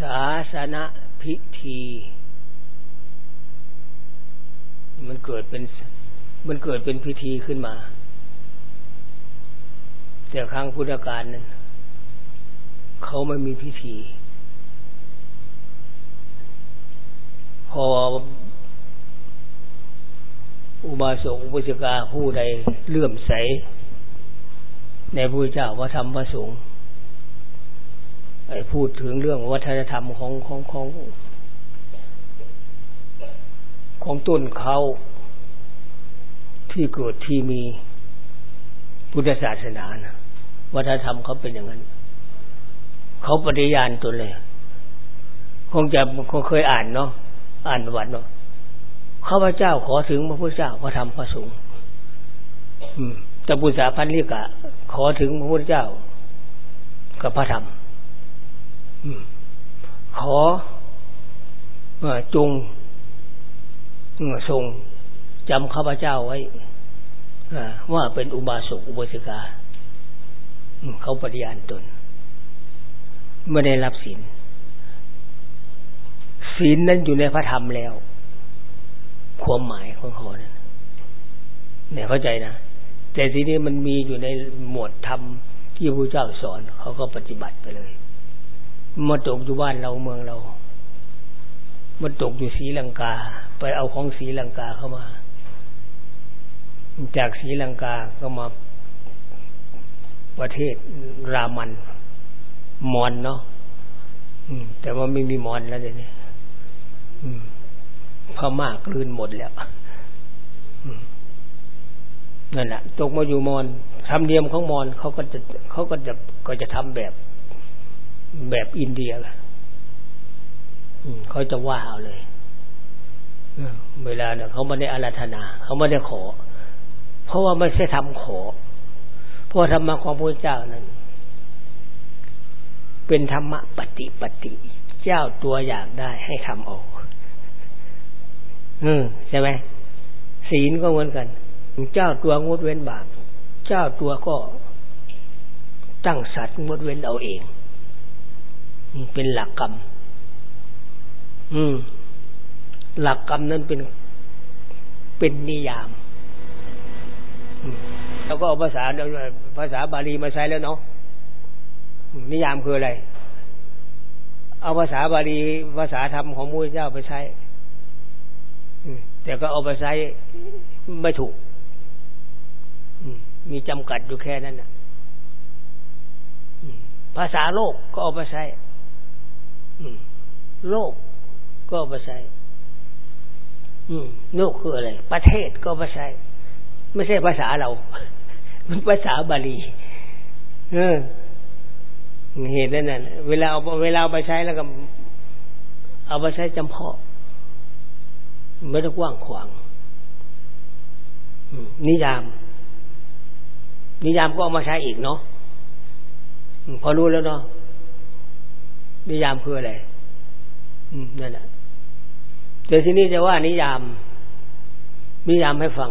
ศาสนาพิธี มันเกิดเป็น มันเกิดเป็นพิธีขึ้นมา แต่ครั้งพุทธกาลนั้นเขาไม่มีพิธี พออุบาสกอุบาสิกาผู้ใดเลื่อมใส ในพระเจ้าว่าธรรมพระสงฆ์ พูดถึงเรื่องวัฒนธรรมของของของ ของต้นเขาที่เกิดที่มีพุทธศาสนานะวัฒนธรรมเขาเป็นอย่างนั้น เขาปฏิญาณตัวเลย คงจะคงเคยอ่านเนาะอ่านวัดเนาะข้าพเจ้าขอถึงพระพุทธเจ้าพระธรรมพระสงฆ์ตบุษาพันลิกะขอถึงพระพุทธเจ้า กับพระธรรม ขอจงทรงจำข้าพเจ้าไว้ว่าเป็นอุบาสกอุบาสิกา เขาปฏิญาณตน ไม่ได้รับศีลศีลนั้นอยู่ในพระธรรมแล้ว ความหมายของเขานี่ยเนี่ยเข้าใจนะแต่ทีนี้มันมีอยู่ในหมวดธรรมที่พระเจ้าสอนเขาก็ปฏิบัติไปเลย มาตกอยู่บ้านเราเมืองเรามันตกอยู่ศรีลังกา ไปเอาของศรีลังกาเข้ามา จากศรีลังกาก็มาประเทศรามันมอนเนาะแต่ว่าไม่มีมอนแล้วเดี๋ยวนี้พม่ากลืนหมดแล้วนั่นแหละตกมาอยู่มอนทำเนียมของมอนเขาก็จะเขาก็จะก็จะทำแบบ แบบอินเดียเขาจะว่าเอาเลยเวลาเนี่ยเขาไม่ได้อาราธนา เขาไม่ได้ขอ เพราะว่าไม่ใช่ทำขอ เพราะธรรมะของพระเจ้านั้น เป็นธรรมะปฏิปฏิเจ้าตัวอยากได้ให้ทำออกอืมใช่ไหมศีลก็เหมือนกัน เจ้าตัวงดเว้นบาปเจ้าตัวก็ตั้งสัตว์งดเว้นเอาเอง เป็นหลักกรรม อืม หลักกรรมนั้นเป็นเป็นนิยามแล้วก็เอาภาษาภาษาบาลีมาใช้แล้วเนาะนิยามคืออะไร เอาภาษาบาลีภาษาธรรมของมูเจ้าไปใช้แต่ก็เอาไปใช้ไม่ถูกมีจำกัดอยู่แค่นั้นนะภาษาโลกก็เอาไปใช้ โลกก็เอาใช้โลกคืออะไร ประเทศก็เอาใช้ไม่ใช่ภาษาเรา มันภาษาบาลีเออเหตุนั้นน่ะเวลาเอาเวลาเอาไปใช้แล้วก็ เอาไปใช้จำเพาะไม่ได้กว้างขวางนิยาม นิยามก็เอามาใช้อีกเนาะพอรู้แล้วเนาะ นิยามคืออะไรนั่นแหละแต่ทีนี้จะว่านิยาม นิยามให้ฟัง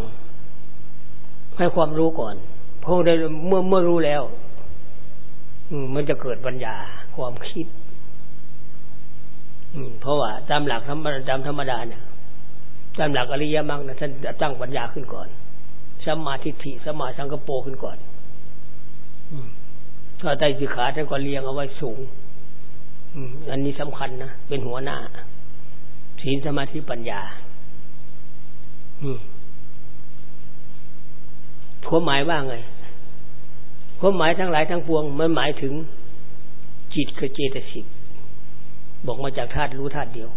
ให้ความรู้ก่อนเพราะได้เมื่อเมื่อรู้แล้วมันจะเกิดปัญญา ความคิดเพราะว่าตามหลักธรรมดามธรรมดาเนี่ยตามหลักอริยมรรคนะท่านตั้งปัญญาขึ้นก่อนสัมมาทิฏฐิสัมมาสังกปรขึ้นก่อนถ้าใจสิขาท่านก็เรียงเอาไว้สูง อันนี้สำคัญนะ เป็นหัวหน้าศีลสมาธิปัญญาความหมายว่าไงความหมายทั้งหลายทั้งปวง มันหมายถึง จิตคือเจตสิกบอกมาจากธาตุรู้ธาตุเดียว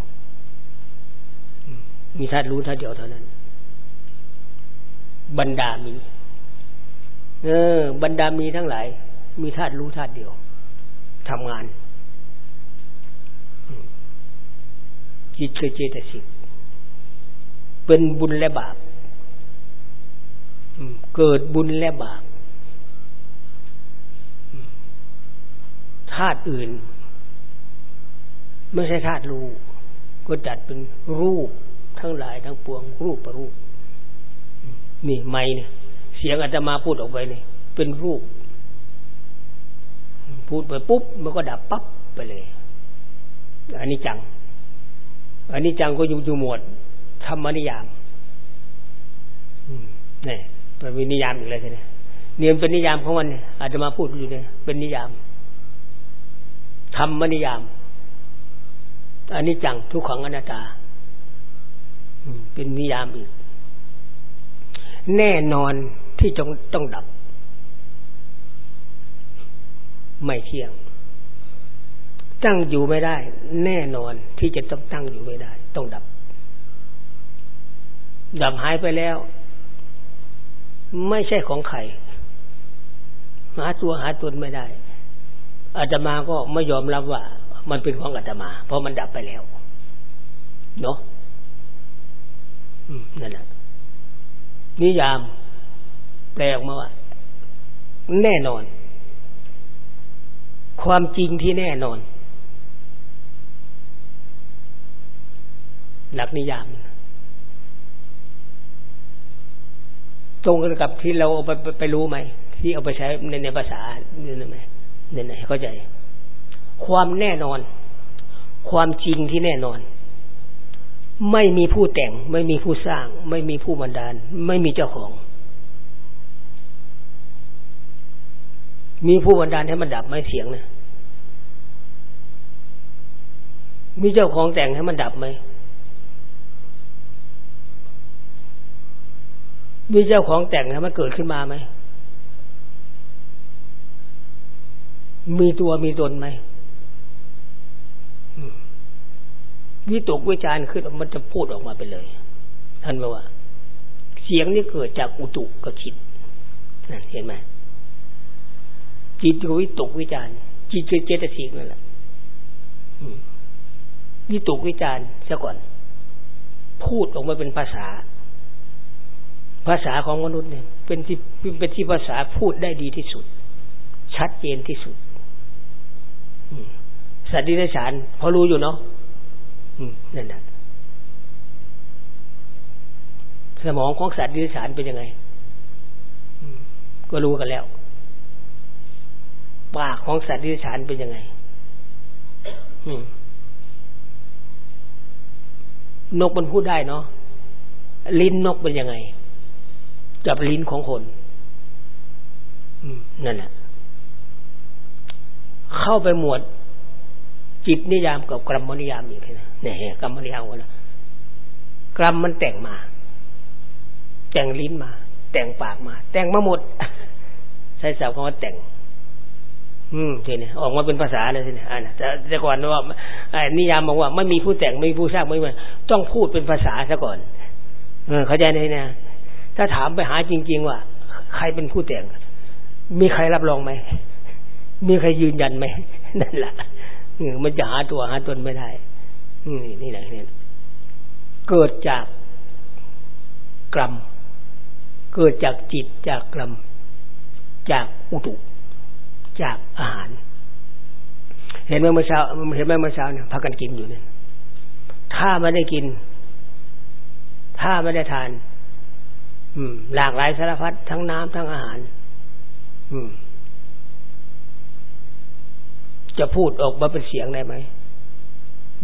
มีธาตุรู้ธาตุเดียวเท่านั้น บรรดามี เออ บรรดามีทั้งหลาย มีธาตุรู้ธาตุเดียวทำงาน จิตคือเจตสิกเป็นบุญและบาปเกิดบุญและบาปธาตุอื่น ไม่ใช่ธาตุรู้ก็จัดเป็นรูปทั้งหลายทั้งปวง รูปประรูป นี่ไม่เนี่ยเสียงอาจจะมาพูดออกไปเนี่ยเป็นรูป พูดไปปุ๊บ มันก็ดับปั๊บไปเลยอันนี้จัง อันนี้จังก็อยู่อยู่หมวดธรรมนิยามนี่เป็นนิยามอีกเลยทีนี้เนี่ยเป็นนิยามของมันเนี่ยอาจจะมาพูดอยู่เนี่ยเป็นนิยามธรรมนิยามอันนี้จังทุกขังอนัตตาเป็นนิยามอีก แน่นอนที่จงต้องดับ ไม่เที่ยง ตั้งอยู่ไม่ได้ แน่นอนที่จะต้องตั้งอยู่ไม่ได้ ต้องดับ ดับหายไปแล้ว ไม่ใช่ของใครหาตัวหาตนไม่ได้อาตมาก็ไม่ยอมรับว่า มันเป็นของอาตมา เพราะมันดับไปแล้วเนาะนั่นแหละนิยามแปลออกมาว่า แน่นอน ความจริงที่แน่นอน หลักนิยาม ตรงกันกับที่เราไปไปรู้ไหม ที่เอาไปใช้ในในภาษาเนี่ยไหมเนี่ยไหนเข้าใจ ความแน่นอน ความจริงที่แน่นอน ไม่มีผู้แต่ง ไม่มีผู้สร้าง ไม่มีผู้บันดาล ไม่มีเจ้าของ มีผู้บันดาลให้มันดับไม่เสียงนะมีเจ้าของแต่งให้มันดับไหม มีเจ้าของแต่งให้มันเกิดขึ้นมาไหม มีตัวมีตนไหม วิตกวิจารขึ้นมันจะพูดออกมาไปเลย ท่านบอกว่า เสียงนี้เกิดจากอุตุกับจิตนั่นเห็นไหมจิตวิตกวิจารจิตคือเจตสิกนั่นแหละวิตกวิจารซะก่อน พูดออกมาเป็นภาษา ภาษาของมนุษย์เนี่ย เป็นที่เป็นที่ภาษาพูดได้ดีที่สุด ชัดเจนที่สุดสัตว์ดิฉันพอรู้อยู่เนาะนั่นแหละสมองของสัตว์ดิฉันเป็นยังไงก็รู้กันแล้ว ปากของสัตว์ดิฉันเป็นยังไงนกมันพูดได้เนาะลิ้นนกเป็นยังไง กับลิ้นของคนนั่นแหละเข้าไปหมวด จิตนิยามกับกรรมนิยามอีกนะเนี่ยกรรมนิยามว่ากรรมมันแต่งมา แต่งลิ้นมา แต่งปากมา แต่งมาหมด ใช้ศัพท์คำว่าแต่ง อืมทีนี้ออกมาเป็นภาษาเลยทีนี้อ่านะแต่แต่ก่อนว่าไอ้นิยามบอกว่า ไม่มีผู้แต่งไม่มีผู้สร้างไม่มีต้องพูดเป็นภาษาซะก่อน เออเข้าใจไหมนะ ถ้าถามไปหาจริง ๆ ว่า ใครเป็นผู้แต่ง มีใครรับรองไหม มีใครยืนยันไหมนั่นแหละมันจะหาตัวหาตนไม่ได้นี่แหละเนี่ยเกิดจากกรรม เกิดจากจิตจากกรรม จากอุตุจากอาหาร เห็นไหมเมื่อเช้าเห็นไหมเมื่อเช้าเนี่ยพากันกินอยู่เนี่ยถ้าไม่ได้กิน ถ้าไม่ได้ทาน หลากหลายสารพัดทั้งน้ำทั้งอาหารอืมจะพูดออกมาเป็นเสียงได้ไหม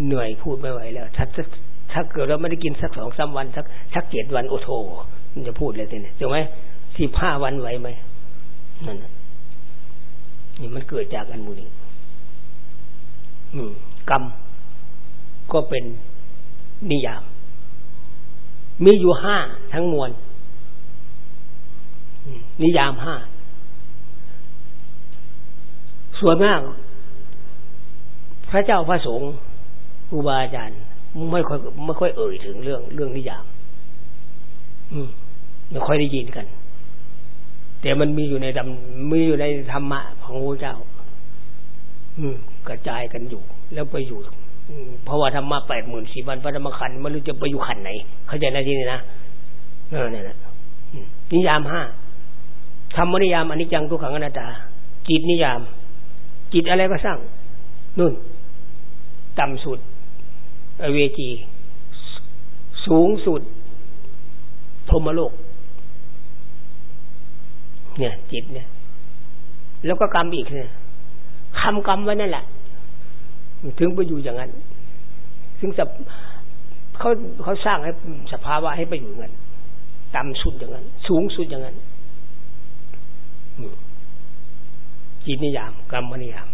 เหนื่อยพูดไม่ไหวแล้ว ถ้าถ้าเกิดเราไม่ได้กินสักสองสาวัน สักสักเจ็ดวันโอโทมันจะพูดเลยทีนี้ถูกไหมสิบห้าวันไหวไหมนั่นนี่มันเกิดจากอันมูนี้กรรม ก็เป็นนิยาม มีอยู่ห้าทั้งมวล นิยามห้าส่วนมาก พระเจ้าพระสงฆ์ครูบาอาจารย์ไม่ค่อยไม่ค่อยเอ่ยถึงเรื่องเรื่องนิยาม อืมไม่ค่อยได้ยินกัน แต่มันมีอยู่ในดำมีอยู่ในธรรมะของพระเจ้า อืม กระจายกันอยู่ แล้วไปอยู่เพราะว่าธรรมะแปดหมื่นสี่พันพระธรรมขันธ์มันรู้จะไปอยู่ขันไหน เข้าใจในที่นี้นะเออเนี่ยนะนิยามห้า ธรรมนิยามอนิจจังทุกขังอนัตตา จิตนิยาม จิตอะไรก็สร้างนู่น ต่ำสุดเวจี สูงสุดพรมโลก เนี่ย จิตเนี่ย แล้วก็กรรมอีกเนี่ยคำกรรมไว้นั่นแหละ ถึงไปอยู่อย่างนั้นถึงจะเขาเขาสร้างให้สภาวะให้ไปอยู่อย่างนั้นต่ำสุดอย่างนั้น สูงสุดอย่างนั้น จิตนิยาม กรรมนิยาม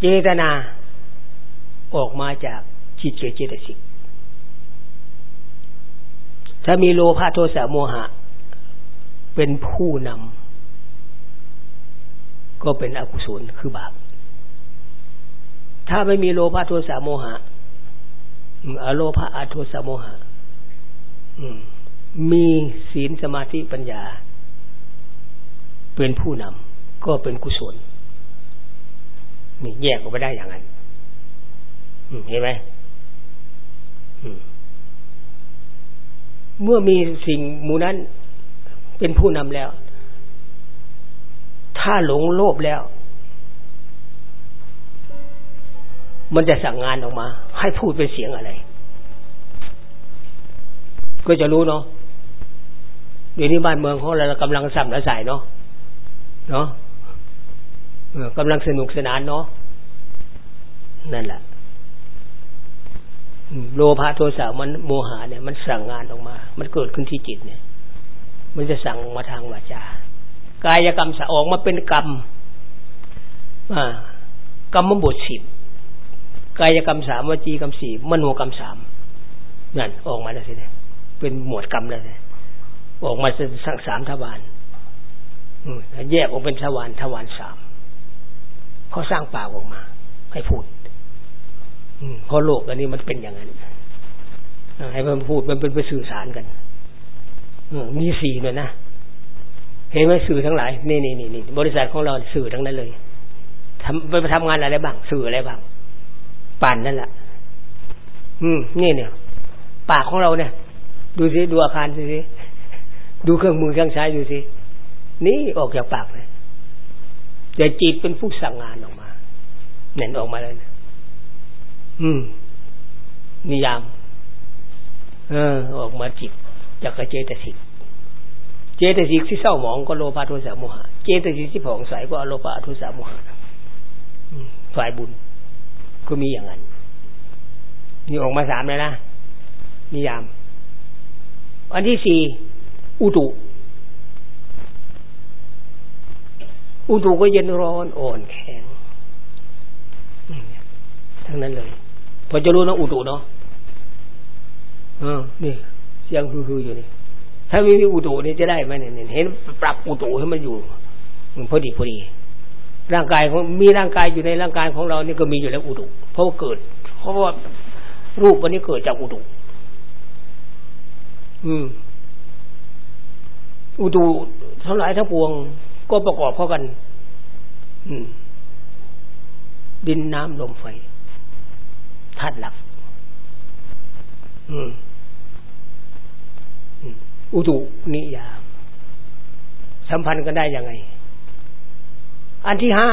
เจตนาออกมาจากจิตเจตสิกถ้ามีโลภะโทสะโมหะ เป็นผู้นำก็เป็นอกุศลคือบาปถ้าไม่มีโลภะโทสะโมหะอโลภะอโทสะโมหะมีศีลสมาธิปัญญา เป็นผู้นำก็เป็นกุศลนี่แยกออกไปได้อย่างนั้นเห็นไหมเมื่อมีสิ่งมูนั้น เป็นผู้นำแล้ว ถ้าหลงโลภแล้ว มันจะสั่งงานออกมา ให้พูดเป็นเสียงอะไร ก็จะรู้เนาะเดี๋ยวนี้บ้านเมืองของเรากำลังสัมระสายเนาะ เนาะกำลังสนุกสนานเนาะนั่นแหละโลภะโทสะมันโมหะเนี่ย มันสั่งงานออกมา มันเกิดขึ้นที่จิตเนี่ย มันจะสั่งมาทางวาจากายกรรมสะออกมาเป็นกรรมอ่ากรรมมบทสิบกายกรรมสามวจีกรรมสี่มโนกรรมสามนั่น ออกมาแล้วสิเนี่ยเป็นหมวดกรรมแล้วเนี่ยออกมาสั่งสามทวาร แยกออกเป็นทวารทวารสามเขาสร้างปากออกมา ให้พูดเพราะโลกอันนี้มันเป็นอย่างนั้นให้มันพูดมันเป็นไปสื่อสารกันมีสี่เลยนะเห็นไหมสื่อทั้งหลายนี่นี่นี่นี่บริษัทของเราสื่อทั้งนั้นเลยทำไปทำงานอะไรบ้างสื่ออะไรบ้างปั่นนั่นแหละอืมนี่เนี่ย ปากของเราเนี่ย ดูสิดูอาคารสิดูเครื่องมือเครื่องใช้ดูสิ นี่ออกจากปากเลยแต่จิตเป็นผู้สั่งงานออกมาเน่นออกมาเลยนะอืม นิยาม เออ ออกมาจิตจากเจตสิกเจตสิกที่เศร้าหมองก็โลภะโทสะโมหะ เจตสิกที่ผ่องใสก็อโลภะโทสะโมหะฝ่ายบุญก็มีอย่างนั้นนี่ออกมาสามเลยนะนิยาม อันที่สี่อุตุ อุตุก็เย็นร้อนอ่อนแข็งทั้งนั้นเลย พอจะรู้นะอุตุเนาะออนี่เสียงคือๆอยู่นี่ ถ้าไม่มีอุตุนี่จะได้ไหมเนี่ยเห็นปรับอุตุให้มันอยู่มันพอดีพอดีร่างกายของมีร่างกายอยู่ในร่างกายของเรานี่ก็มีอยู่แล้วอุตุเพราะว่าเกิด เพราะว่ารูปวันนี้เกิดจากอุตุอืม อุตุทั้งหลายทั้งปวง ก็ประกอบเข้ากัน อืม ดินน้ำลมไฟธาตุหลัก อืมอุตุนิยาม สัมพันธ์กันได้ยังไง อันที่ห้า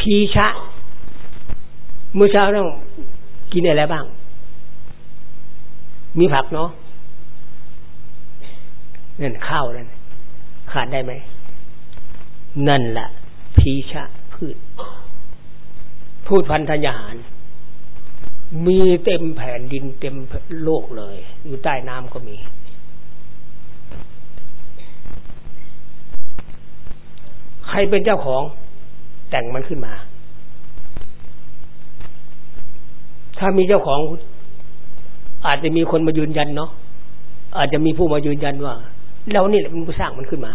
พีชะเมื้อเช้าต้องกินอะไรบ้าง มีผักเนาะนั่นข้าวนั่นขาดได้ไหม นั่นแหละพีชะพืช พูดพันธัญาหาร มีเต็มแผ่นดินเต็มโลกเลย อยู่ใต้น้ำก็มี ใครเป็นเจ้าของ แต่งมันขึ้นมา ถ้ามีเจ้าของ อาจจะมีคนมายืนยันเนาะอาจจะมีผู้มายืนยันว่าเรานี่แหละมันสร้างมันขึ้นมา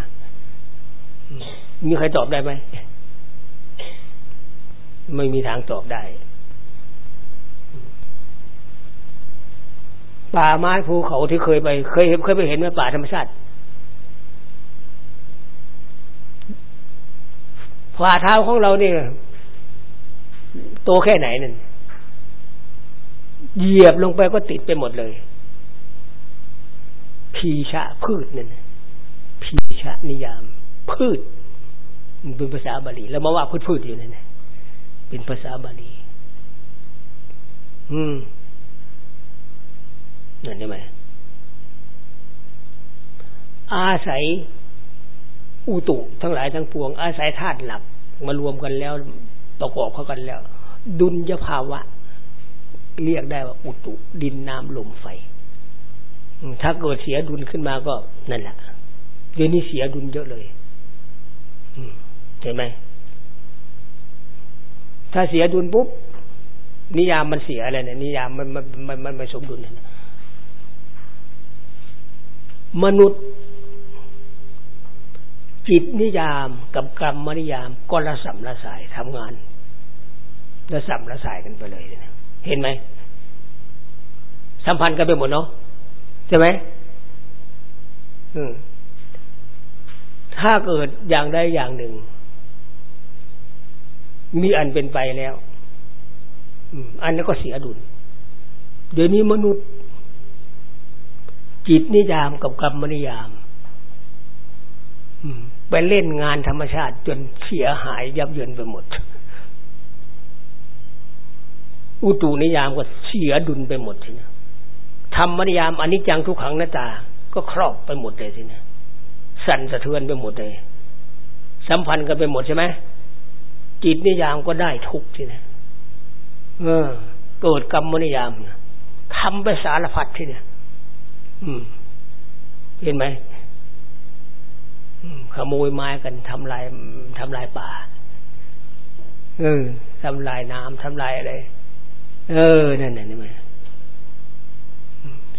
มี มีใครตอบได้ไหมไม่มีทางตอบได้ ป่าไม้ภูเขาที่เคยไป เคยเห็นเคยไปเห็นไหมป่าธรรมชาติฝ่าเท้าของเราเนี่ยโตแค่ไหนนั่นเหยียบลงไปก็ติดไปหมดเลย พีชะพืชนั่นพีชะนิยาม พืช มันเป็นภาษาบาลีแล้วมาว่าพืชพืชอยู่นั่นเป็นภาษาบาลีอืมเห็นไหมอาศัยอุตุทั้งหลายทั้งปวง อาศัยธาตุหลักมารวมกันแล้วประกอบเข้ากันแล้ว ดุลยภาวะ เรียกได้ว่าอุตุ ดินน้ำลมไฟถ้าเกิดเสียดุลขึ้นมาก็นั่นแหละเดี๋ยวนี้เสียดุลเยอะเลย เห็นไหมถ้าเสียดุลปุ๊บนิยามมันเสียอะไรเนี่ยนิยามมันมันมันมันไม่สมดุลนี่ยมนุษย์ จิตนิยามกับกรรมนิยามก็ละสัมละสายทำงานละสัมละสายกันไปเลยเลยเห็นไหมสัมพันธ์กันไปหมดเนาะใช่ไหมอืมถ้าเกิดอย่างใดอย่างหนึ่ง มีอันเป็นไปแล้วอันนั้นก็เสียดุล เดี๋ยวนี้มนุษย์ จิตนิยามกับกรรมนิยามไปเล่นงานธรรมชาติจนเสียหายยับเยินไปหมด อุตุนิยามก็เสียดุลไปหมดทีนี้ธรรมนิยามอนิจจังทุกขังหน้าตา ก็ครอบไปหมดเลยทีนี้สั่นสะเทือนไปหมดเลย สัมพันธ์กันไปหมดใช่ไหม จิตนิยามก็ได้ทุกทีนะเออ เกิดกรรมนิยามทำไปสารพัดที่เนี่ยอืม เห็นไหมขโมยไม้กันทำลายทำลายป่า เออทำลายน้ำทำลายอะไร เออ นั่นน่ะนี่ไหม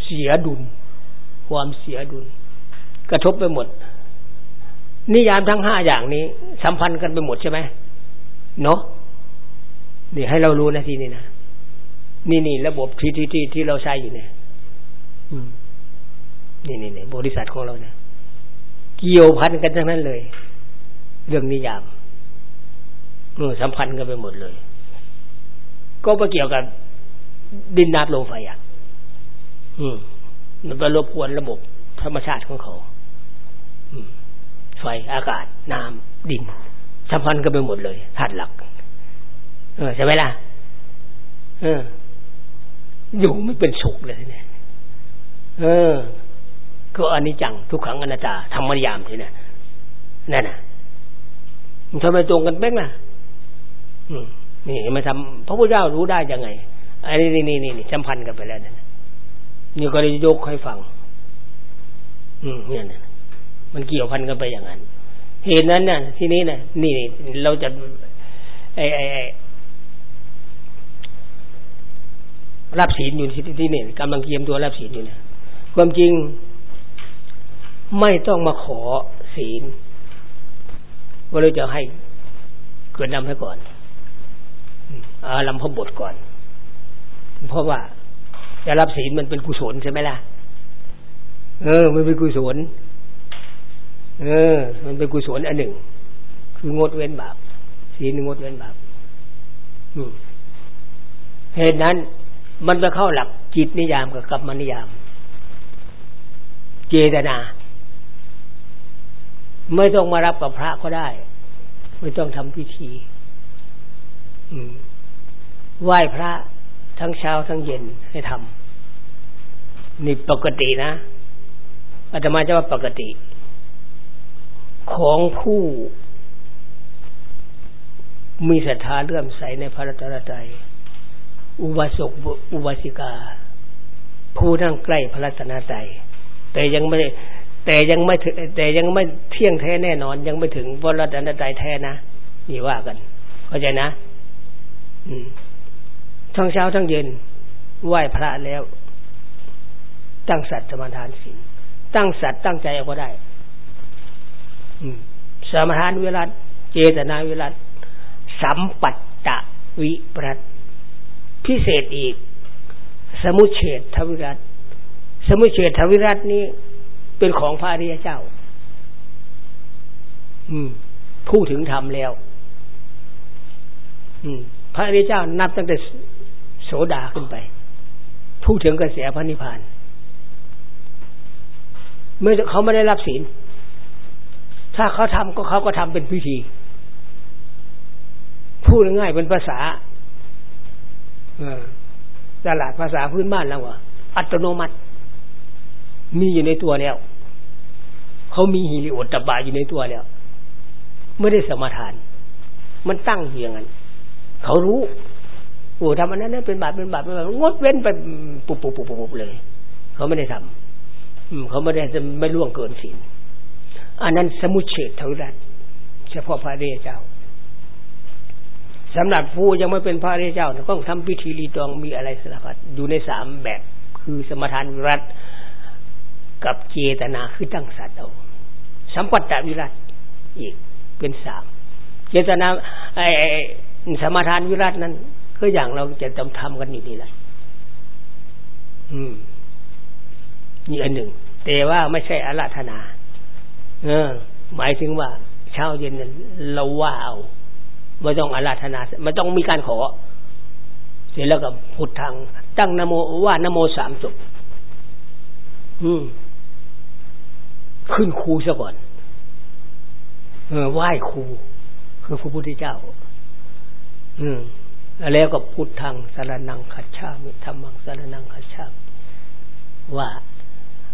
เสียดุล ความเสียดุล กระทบไปหมด นิยามทั้งห้าอย่างนี้ สัมพันธ์กันไปหมดใช่ไหม เนาะนี่ให้เรารู้นะทีนี้นะนี่นี่ระบบที่ที่ที่ที่เราใช้อยู่เนี่ยนี่นี่นี่บริษัทของเราเนี่ยเกี่ยวพันกันทั้งนั้นเลย เรื่องนิยามเออสัมพันธ์กันไปหมดเลย ก็ไปเกี่ยวกับดินน้ำลมไฟอะ อืม มันไปรบกวนระบบธรรมชาติของเขาอืมไฟอากาศ น้ำดิน สัมพันธ์กันไปหมดเลยธาตุหลัก เออใช่ไหมล่ะ เออ อยู่ไม่เป็นสุขเลยเนี่ย เออ ก็อันนี้จังทุกขังอนัตตาธรรมยามทีเนี่ยนั่นน่ะมันทำไมตรงกันเป๊กล่ะ อืมนี่มาทำพระพุทธเจ้ารู้ได้ยังไงอันนี้นี่นี่นี่สัมพันธ์กันไปแล้วนั่นนี่ก็เลยยกให้ฟัง อืมเนี่ยนะมันเกี่ยวพันกันไปอย่างนั้น เหตุนั้นน่ะ ที่นี้น่ะ นี่เราจะไอไอไอรับศีลอยู่ที่ที่นี่กำลังเกียมตัวรับศีลอยู่นี่ยความจริงไม่ต้องมาขอศีลก็เลยจะให้เกิดนำให้ก่อนอาลัมพบทก่อน เพราะว่าจะรับศีลมันเป็นกุศลใช่ไหมล่ะ เออ มันเป็นกุศล เออ มันเป็นกุศลอันหนึ่ง คืองดเว้นบาปศีลงดเว้นบาปเหตุนั้น มันจะเข้าหลักจิตนิยามกับกรรมนิยาม เจตนา ไม่ต้องมารับกับพระก็ได้ ไม่ต้องทำพิธีไหว้พระทั้งเช้าทั้งเย็นให้ทำนี่ปกตินะอาตมาจะว่าปกติ ของผู้มีศรัทธาเลื่อมใสในพระรัตนตรัย อุบาสกอุบาสิกา ผู้นั่งใกล้พระรัตนตรัย แต่ยังไม่แต่ยังไม่ถึงแต่ยังไม่เที่ยงแท้แน่นอน ยังไม่ถึงพระรัตนตรัยแท้นะนี่ว่ากัน เข้าใจนะ อืมทั้งเช้าทั้งเย็นไหว้พระแล้ว ตั้งสัตว์สมาทานศีลตั้งสัตว์ตั้งใจเอาก็ได้ สมาทานเวลาเจตนาเวลาสัมปัตตวิปรัตพิเศษอีก สมุเฉดทวิรัตสมุเฉดทวิรัตนี้เป็นของพระอริยเจ้า อืมพูดถึงธรรมแล้ว อืม พระอริยเจ้านับตั้งแต่โสดาขึ้นไปพูดถึงกระแสพระนิพพานเมื่อเขาไม่ได้รับศีล ถ้าเขาทำก็เขาก็ทำเป็นพิธี พูดง่ายเป็นภาษาตลาดภาษาพื้นบ้านแล้วว่าอัตโนมัติ มีอยู่ในตัวแล้วเขามีฮิริโอตบะอยู่ในตัวแล้วไม่ได้สมาทาน มันตั้งอย่างนั้นเขารู้โอ้ทำอันนั้นเป็นบาปเป็นบาปเป็นบาปงดเว้นไปปุบปุบปุบปุบเลย เขาไม่ได้ทำอืมเขาไม่ได้จะไม่ล่วงเกินศีล อันนั้นสมุเฉดเท่านั้นเฉพาะพระเดชเจ้าสำหรับผู้ยังไม่เป็นพระเดชเจ้าต้องทำพิธีรีตองมีอะไรสารพัดอยู่ในสามแบบ คือสมทานวิรัตกับเจตนาคือตั้งสัตว์เอาสัมปัตตวิรัตอีกเป็นสามเจตนาไอ้สมทานวิรัตนั้นก็อย่างเราจะจำทำกันอยู่นี่แหละอืมนี่อันหนึ่ง แต่ว่าไม่ใช่อาราธนา เออ หมายถึงว่า เช้าเย็นเราว่าเอาไม่ต้องอาราธนาไม่ต้องมีการขอ เสร็จแล้วก็พุทธัง ตั้งนโมว่านโมสามจบ อืม ขึ้นครูซะก่อน เออไหว้ครูคือพระพุทธเจ้า อืมแล้วก็พุทธังสารนังขัดชามิธรรมังสารนังขัดชามว่า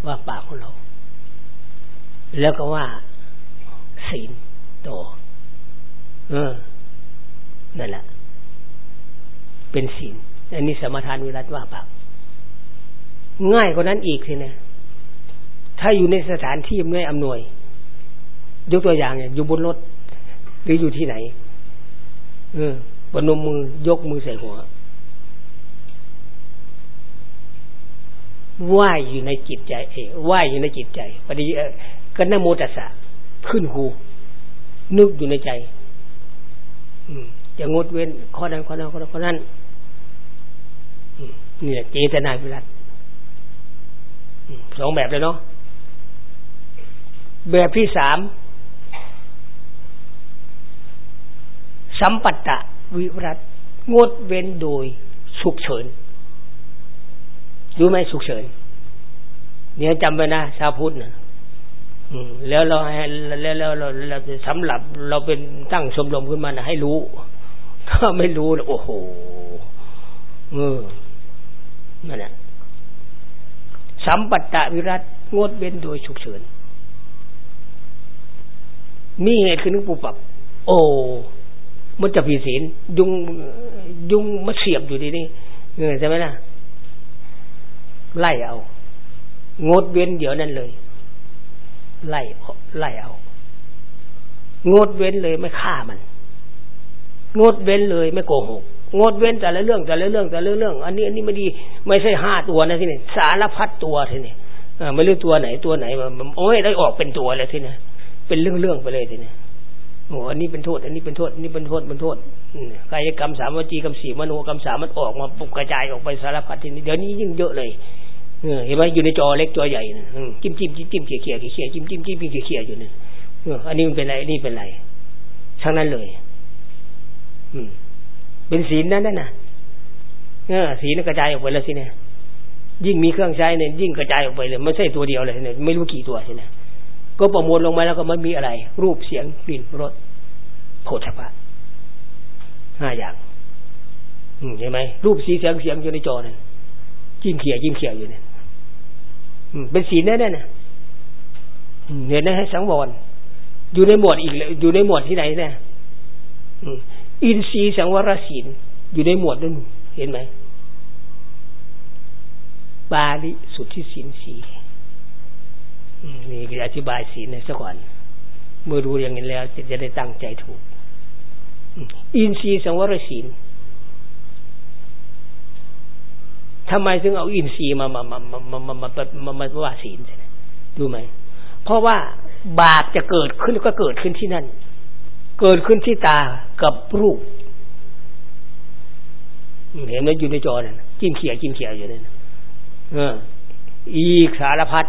ว่าปากของเรา แล้วก็ว่า ศีลโตเออนั่นแหละเป็นศีลอันนี้สมทานวิรัตว่าเปล่าง่ายกว่านั้นอีกสินะ ถ้าอยู่ในสถานที่ไม่อำนวย ยกตัวอย่างเนี่ยอยู่บนรถ หรืออยู่ที่ไหน เออปนมมือยกมือใส่หัวไหวอยู่ในจิตใจเอไหวอยู่ในจิตใจพอดี ก็นโมตัสสะขึ้นหู นึกอยู่ในใจ อืมจะงดเว้นข้อนั้นข้อนั้นข้อนั้นข้อนั้นเนี่ยเจตนาวิรัตสองแบบเลยเนาะแบบที่สามสัมปัตตะวิรัตงดเว้นโดยฉุกเฉินรู้ไหมฉุกเฉินเนี่ยจำไว้นะชาวพุทธนะ แล้วเราให้แล้วแล้วเราเราสำหรับเราเป็นตั้งชมรมขึ้นมานะให้รู้ ถ้าไม่รู้โอ้โหเออนั่นแหละสัมปัตตวิรัตงดเว้นโดยฉุกเฉินมีเหตุคือนึกปุบปับ โอ้มันจะผิดศีลยุงยุงมาเสียบอยู่ดีนี่เออใช่ไหมล่ะไล่เอา งดเว้นเดี๋ยวนั้นเลย ไล่ไล่เอา งดเว้นเลยไม่ฆ่ามัน งดเว้นเลยไม่โกหก งดเว้นแต่ละเรื่องแต่ละเรื่องแต่ละเรื่อง อันนี้อันนี้ไม่ดีไม่ใช่ห้าตัวนะที่นี่สารพัดตัวที่นี่ไม่รู้ตัวไหนตัวไหนโอ้ยได้ออกเป็นตัวเลยที่นี่เป็นเรื่องเรื่องไปเลยทีนี่โอ้อันนี้เป็นโทษ อันนี้เป็นโทษอันนี้เป็นโทษเป็นโทษกายกรรมสามวจีกรรมสี่มโนกรรมสามมันออกมาปุกกระจายออกไปสารพัดทีนี้เดี๋ยวนี้ยิ่งเยอะเลย เห็นไหมอยู่ในจอเล็กจอใหญ่นะจิ้มจิ้มจิ้มจิ้มเขี่ยเขี่ยเขี่ยจิ้มจิ้มจิ้มเขี่ยเขี่ยอยู่เนี่ยอันนี้มันเป็นอะไรนี่เป็นอะไรทั้งนั้นเลย อืม เป็นศีลนั่นนั่นนะเออศีลกระจายออกไปแล้วสิเนี่ยยิ่งมีเครื่องใช้เนี่ยยิ่งกระจายออกไปเลยไม่ใช่ตัวเดียวเลยเนี่ยไม่รู้กี่ตัวใช่ไหมก็ประมวลลงมาแล้วก็มันมีอะไร รูปเสียงกลิ่นรสโผฏฐัพพะห้าอย่างเห็นไหมรูปสีเสียงเสียงอยู่ในจอนั่นจิ้มเขี่ยจิ้มเขี่ยอยู่เนี่ย เป็นศีลแน่ๆนะเห็นไหมให้สังวร อยู่ในหมวดอีกเลยอยู่ในหมวดที่ไหนเนี่ยอินทรีย์สังวรศีลอยู่ในหมวดนั้นเห็นไหมบาลิสุทธิศีลสีนี่คืออธิบายศีลในสักก่อน เมื่อรู้อย่างนี้แล้วจะจะได้ตั้งใจถูก อินทรีย์สังวรศีล ทำไมถึงเอาอินทรีย์มามามามามามามามามาว่าศีลดูไหมเพราะว่าบาปจะเกิดขึ้นก็เกิดขึ้นที่นั่น เกิดขึ้นที่ตากับรูปเห็นไหมอยู่ในจอเนั่นจิ้มเขียจิ้มเขียอยู่เนั่นเออ อีกสารพัด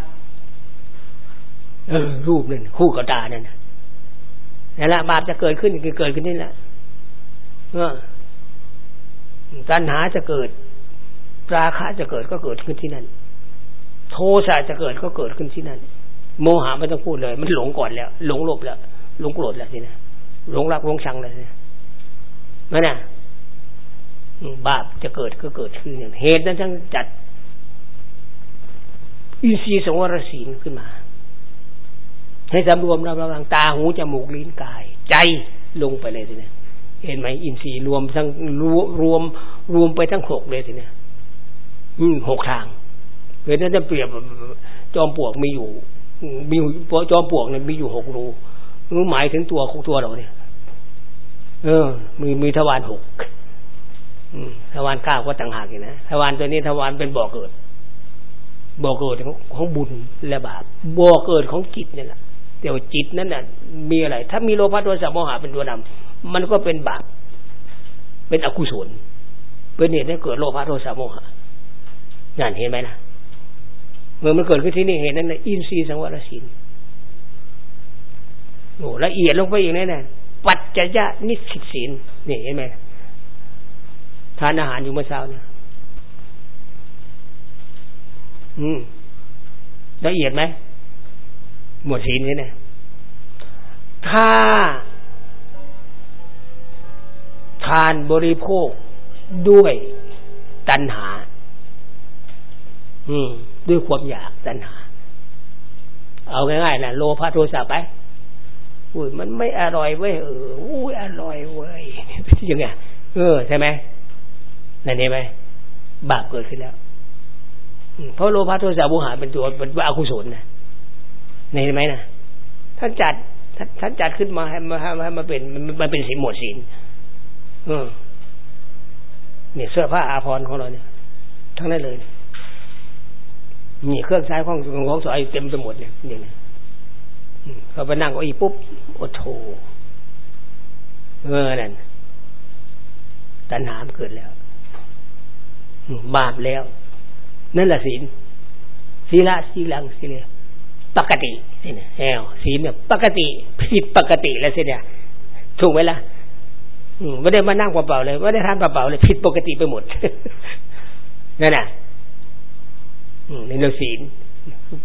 เออ รูปนั่นคู่กับตานั่นนั่นแหละบาปจะเกิดขึ้นคือเกิดขึ้นนี่แหละเออตัณหาจะเกิด ราคะจะเกิดก็เกิดขึ้นที่นั่น โทสะจะเกิดก็เกิดขึ้นที่นั่น โมหะไม่ต้องพูดเลย มันหลงก่อนแล้ว หลงหลบแล้วหลงโกรธแล้วทีนะหลงรักหลงชังแล้วเนี่ยนั่นน่ะบาปจะเกิดก็เกิดขึ้นอย่างเหตุนั้นทั้งจัดอินทรีย์สงวรศีลขึ้นมา ให้สำรวมระวังตาหูจมูกลิ้นกาย ใจลงไปเลยทีนี้เห็นไหมอินทรีย์รวมทั้งรวมรวมไปทั้งหกเลยทีเนี้ย อืมหกทางเพราะนั้นจะเปรียบจอมปลวกมีอยู่ มีจอมปลวกเนี่ยมีอยู่หกรูรู้หมายถึงตัวของตัวเราเนี่ย เออ มีมีทวารหกทวารเก้าก็ต่างหากอีกนะทวารตัวนี้ทวารเป็นบ่อเกิดบ่อเกิดของของบุญและบาปบ่อเกิดของจิตนี่แหละแต่ว่าจิตนั้นน่ะ มีอะไร ถ้ามีโลภะโทสะโมหะเป็นตัวนำมันก็เป็นบาปเป็นอกุศลเป็นเหตุให้เกิดโลภะโทสะโมหะ นั่นเห็นไหมนะเมื่อมันเกิดขึ้นที่นี่เห็นนั้นอินทรีย์สังวรสินโอ้ละเอียดลงไปอีกนั่นน่ะปัจจยนิสิตศีลนี่เห็นไหมทานอาหารอยู่เมื่อเช้านี่ยอืมละเอียดไหมหมวดศีลนี่นะถ้า ทานบริโภคด้วยตัณหา อืม ด้วยความอยากตัณหา เอาง่ายๆนะโลภะโทสะไปอุ้ยมันไม่อร่อยเว้ยเอออุ้ยอร่อยเว้ยยังไงเออใช่ไหมนั่นเห็นไหมบาปเกิดขึ้นแล้วเพราะโลภะโทสะโมหะเป็นตัวเป็นอกุศลนะเห็นไหมนะท่านจัดท่านจัดขึ้นมาให้มาให้มาเป็นมันเป็นสีหมวดศีลเออเนี่ยเสื้อผ้าอาภรณ์ของเราเนี่ย ทั้งนั้นเลย มีเครื่องใช้ของของสอยเต็มไปหมดเนี่ยอย่างนี้เขาไปนั่งเก็อีปุ๊บโอ้โถเออนั่นตัณหามเกิดแล้วบาปแล้ว นั่นแหละศีลศีละศีลังศีเลปกติสิเนี่ยแอลศีลเนี่ยปกติผิดปกติแล้วสิเนี่ยถูกไหมล่ะไม่ได้มานั่งเปล่าๆเลยไม่ได้ทานเปล่าๆเลยผิดปกติไปหมดนั่นน่ะ ในเรื่องศีล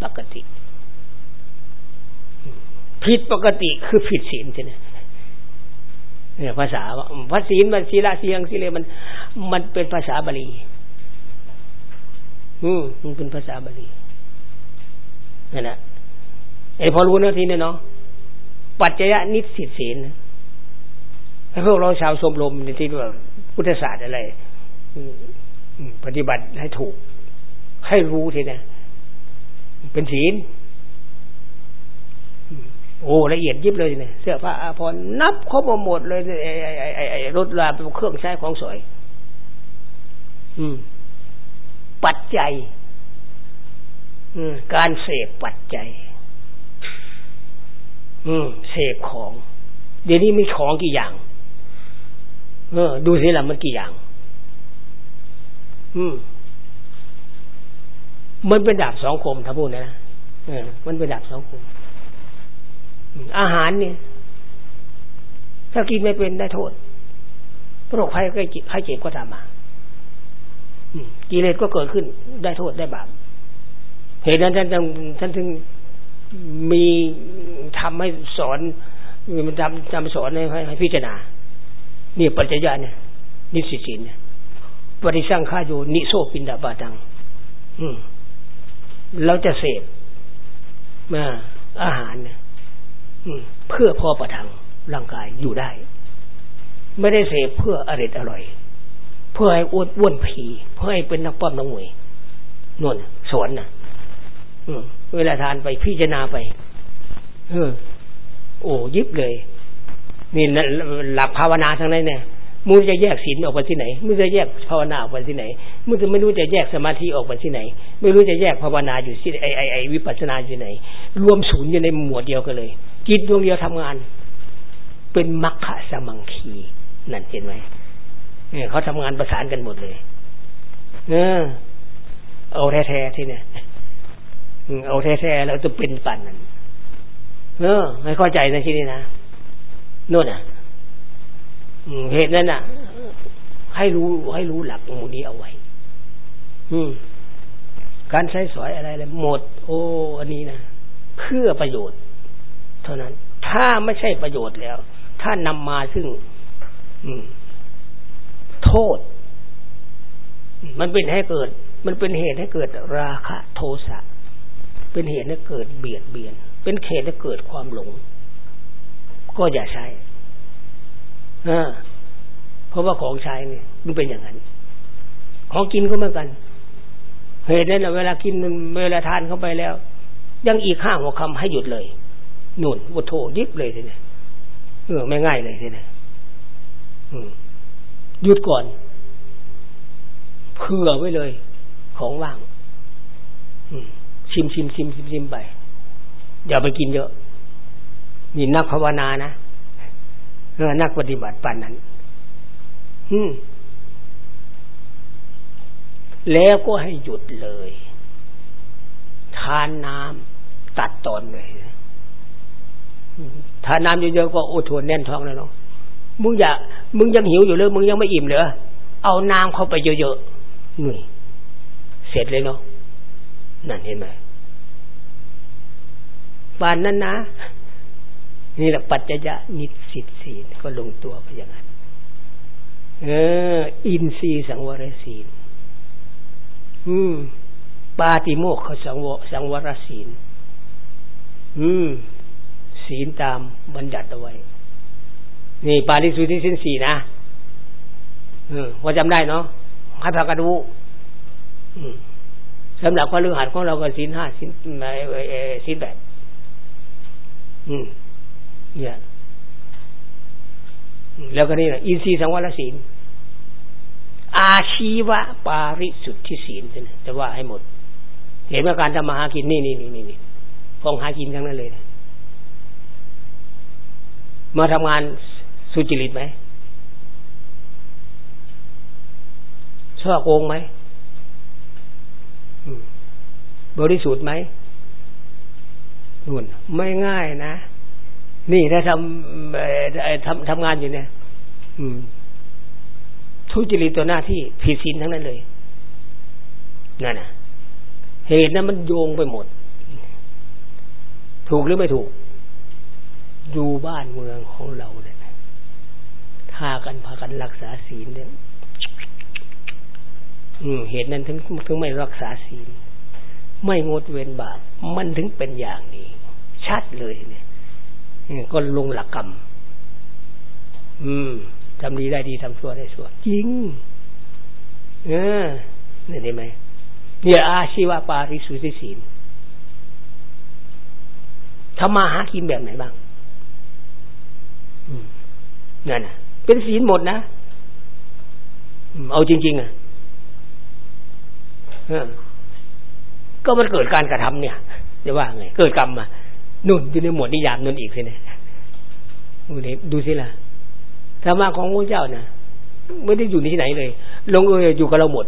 ปกติ ผิดปกติคือผิดศีลใช่ไหมเนี่ยภาษาภาษีมันศีละศีลังศีเลมัน มันเป็นภาษาบาลี อืมมันเป็นภาษาบาลีนั่นแหละไอ้พอรู้นาทีเนี่ยเนาะปัจจยนิสิตศีลถ้พวกเราชาวสมรมในที่ว่าพุทธศาสตร์อะไรปฏิบัติให้ถูก ให้รู้ทีนะเป็นศีลโอ้ละเอียดยิบเลยเนี่ยเสื้อผ้าอาภรณ์นับครบหมดเลยไอ้ไอ้ไอ้ไอ้รถลาเป็นเครื่องใช้ของสวย อืม ปัจจัยการเสพปัจจัย อืม เสพของ เดี๋ยวนี้มีของกี่อย่าง เออ ดูสิละมันกี่อย่าง อืม มันเป็นดาบสองคมถ้าพูดนะเออมันเป็นดาบสองคม อาหารเนี่ย ถ้ากินไม่เป็นได้โทษโรคภัยใกล้จิตภัยเจ็บก็ตามมากิเลสก็เกิดขึ้น ได้โทษได้บาปเหตุนั้นท่านท่านถึงมีทำให้สอนมันทำทำสอนให้ให้พิจารณา นี่ปัจจัยเนี่ย นิสิสินเนี่ยปริสังขาโยนิโซปินดาบาดัง อืม เราจะเสพมาอาหารเนี่ยเพื่อพอประทังร่างกายอยู่ได้ ไม่ได้เสพเพื่ออร่อยอร่อย เพื่อให้อ้วนอ้วนผีเพื่อให้เป็นนักปั้มนักมวยนวลสวนนะ่ะเวลาทานไปพิจารณาไป เออ โอ้ยิบเลย นี่หลักภาวนาทั้งนั้นเนี่ย มึงจะแยกศีลออกไปที่ไหนมึงจะแยกภาวนาออกไปที่ไหนมึงจะไม่รู้จะแยกสมาธิออกไปที่ไหน ไม่รู้จะแยกภาวนาอยู่ที่ไอไอไอวิปัสสนาอยู่ไหน รวมศูนย์อยู่ในหมวดเดียวกันเลยจิตดวงเดียวทำงาน เป็นมัคคะสมังคีนั่นเห็นไหมเนี่ยเขาทำงานประสานกันหมดเลย เออ เอาแท้ๆที่เนี่ยเอาแท้ๆแล้วจะเป็นปันนั้นเออไม่เข้าใจนะที่นี่นะโน่นอะ เหตุนั้นอะ ให้รู้ให้รู้หลักมูนี้เอาไว้ อืม การใช้สอยอะไรอะไรหมด โอ้ อันนี้นะเพื่อประโยชน์ เท่านั้น ถ้าไม่ใช่ประโยชน์แล้ว ถ้านำมาซึ่ง อืม โทษ มันเป็นให้เกิด มันเป็นเหตุให้เกิดราคะ โทสะเป็นเหตุให้เกิดเบียดเบียน เป็นเหตุให้เกิดความหลง ก็อย่าใช้ เพราะว่าของใช้เนี่ยมันเป็นอย่างนั้น ของกินก็เหมือนกัน เหตุนั้นเวลากินเวลาทานเข้าไปแล้ว ยังอีกห้าหัวคำให้หยุดเลยหนุนวัตโถยิบเลยทีเนี้เออไม่ง่ายเลยทีเนี้หยุดก่อนเผื่อไว้เลย ของว่างชิมชิมชิมชิมชิมไป อย่าไปกินเยอะนี่นักภาวนานะ นักปฏิบัติปันนั้น อืม แล้วก็ให้หยุดเลย ทานน้ำตัดตอนเลยทานน้ำเยอะๆก็โอทวนแน่นท้องแล้วเนาะมึงอยากมึงยังหิวอยู่เลย มึงยังไม่อิ่มเหรอเอาน้ำเข้าไปเยอะๆนี่เสร็จเลยเนาะนั่นเห็นไหมบานนั้นนะ นี่แหละปัจจยะนิสิตศีลก็ลงตัวไปอย่างนั้นเออ อินทรีย์สังวรศีล อืม ปาติโมกขสังวสังวรศีล อืม ศีลตามบัญญัติเอาไว้ นี่ ปาริสุทธิสินสี่นะอืมพอจำได้เนาะให้พากันดูอืมสำหรับพระฤหัสของเราก็ศีลห้าศีลศีลแปดอืม เนี่ย แล้วก็นี่แหละอินทรีย์สังวรศีล อาชีวะปาริสุทธิศีลจะว่าให้หมด เห็นว่าการทำมาหากินนี่นี่นี่นี่ฟองหากินทั้งนั้นเลยนะมาทำงานสุจริตไหมชอบโกงไหมบริสุทธิ์ไหมนุ่นไม่ง่ายนะ นี่ถ้าทำทำทำงานอยู่เนี่ย อืม ทุจริตตัวหน้าที่ผิดศีลทั้งนั้นเลยนั่นน่ะเหตุนั้นมันโยงไปหมด ถูกหรือไม่ถูกอยู่บ้านเมืองของเราเนี่ยถ้ากันพากันรักษาศีลเนี่ยเหตุนั้นถึงถึงไม่รักษาศีล ไม่งดเว้นบาปมันถึงเป็นอย่างนี้ ชัดเลยเนี่ย ก็ลงหลักกรรม อืมทำดีได้ดีทำชั่วได้ชั่วจริง เออนี่เห็นไหมเนี่ยอาชีวะปาริสุทธิศีลทำมาหากินแบบไหนบ้างนั่นน่ะเป็นศีลหมดนะเอาจริง ๆ อะก็มันเกิดการกระทำเนี่ยจะว่าไง เกิดกรรมมา นุ่นอยู่ในหมวดนิยามนุ่นอีกสิเนี่ยดูสิล่ะธรรมะของพระเจ้านะไม่ได้อยู่ที่ไหนเลย ลงเอยอยู่กับเราหมด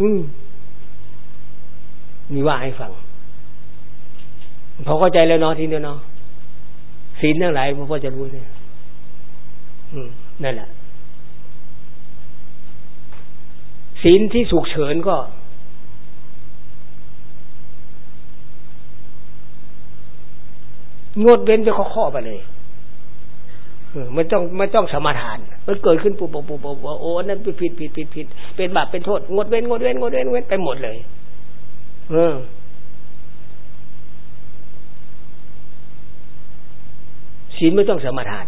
อืมมีว่าให้ฟังพอเข้าใจแล้วเนาะทีนี้เนาะศีลทั้งหลายพ่อจะรู้เนี่ยอืมนั่นแหละศีลที่สุกเฉินก็ งดเว้นไปข้อๆไปเลยไม่ต้องไม่ต้องสมาทาน มันเกิดขึ้นปุ๊บปุ๊บปุ๊บปุ๊บโอ้นั่นผิดผิดผิดผิดผิดเป็นบาปเป็นโทษงดเว้นงดเว้นงดเว้นเว้นไปหมดเลย เออศีลไม่ต้องสมาทาน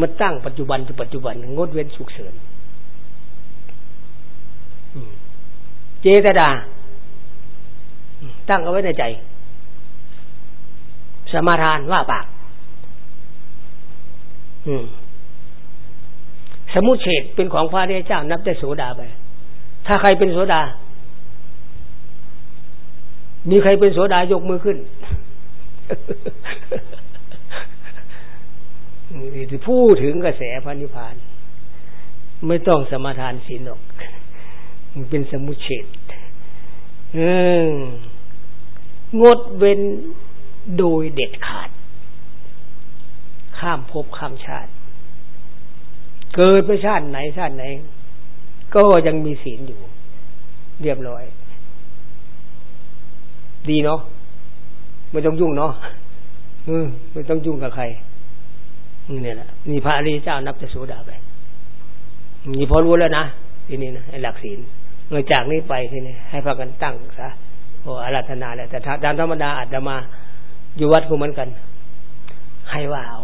มันตั้งปัจจุบันจะปัจจุบัน งดเว้นสุกเสริญเจตดา ตั้งเอาไว้ในใจ สมาทานว่าปากสมุเฉดเป็นของพระเดชเจ้านับได้โสดาไป ถ้าใครเป็นโสดา มีใครเป็นโสดายกมือขึ้นนี่พูดถึงกระแสพระนิพพาน ไม่ต้องสมาทานศีลหรอกมันเป็นสมุเฉดงดเว้น โดยเด็ดขาด ข้ามภพข้ามชาติ เกิดไปชาติไหนชาติไหน ก็ยังมีศีลอยู่ เรียบร้อย ดีเนาะไม่ต้องยุ่งเนาะอืมไม่ต้องยุ่งกับใครนี่แหละนี่พระอริยเจ้านับจะโสดาไปนี่พอรู้แล้วนะทีนี้นะหลักศีลเมื่อจากนี้ไปทีนี้ให้พากันตั้งซะโอ้อาราธนาแล้วแต่ตามธรรมดาอาจจะมา อยู่วัดกูเหมือนกัน ให้ว่าเอา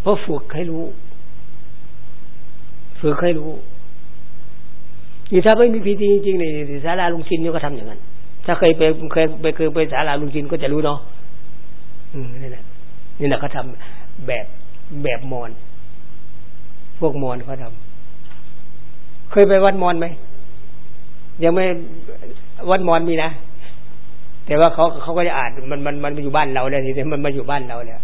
เพราะฝึกให้รู้ ฝึกให้รู้นี่ถ้าไม่มีพิธีจริงๆในศาลาลุงชินนี่ก็ทำอย่างนั้น ถ้าเคยไปเคยไปเคยไปศาลาลุงชินก็จะรู้เนาะอืมนี่แหละนี่แหละเขาทำแบบแบบมอนพวกมอนเขาทำเคยไปวัดมอนไหมยังไม่วัดมอนมีนะ แต่ว่าเขาเขาก็จะอ่านมันมันมันมาอยู่บ้านเราเลยทีนี้มันมาอยู่บ้านเราเนี่ย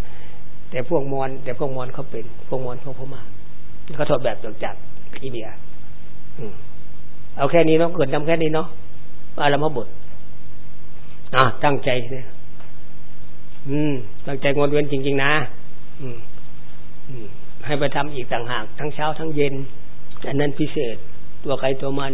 แต่พวกมอนแต่พวกมอนเขาเป็นพวกมอนพวกพม่าเขาถอดแบบจากอินเดีย อืมเอาแค่นี้เนาะเกิดทำแค่นี้เนาะอาลมาบทอะตั้งใจเนี่ยอืม ตั้งใจงดเว้นจริง ๆ นะ อืม อืม ให้ไปทำอีกต่างหาก ทั้งเช้าทั้งเย็น อันนั้นพิเศษ ตัวใครตัวมัน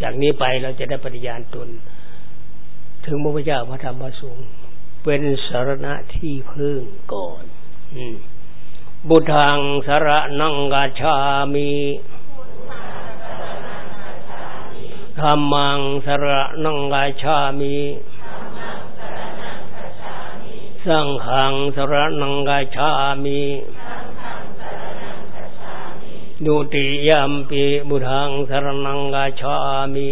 จากนี้ไปเราจะได้ปฏิญาณตน ถึงพระพุทธเจ้าพระธรรมพระสงฆ์เป็นสารณะที่พึ่งก่อนบุทังสารนังกาชามีธรรมังสารนังกาชามีสังขังสารนังกาชามิ ดุติยัมปีบุทังสรนังกาชามิ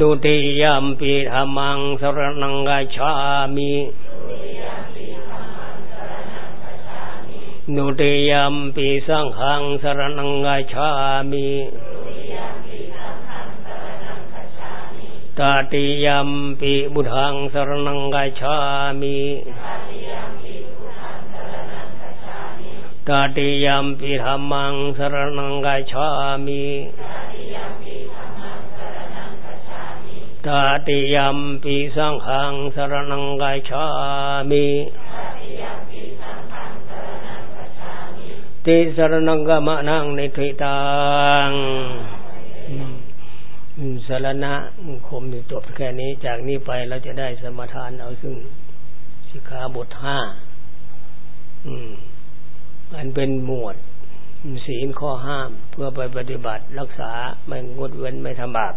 ดุติยัมปีธรรมังสรนังกาชามิดุติยัมปีสังขังสรนังกาชามิตติยัมปิบุทังสรนังกาชามิ ตาติยมปิธรรมังสรนังกาชามิตาติยมปิสังขังสรนังกาชามิติสรนังกามะนังนิทิตังสารณะคมจบแค่นี้จากนี้ไปเราจะได้สมทานเอาซึ่งสิกขาบทห้าอืม อันเป็นหมวดศีลข้อห้าม เพื่อไปปฏิบัติรักษาไม่งดเว้นไม่ทำบาป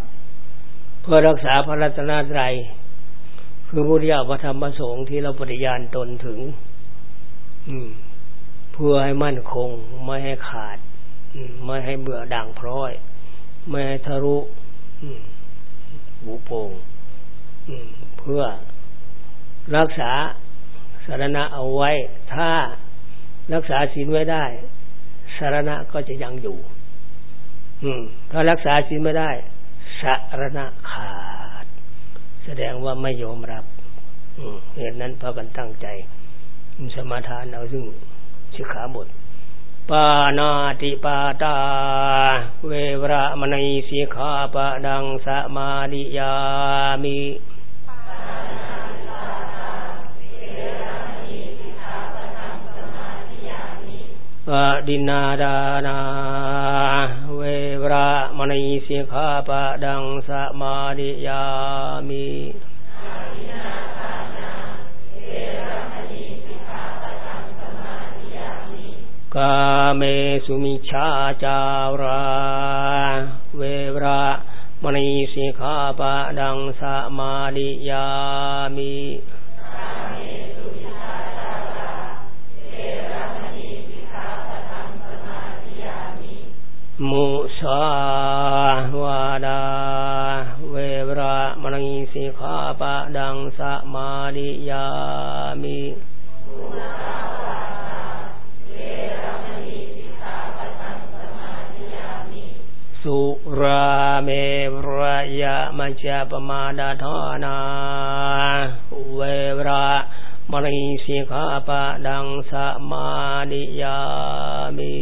เพื่อรักษาพระรัตนตรัยคือพุทธิยาพระธรรมประสงค์ที่เราปฏิญาณตนถึง อืม เพื่อให้มั่นคง ไม่ให้ขาดไม่ให้เบื่อด่างพร้อย ไม่ให้ทะลุหูโปงเพื่อรักษาสารณะเอาไว้ ถ้า รักษาศีลไว้ได้สารณะก็จะยังอยู่ อืม ถ้ารักษาศีลไม่ได้สารณะขาด แสดงว่าไม่ยอมรับเหตุนั้นพากันตั้งใจสมาทานเอาซึ่งสิกขาบทปานาติปาตา เววระมณีสีขาปะดังสมาดิยามิ ปดินาดานาเววระมณีสีขาปะดังสมาดิยามิกาเมสุมิชาจาราเวระมณีสิกขาปะดังสมาดิยามิมุ มุสาวาดา เวระมณีสิกขาปะดังสมาดิยามิสุราเมรยะมัจจปมาดาทานา เวรามณีสิกขาปะดังสมาดิยามิ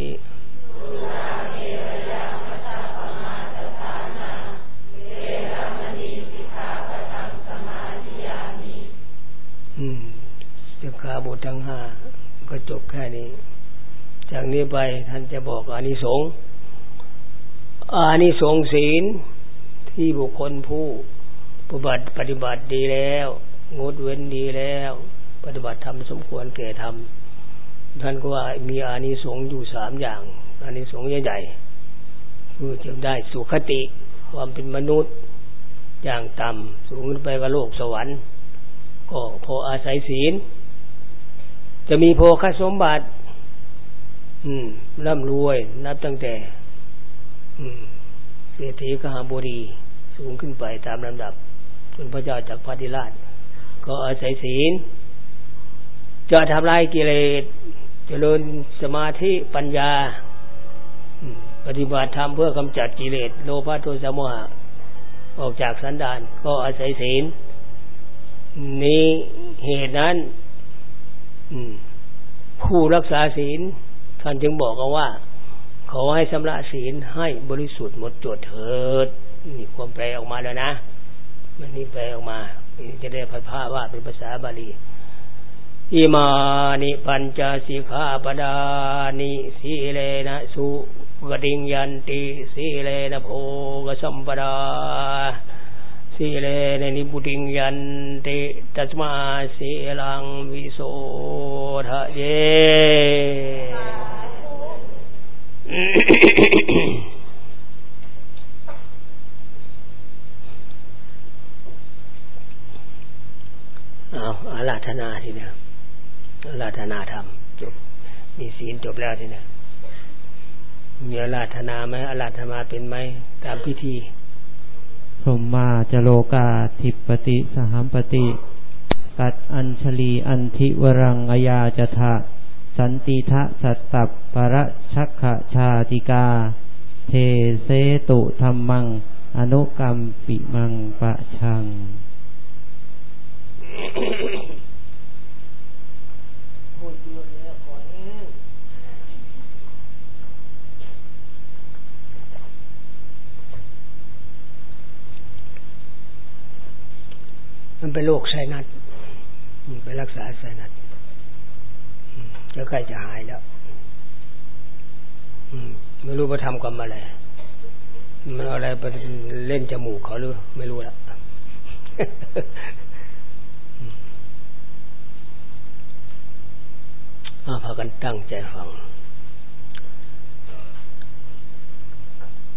สิกขาบททั้งห้าก็จบแค่นี้ จากนี้ไปท่านจะบอกอานิสงส์อานิสงส์ศีลที่บุคคลผู้ปฏิบัติปฏิบัติดีแล้ว งดเว้นดีแล้ว ปฏิบัติธรรมสมควรแก่ธรรมท่านก็ว่ามีอานิสงส์อยู่สามอย่าง อานิสงส์ใหญ่ๆคือจะได้สุขติ ความเป็นมนุษย์อย่างต่ำสูงขึ้นไปกับโลกสวรรค์ ก็พออาศัยศีล จะมีโภคสมบัติ อืมร่ำรวย นับตั้งแต่เศรษฐีกหาบุรี สูงขึ้นไปตามลำดับจนพระเจ้าจากพระธิราช ก็อาศัยศีล จะทำลายกิเลสเจริญสมาธิปัญญาปฏิบัติธรรมเพื่อกำจัดกิเลสโลภะโทสะโมหะออกจากสันดาน ก็อาศัยศีลนี้เหตุนั้น ผู้รักษาศีล ท่านจึงบอกกันว่า ขอให้ชำระศีลให้บริสุทธิ์หมดจดเถิดนี่ความแปลออกมาแล้วนะมันนี่แปลออกมาจะได้พัดผ้าว่าเป็นภาษาบาลีอิมานิปัญจสิกขาปดานิสีเลนะสุกดิงยันติสีเลนะโพกสัมปดา สีเลนนิบุติยันติตัสมาสีลังวิโสทะเยเอาอาราธนาทีเนี่ยอาราธนาธรรมจบ มีศีลจบแล้วทีเนี่ยมีอาราธนาไหมอาราธนาเป็นไหมตามพิธี สมมาจโลกาทิปติสหัมปติตัดอัญชลีอันทิวรังอยาจทะสันติทะสัตตปรชักขชาติกา เทเสตุธรรมัง อนุกรรมปิมังปะชัง มันเป็นโรคไซนัสไปรักษาไซนัสจะใกล้จะหายแล้วไม่รู้ไปทำกรรมอะไรมันอะไรไปเล่นจมูกเขาหรือไม่รู้ละพากันตั้งใจฟัง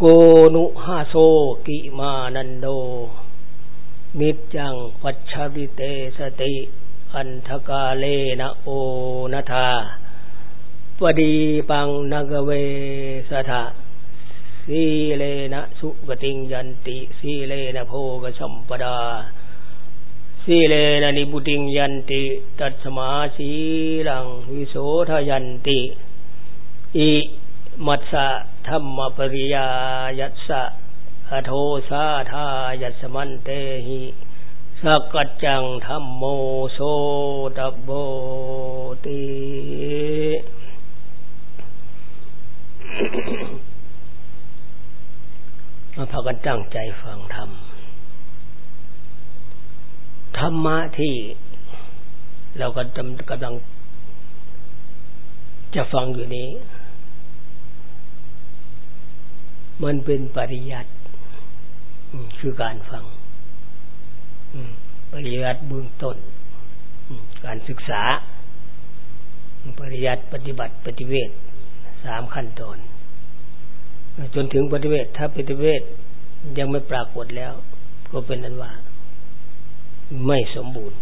โกนุหาโซกิมานันโดนิจังปัจฉริเตสติ อันทกาเลนะโอนัทาปดีปังนกเวสถะสีเลนะสุกติงยันติสีเลนะโพกสัมปดาสีเลนะนิบุติงยันติ ตัสมาสีลังวิโสทยันติ อิมัสสะ ธรรมปริยายัสสะอโทสาธายัสมันเตหิสักกัจจังธรรมโมโสตโบติมาพากันตั้งใจฟังธรรม ธรรมะที่เราก็กำลังจะฟังอยู่นี้ มันเป็นปริยัติคือการฟังปริยัติเบื้องต้นการศึกษา ปริยัติปฏิบัติปฏิเวทสามขั้นตอนจนถึงปฏิเวทถ้าปฏิเวทยังไม่ปรากฏแล้ว ก็เป็นนั้นว่า ไม่สมบูรณ์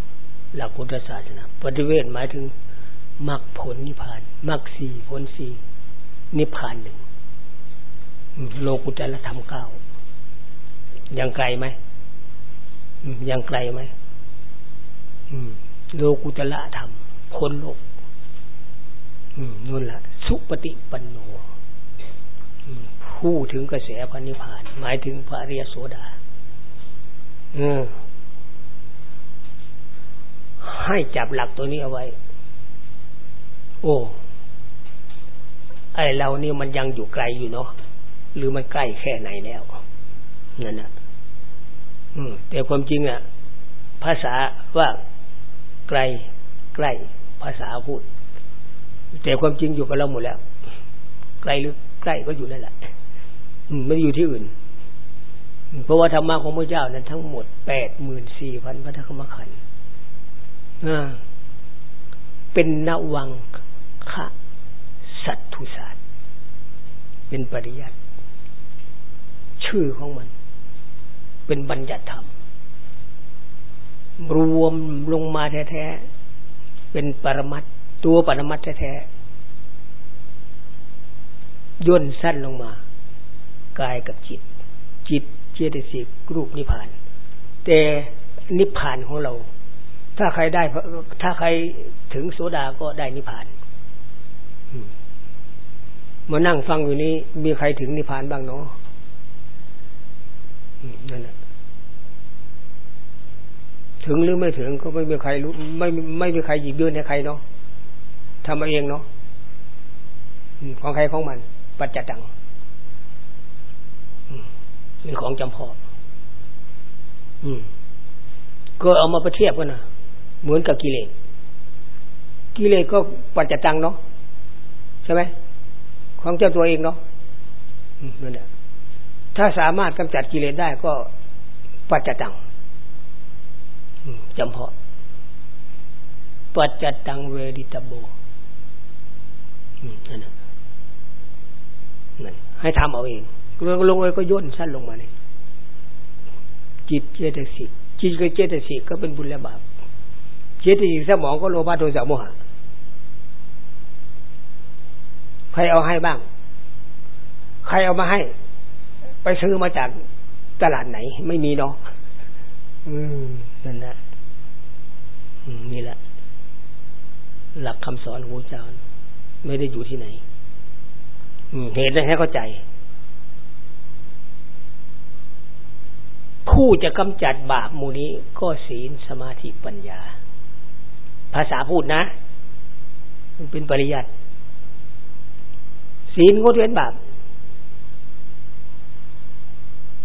หลักพุทธศาสนาปฏิเวทหมายถึงมรรคผลนิพพานมรรคสี่ผลสี่นิพพานหนึ่ง โลกุตละธรรมเก้ายังไกลไหมยังไกลไหมโลกุตละธรรมพ้นโลกนู่นละสุปฏิปันโนผู้ถึงกระแสพระนิพพาน หมายถึงพระเรียโสดาให้จับหลักตัวนี้เอาไว้ โอ้ ไอเรานี่มันยังอยู่ไกลอยู่เนาะ หรือมันใกล้แค่ไหนแล้วนั่นนะอืม แต่ความจริงอะ ภาษาว่าไกลใกล้ ภาษาพูด แต่ความจริงอยู่กับเราหมดแล้ว ไกลหรือใกล้ก็อยู่นั่นแหละไม่อยู่ที่อื่น เพราะว่าธรรมะของพระเจ้านั้นทั้งหมดแปดหมื่นสี่พันพระธรรมขันธ์เป็นนวังคะสัตทุศาสตร์ เป็นปริยัติ ชื่อของมัน เป็นบัญญัติธรรม รวมลงมาแท้ๆ เป็นปรมัตตัวปรมัตแท้ๆ ย่นสั้นลงมากายกับจิต จิตเจตสิกรูปนิพพาน แต่นิพพานของเรา ถ้าใครได้ ถ้าใครถึงโสดาก็ได้นิพพานมานั่งฟังอยู่นี้มีใครถึงนิพพานบ้างเนาะ นั่นแหละถึงหรือไม่ถึงก็ไม่มีใครรู้ ไม่ไม่มีใครหยิบยื่นให้ใครเนาะทำมาเองเนาะของใครของมัน ปัจจตังเป็นของจำเพาะก็เอามาประเทียบกันนะเหมือนกับกิเลสกิเลสก็ปัจจตังเนาะใช่ไหมของเจ้าตัวเองเนาะนั่นแหละ ถ้าสามารถกำจัดกิเลสได้ก็ปัจจตังจำเพาะปัจจตังเวดิตาโบนั่นนะนั่นให้ทำเอาเองลงลงไปก็ย่นสั้นลงมาเนี่ยจิตเจตสิกจิตกับเจตสิกก็เป็นบุญและบาปเจตสิกสมองก็โลภะโทสะโมหะใครเอาให้บ้าง ใครเอามาให้ ไปซื้อมาจากตลาดไหน ไม่มีเนาะอืมนั่นแหละนี่แหละ หลักคำสอนของพระเจ้าไม่ได้อยู่ที่ไหนเหตุให้เข้าใจ ผู้จะกำจัดบาปมูนี้ ก็ศีลสมาธิปัญญา ภาษาพูดนะ มันเป็นปริยัติศีลงดเว้นบาป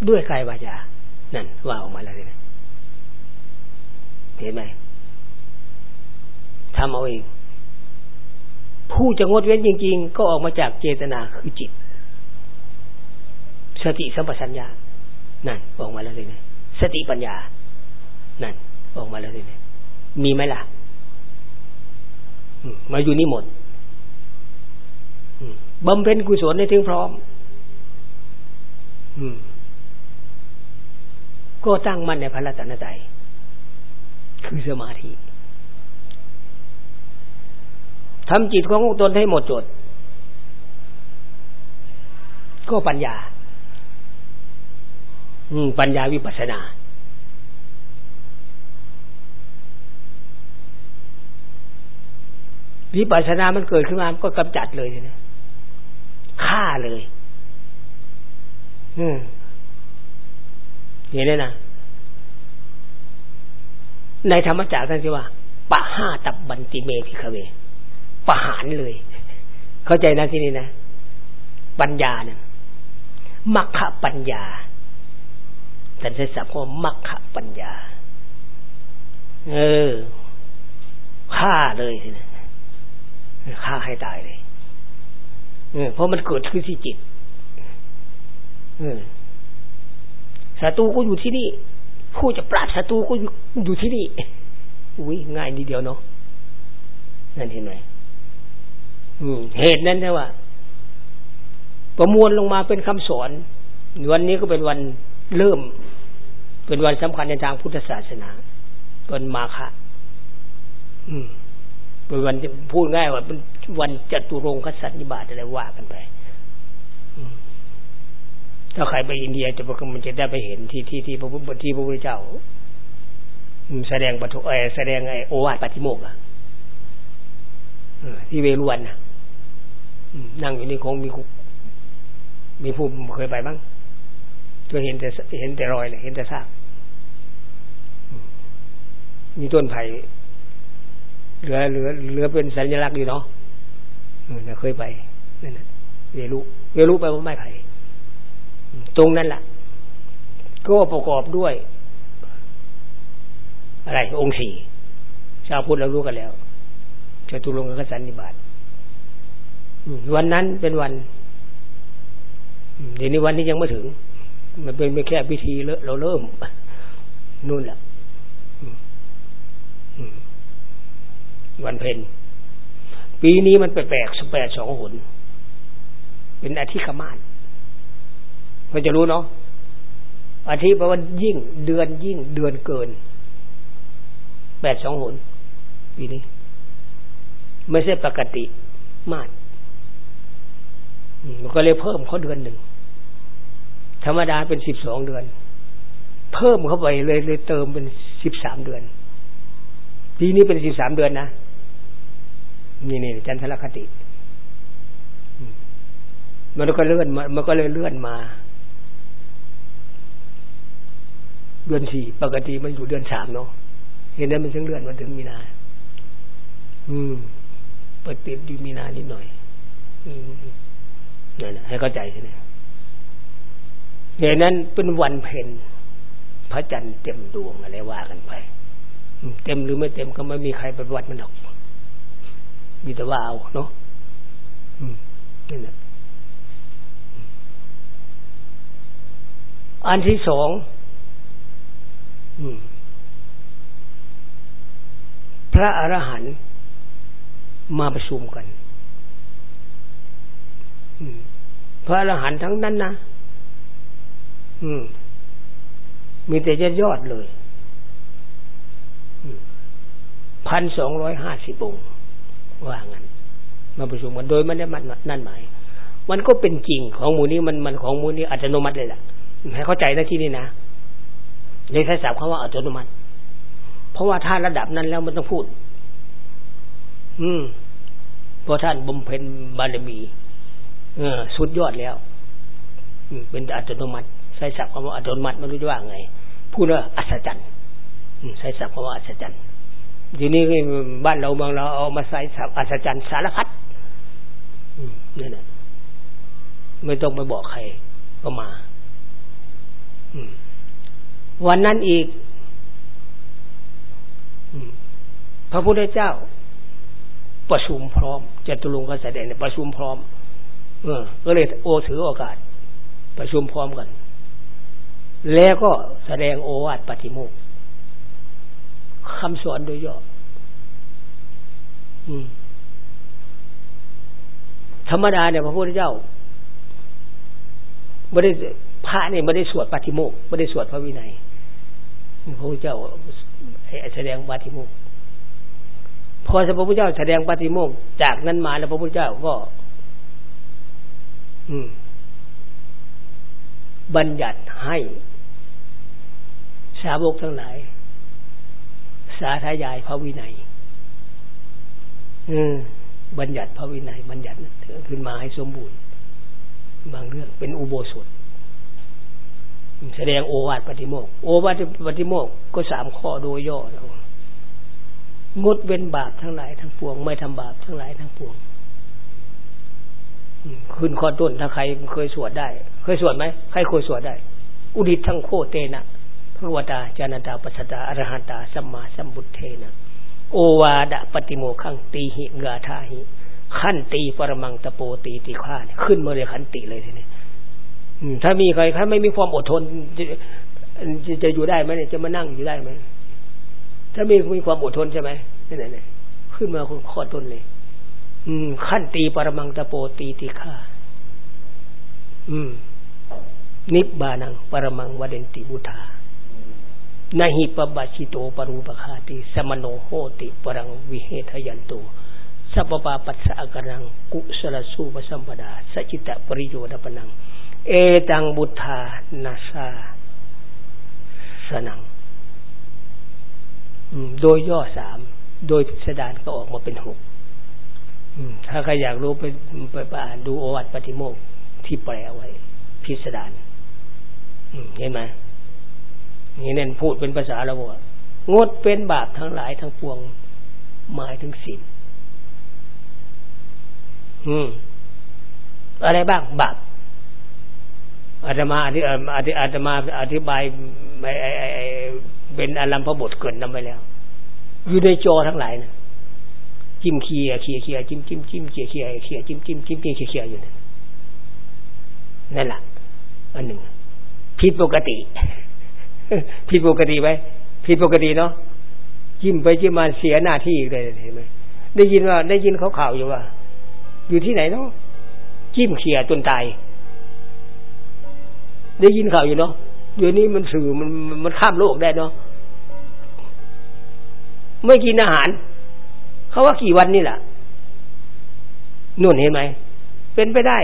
ด้วยกายวาจา นั่นว่าออกมาแล้วเลยนะเห็นไหมทำเอาเอง ผู้จะงดเว้นจริง ๆ ก็ออกมาจากเจตนาคือจิต สติสัมปชัญญะนั่นออกมาแล้วเลยนะสติปัญญา นั่น ออกมาแล้วเลยนะมีไหมล่ะมาอยู่นี่หมดบำเพ็ญกุศลในถึงพร้อม ก็ตั้งมั่นในพระรัตนตรัยคือสมาธิทำจิตของตนให้หมดจด ก็ปัญญาปัญญาวิปัสสนา วิปัสสนามันเกิดขึ้นมาก็กำจัดเลยนะฆ่าเลย อืม เห็นไหมนะในธรรมจักรท่านจะว่าปะห้าตับบันติเมพิคเวประหารเลย เข้าใจนะที่นี่นะ ปัญญาเนี่ยมัคคะปัญญาท่านใช้ศัพท์ว่ามัคคะปัญญา เออฆ่าเลยสินะฆ่าให้ตายเลยเออเพราะมันเกิดขึ้นที่จิตเออ ศัตรูก็อยู่ที่นี่ ผู้จะปราบศัตรูก็อยู่ที่นี่ อุ้ยง่ายนิดเดียวเนาะนั่นเห็นไหมเหตุนั้นนะว่า ประมวลลงมาเป็นคำสอน วันนี้ก็เป็นวันเริ่ม เป็นวันสำคัญในทางพุทธศาสนาเป็นมาฆะอืมเป็นวันพูดง่ายว่าเป็นวันจตุรงคสันนิบาตอะไรว่ากันไป ถ้าใครไปอินเดียจะมันจะได้ไปเห็นที่ที่ที่พระพุทธที่พระพุทธเจ้าแสดงปฐเอแสดงไอโอวาทปฏิโมกอะที่เวรุวันน่ะนั่งอยู่ในคงมีมีผู้เคยไปบ้างจะเห็นแต่เห็นแต่รอยเลยเห็นแต่ซากมีต้นไผ่เหลือเหลือเหลือเป็นสัญลักษณ์อยู่เนาะเอเคยไปนั่นนะเวรุเวรุไปว่าไม้ไผ่ ตรงนั้นแหละก็ประกอบด้วย อะไร องค์สี่ชาวพุทธเรารู้กันแล้วจตุรงกสันนิบาตวันนั้นเป็นวันเดี๋ยวนี้วันนี้ยังไม่ถึง มันเป็นไม่แค่พิธีเราเริ่มนู่นแหละวันเพ็ญปีนี้มันแปลกๆแปดสองหนเป็นอาทิตย์ขมาน เราจะรู้เนาะอาทิตย์แปลว่ายิ่ง เดือนยิ่ง เดือนเกินแปดสองหนปีนี้ ไม่ใช่ปกติมาดมันก็เลยเพิ่มเขาเดือนหนึ่งธรรมดาเป็นสิบสองเดือน เพิ่มเข้าไปเลยเลยเติมเป็นสิบสามเดือน ปีนี้เป็นสิบสามเดือนนะนี่นี่จันทรคติ มันก็เลื่อนมามันก็เลยเลื่อนมา เดือนสี่ปกติมันอยู่เดือนสามเนาะเห็นนั้นมันถึงเลื่อนมาถึงมีนา อืมปฏิบัติมีนานิดหน่อย อืมนี่ยให้เข้าใจใช่ไหมเหตุนั้นเป็นวันเพ็ญพระจันทร์เต็มดวงอะไรว่ากันไปเต็มหรือไม่เต็มก็ไม่มีใครไปวัดมันหรอก มีแต่ว่าเอาเนาะนี่แหละอันที่สอง พระอรหันต์มาประชุมกันพระอรหันต์ทั้งนั้นนะอืม มีแต่ยอดยอดเลยพันสองร้อยห้าสิบองค์ว่างั้น มาประชุมกันโดยไม่ได้มันนั่นหมาย มันก็เป็นจริงของมูนี้มันมันของมูนี้อัตโนมัติเลยแหละให้เข้าใจนะที่นี่นะ ในใช้ศัพท์คำว่าอัตโนมัติ เพราะว่าท่านระดับนั้นแล้วมันต้องพูด อืมเพราะท่านบำเพ็ญบารมี เออ สุดยอดแล้วเป็นอัตโนมัติใช้ศัพท์คำว่าอัตโนมัติไม่รู้จะว่าไง พูดว่าอัศจรรย์ใช้ศัพท์คำว่าอัศจรรย์ทีนี้บ้านเราเมืองเราเอามาใส่สับอัศจรรย์สารพัดนี่นะไม่ต้องไปบอกใครก็มา อืม วันนั้นอีกพระพุทธเจ้า ประชุมพร้อมจตุรงกแสดงประชุมพร้อม เออ ก็เลยโอถือโอกาส ประชุมพร้อมกัน แล้วก็แสดงโอวาทปฏิโมกคำสอนโดยย่อธรรมดาเนี่ยพระพุทธเจ้าไม่ได้พระเนี่ยไม่ได้สวดปฏิโมกไม่ได้สวดพระวินัย พระพุทธเจ้าแสดงปฏิโมกพอพระพุทธเจ้าแสดงปฏิโมกจากนั้นมาแล้วพระพุทธเจ้าก็ อืม บัญญัติให้ สาวกทั้งหลาย สาธยายพระวินัยบัญญัติพระวินัย บัญญัติขึ้นมาให้สมบูรณ์ บางเรื่องเป็นอุโบสถ แสดงโอวาทปฏิโมก โอวาทปฏิโมกก็สามข้อโดยย่อแล้วงดเว้นบาปทั้งหลายทั้งปวง ไม่ทำบาปทั้งหลายทั้งปวงขึ้นข้อต้นถ้าใครเคยสวดได้ เคยสวดไหมใครเคยสวดได้ อุดิตทั้งโคเตนะพระวตาจานาตาปัสตาอรหันตาสัมมาสัมบุตเทนะโอวาดะปฏิโมขังตีหิกาธาหิขันตีปรมังตะโปตีตีข้านขึ้นมาเลยขันติเลยทีนี้ ถ้ามีใครถ้าไม่มีความอดทนจะจะอยู่ได้ไหมเนี่ยจะมานั่งอยู่ได้ไหมถ้ามีมีความอดทนใช่ไหมนี่ไหนขึ้นมาข้อต้นเลย อืม ขั้นตีปรมังตะโปตีตีข้าอืม นิบบานัง ปรมังวเดนติบุธานหิปบัชิโตปรูปคาติ สมโนโหติ ปรังวิเหทยันโตสัพปาปัสสะกรัง กุสลสูปสัมปดาสจิตะปริโยดปนัง เอตังบุทธานาซาสนังโดยย่อสาม โดยพิสดารก็ออกมาเป็นหกถ้าใครอยากรู้ไปไปอ่านดูโอวัตปฏิโมกที่แปลไว้ พิสดารเห็นไหมนี่เน้นพูดเป็นภาษาเราว่างดเป็นบาปทั้งหลายทั้งปวง หมายถึงศีลอืม อะไรบ้างบาป อาตมาอธิอาตมาอธิบายเป็นอารัมพบทเกินนำไปแล้ว อยู่ในจอทั้งหลายนะจิ้มเคียเคียเคียจิ้มจิ้มจิ้มเคียเคียเคียจิ้มจิ้มจิ้มเคียเคียอยู่นั่นแหละอันหนึ่งผิดปกติผิดปกติไหมผิดปกติเนาะจิ้มไปจิ้มมาเสียหน้าที่อีกเลยเห็นไหมได้ยินว่า ได้ยินเขาข่าวอยู่ว่า อยู่ที่ไหนเนาะจิ้มเขียจนตาย ได้ยินข่าวอยู่เนาะเดี๋ยวนี้มันสื่อมันมันข้ามโลกได้เนาะไม่กินอาหาร เขาว่ากี่วันนี่แหละนุ่นเห็นไหมเป็นไปได้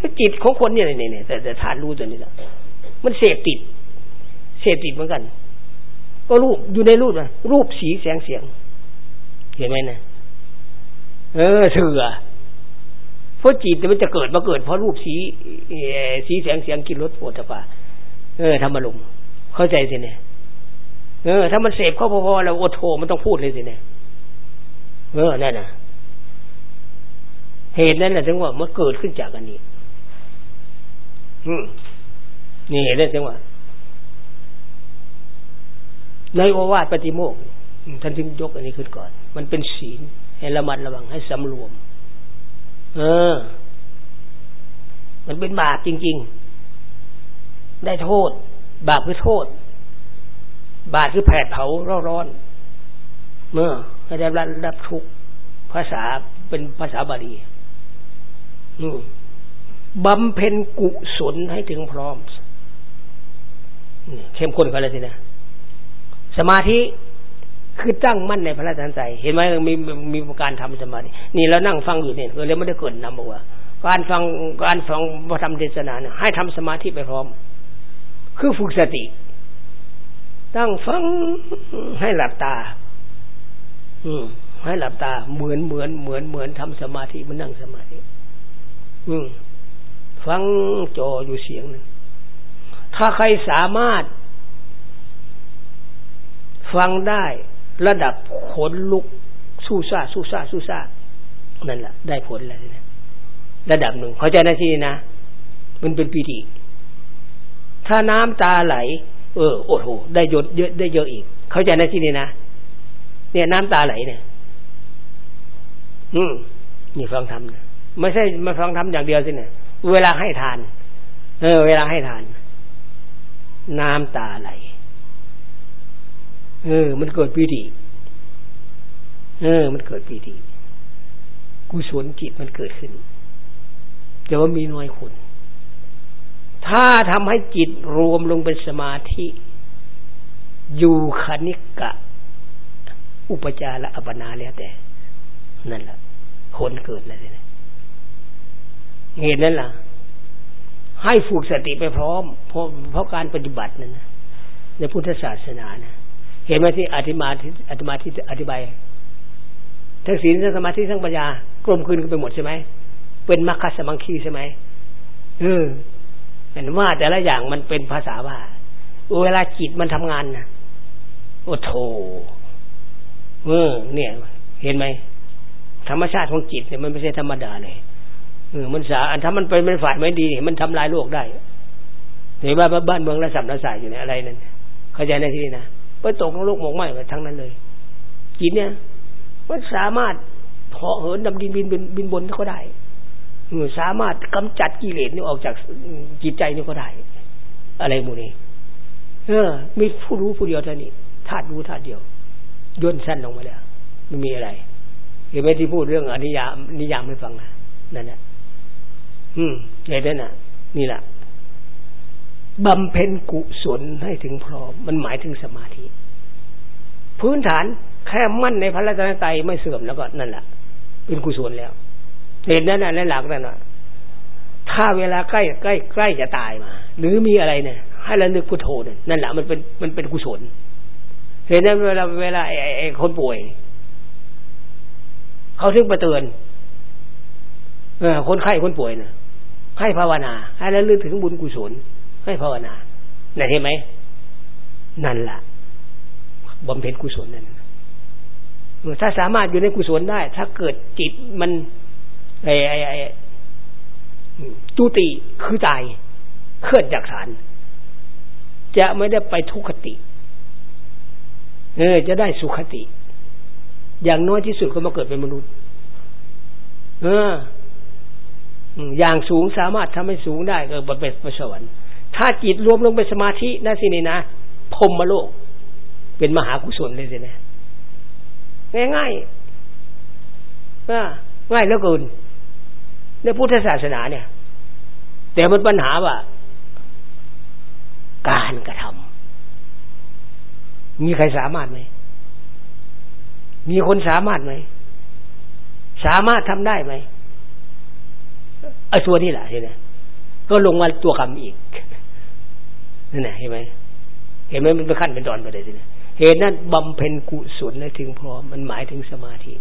ก็จิตของคนเนี่ยเนี่ยแต่แต่ทานรู้ตัวนี้แหละมันเสพติด เสพติดเหมือนกัน ก็รูปอยู่ในรูปนะรูปสีแสงเสียง เห็นไหมนะเออเสือ เพราะจิตมันจะเกิดมาเกิดเพราะรูปสีสีแสงเสียงกินรสปวดตะปาเออทำมาลงเข้าใจสิเนี่ยเออ ถ้ามันเสพเข้าพอๆแล้วโอโทมันต้องพูดเลยสิเนี่ยเออนั่นน่ะ เหตุนั้นแหละถึงว่ามันเกิดขึ้นจากอันนี้อืมนี่เห็นได้ถึงว่าในโอวาทปฏิโมกท่านจึงยกอันนี้ขึ้นก่อน มันเป็นศีลให้ระมัดระวังให้สำรวม เออ มันเป็นบาปจริง ๆ ได้โทษ บาปคือโทษ บาปคือแผดเผาร้อน เมื่อได้รับรับทุกภาษาเป็นภาษาบาลีบำเพ็ญกุศลให้ถึงพร้อมเข้มข้นกันเลยสินะสมาธิ คือตั้งมั่นในพระราชใจเห็นไหมมีมีการทำสมาธินี่เรานั่งฟังอยู่เนี่ยเลยไม่ได้เกิดนำบอกว่า การฟังการฟังพระธรรมเทศนาเนี่ยให้ทำสมาธิไปพร้อม คือฝึกสติ ตั้งฟังให้หลับตา อืมให้หลับตา เหมือนเหมือนเหมือนเหมือนทำสมาธิมันนั่งสมาธิ อืมฟังจออยู่เสียงนึงถ้าใครสามารถฟังได้ ระดับขนลุกสู้ซ่าสู้ซ่าสู้ซ่านั่นแหละได้ผลแล้วนะระดับหนึ่งเข้าใจนะที่นี่นะมันเป็นปีติถ้าน้ำตาไหล เออโอ้โหได้ยศเยอะได้เยอะอีก เข้าใจนะที่นี่นะเนี่ยน้ำตาไหลเนี่ย อืมนี่ฟังธรรมนะไม่ใช่มาฟังธรรมอย่างเดียวสิเนี่ยเวลาให้ทาน เออ เวลาให้ทาน น้ำตาไหล เออ มันเกิดปีติเออ มันเกิดปีติกุศลจิตมันเกิดขึ้น แต่ว่ามีน้อยคนถ้าทำให้จิตรวมลงเป็นสมาธิ อยู่คณิกะ อุปจาระอัปนาแล้วแต่ นั่นแหละคนเกิดแล้วเนี่ยเหตุนั้นล่ะ ให้ฝึกสติไปพร้อมเพราะเพราะการปฏิบัตินั่นนะในพุทธศาสนานะ เห็นไหมที่อธิมาอธิมาที่อธิบายทั้งศีลทั้งสมาธิทั้งปัญญากลมคืนกันไปหมดใช่ไหมเป็นมรรคสมังคีใช่ไหมเออเห็นว่าแต่ละอย่างมันเป็นภาษาว่า เวลาจิตมันทำงานนะโอ้โถเออเนี่ย เห็นไหมธรรมชาติของจิตเนี่ยมันไม่ใช่ธรรมดาเลยเออมันสาอันถ้ามันเป็นมันฝ่ายไม่ดี มันทำลายโลกได้เห็นว่าบ้านเมืองระสับระสายอยู่ในอะไรนั่นเข้าใจในที่นี้นะ ไปตกของโลกหมกไหม้ทั้งนั้นเลยจิตเนี่ย มันสามารถเหาะเหินดำดินบินบินบินบนก็ได้สามารถกำจัดกิเลสนี่ออกจากจิตใจนี่ก็ได้ อะไรมูนี้ เออ มีผู้รู้ผู้เดียวเท่านี้ธาตุรู้ธาตุเดียวย่นสั้นลงมาแล้วไม่มีอะไรเห็นไหมที่พูดเรื่องอนิยามนิยามไม่ฟังนั่นแหละอืมในนั้นน่ะ นี่แหละ บำเพ็ญกุศลให้ถึงพร้อม มันหมายถึงสมาธิ พื้นฐานแค่มั่นในพระรัตนตรัยไม่เสื่อมแล้วก็นั่นแหละเป็นกุศลแล้วเห็นนั่นน่ะในหลักนั่นน่ะถ้าเวลาใกล้ใกล้ใกล้จะตายมา หรือมีอะไรเนี่ยให้ระลึกพุทโธเนี่ยนั่นแหละมันเป็นมันเป็นกุศล เห็นนั้นเวลาเวลาไอ้คนป่วยเขาถึงประเตือนเอคนไข้คนป่วยเนี่ยให้ภาวนา ให้ระลึกถึงบุญกุศล ให้ภาวนานั่นเห็นไหมนั่นแหละบำเพ็ญกุศลนั่นถ้าสามารถอยู่ในกุศลได้ ถ้าเกิดจิตมันไอ้ไอ้ไอ้ตุติคือตายเคลื่อนจากฐาน จะไม่ได้ไปทุกขติ เออ จะได้สุขติ อย่างน้อยที่สุดก็มาเกิดเป็นมนุษย์ เออ อย่างสูงสามารถทำให้สูงได้ก็เป็นพระสวรรค์ ถ้าจิตรวมลงเป็นสมาธินั่นสินี่นะพรมมโลก เป็นมหากุศลเลยสินะง่ายง่ายง่ายแล้วเกินในพุทธศาสนาเนี่ย แต่มันปัญหาว่า การกระทำมีใครสามารถไหม มีคนสามารถไหม สามารถทำได้ไหมไอ้ตัวนี้แหละใช่ไหมก็ลงมาตัวคำอีก นั่นแหละเห็นไหมเห็นไหมมันเป็นขั้นเป็นตอนไปเลยทีนี้เหตุนั้นบำเพ็ญกุศลถึงพร้อมมันหมายถึงสมาธิ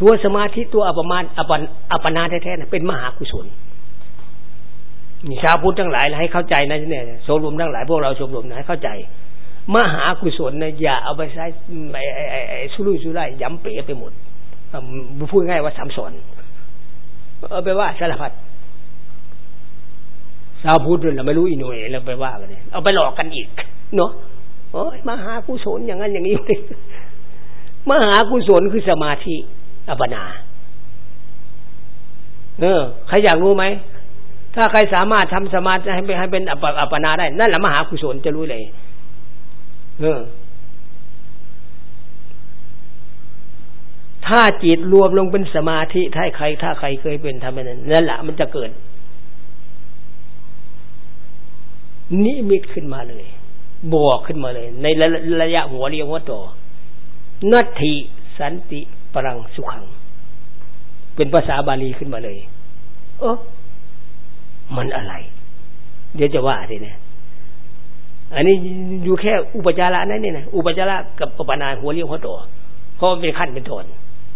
ตัวสมาธิตัวอัปมาอัปอัปนาแท้ๆเป็นมหากุศลมีชาวพุทธทั้งหลายให้เข้าใจนะเนี่ยโสมรมทั้งหลายพวกเราชมรมนะให้เข้าใจ มหากุศลเนี่ยอย่าเอาไปใช้ไอ้ไอ้ไอ้สุรุ่ยสุร่ายย้ำเป๋ไปหมดพูดง่ายว่าสามสอนเอาไปว่าสารพัด ชาวพุทธเราไม่รู้อีหน่วยเราไปว่ากันเนี่ยเอาไปหลอกกันอีก เนาะโอ้ยมหากุศลอย่างนั้นอย่างนี้มหากุศลคือสมาธิอัปนาเออใครอยากรู้ไหมถ้าใครสามารถทำสมาธิให้เป็นให้เป็นอัปปนาได้ นั่นแหละมหากุศลจะรู้เลย เออ ถ้าจิตรวมลงเป็นสมาธิ ถ้าใคร ถ้าใครเคยเป็นทำนั้นนั่นแหละมันจะเกิด นิมิตขึ้นมาเลยบวกขึ้นมาเลย ในระยะหัวเรียวหัวโตนัตถิสันติปรังสุขัง เป็นภาษาบาลีขึ้นมาเลย เออมันอะไร เดี๋ยวจะว่าทีนี่อันนี้อยู่แค่อุปจาระนั่นนี่นะอุปจาระกับปปนาหัวเรียวหัวโตเพราะเป็นขั้นเป็นตน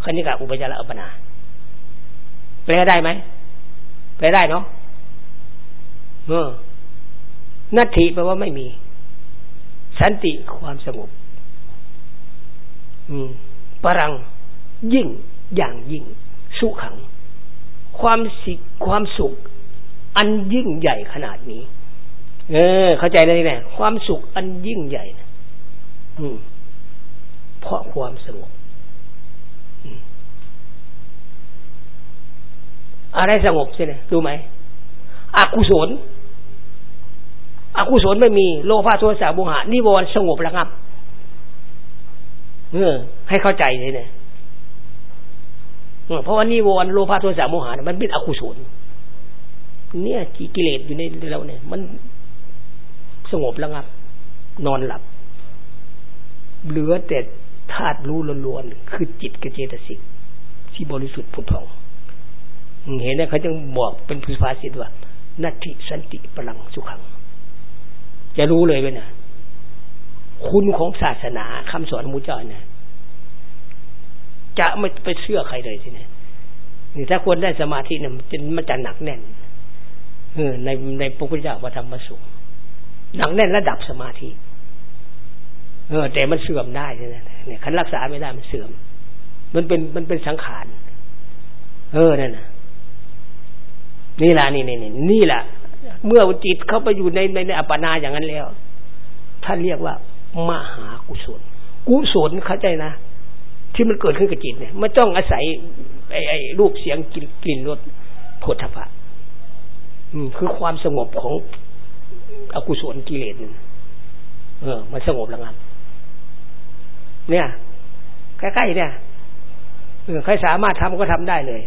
ขั้นนี้กับอุปจาระอุปนาแปลได้ไหมแปลได้เนาะเออ นัตถิแปลว่าไม่มี สันติความสงบปรัง ยิ่งอย่างยิ่ง สุขัง ความสิความสุข อันยิ่งใหญ่ขนาดนี้ เออ เข้าใจเลยเนี่ยความสุขอันยิ่งใหญ่นะอืม เพราะความสงบอะไรสงบใช่ไหมรู้ไหมอกุศล อกุศลไม่มีโลภะโทสะโมหะนิวรณ์สงบระงับเออให้เข้าใจเลยเนี่ยเพราะว่านิวรณ์โลภะโทสะโมหะมันเป็นอกุศลเนี่ยกิเลสอยู่ในเราเนี่ย มันสงบระงับ นอนหลับ เหลือแต่ธาตุรู้ล้วนๆคือจิตกับเจตสิกที่บริสุทธิ์ผุดผ่องเห็นไหมเขาจึงบอกเป็นภาษิตว่า นัตถิสันติพลังสุขัง จะรู้เลยเว้ยนะคุณของศาสนาคำสอนมุจจาเนี่ยจะไม่ไปเชื่อใครเลยทีนี้นี่ถ้าควรได้สมาธิเนี่ยมันมันจะหนักแน่นเออในในพระพุทธเจ้าพระธรรมสุขหนักแน่นระดับสมาธิ เออ แต่มันเสื่อมได้ใช่ไหมเนี่ยคันรักษาไม่ได้มันเสื่อม มันเป็นมันเป็นสังขาร เออนั่นนะนี่ละนี่นี่นี่นี่แหละ เมื่อจิตเข้าไปอยู่ในในอัปปนาอย่างนั้นแล้ว ท่านเรียกว่ามหากุศล กุศลเข้าใจนะ ที่มันเกิดขึ้นกับจิตเนี่ยไม่ต้องอาศัยไอ้ไอ้รูปเสียงกลิ่นกลิ่นรสโผฏฐัพพะคือความสงบของอกุศลกิเลสเออ มันสงบแล้วงับเนี่ยใกล้ๆเนี่ยใครสามารถทำก็ทำได้เลย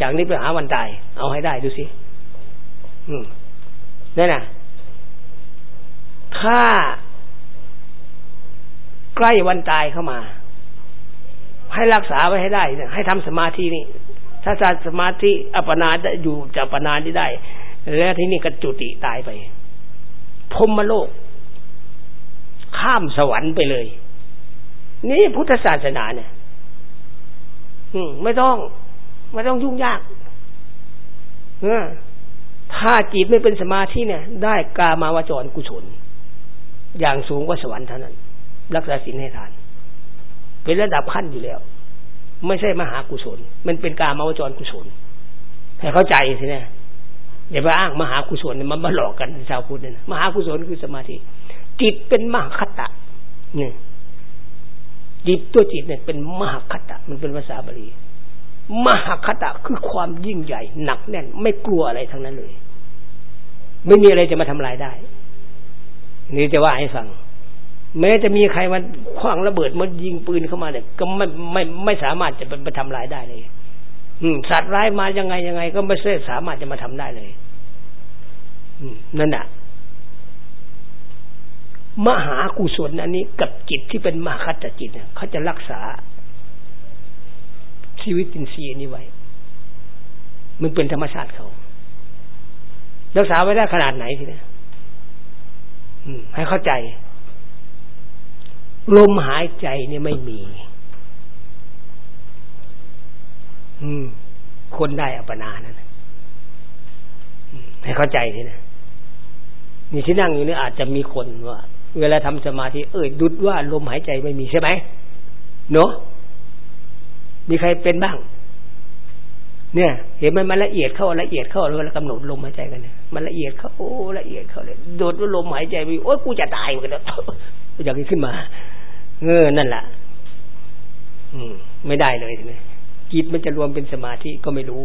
จากนี้ไปหาวันตาย เอาให้ได้ดูสิ นั่นน่ะ ถ้าใกล้วันตายเข้ามา ให้รักษาไว้ให้ได้ ให้ทำสมาธินี่ ถ้าสมาธิอัปนาอยู่จะปนาที่ได้ แล้วที่นี่ก็จุติตายไปพรมโลก ข้ามสวรรค์ไปเลย นี่พุทธศาสนาเนี่ยไม่ต้อง ไม่ต้องยุ่งยาก เออ ถ้าจิตไม่เป็นสมาธิเนี่ย ได้กามาวจรกุศล อย่างสูงกว่าสวรรค์เท่านั้น รักษาศีลให้ทาน เป็นระดับขั้นอยู่แล้ว ไม่ใช่มหากุศล มันเป็นกามาวจรกุศลให้เข้าใจสิเนี่ยอย่าไปอ้างมหากุศลมันมาหลอกกันชาวพุทธเนี่ยมหากุศลคือสมาธิ จิตเป็นมหาคตะเนี่ยจิตตัวจิตเนี่ยเป็นมหาคตะ มันเป็นภาษาบาลีมหาคตะคือความยิ่งใหญ่ หนักแน่น ไม่กลัวอะไรทั้งนั้นเลย ไม่มีอะไรจะมาทำลายได้ นี่จะว่าให้ฟัง แม้จะมีใครมาคว้างระเบิดมายิงปืนเข้ามาเนี่ย ก็ไม่ไม่ไม่สามารถจะไปทำลายได้เลย อืม สัตว์ร้ายมายังไงยังไง ก็ไม่สามารถจะมาทำได้เลยนั่นแหะมหากุศลอันนี้กับจิตที่เป็นมหาคัตจิตเนี่ยเขาจะรักษา ชีวิตจินทรีย์นี้ไว้ มันเป็นธรรมชาติเขา รักษาไว้ได้ขนาดไหนทีนี้ให้เข้าใจ ลมหายใจเนี่ยไม่มี อืม คนได้อัปนานั่นให้เข้าใจทีนะนี่ที่นั่งอยู่นี่อาจจะมีคนว่า เวลาทำสมาธิเอ่ยดุดว่าลมหายใจไม่มีใช่ไหมเนาะมีใครเป็นบ้าง เนี่ย เห็นมันมันละเอียดเข้าละเอียดเข้าแล้วกำหนดลมหายใจกันเนี่ยมันละเอียดเข้าโอ้ละเอียดเข้าเลยโดดว่าลมหายใจมีโอ้ยกูจะตายเหมือนกันอย่างนี้ขึ้นมาเออนั่นแหละอืม ไม่ได้เลยทีนี้จิตมันจะรวมเป็นสมาธิก็ไม่รู้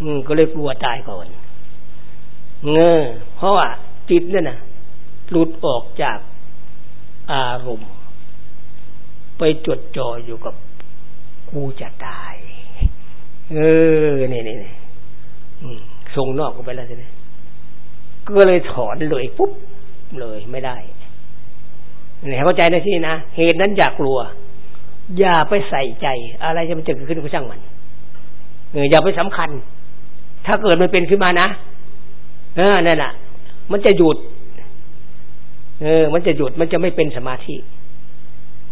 อืม ก็เลยกลัวตายก่อนเงอเพราะว่าจิตเนี่ยนะหลุดออกจากอารมณ์ ไปจดจ่ออยู่กับกูจะตาย เออนี่นี่นี่ส่งนอกไปแล้วใช่ไหมก็เลยถอนเลยปุ๊บเลยไม่ได้เนี่ยเข้าใจนะที่นะเหตุนั้นอย่ากลัว อย่าไปใส่ใจ อะไรจะมันจะเกิดขึ้นก็ช่างมันเอออย่าไปสำคัญ ถ้าเกิดมันเป็นขึ้นมานะเออนั่นแหละมันจะหยุด เออ มันจะหยุดมันจะไม่เป็นสมาธิ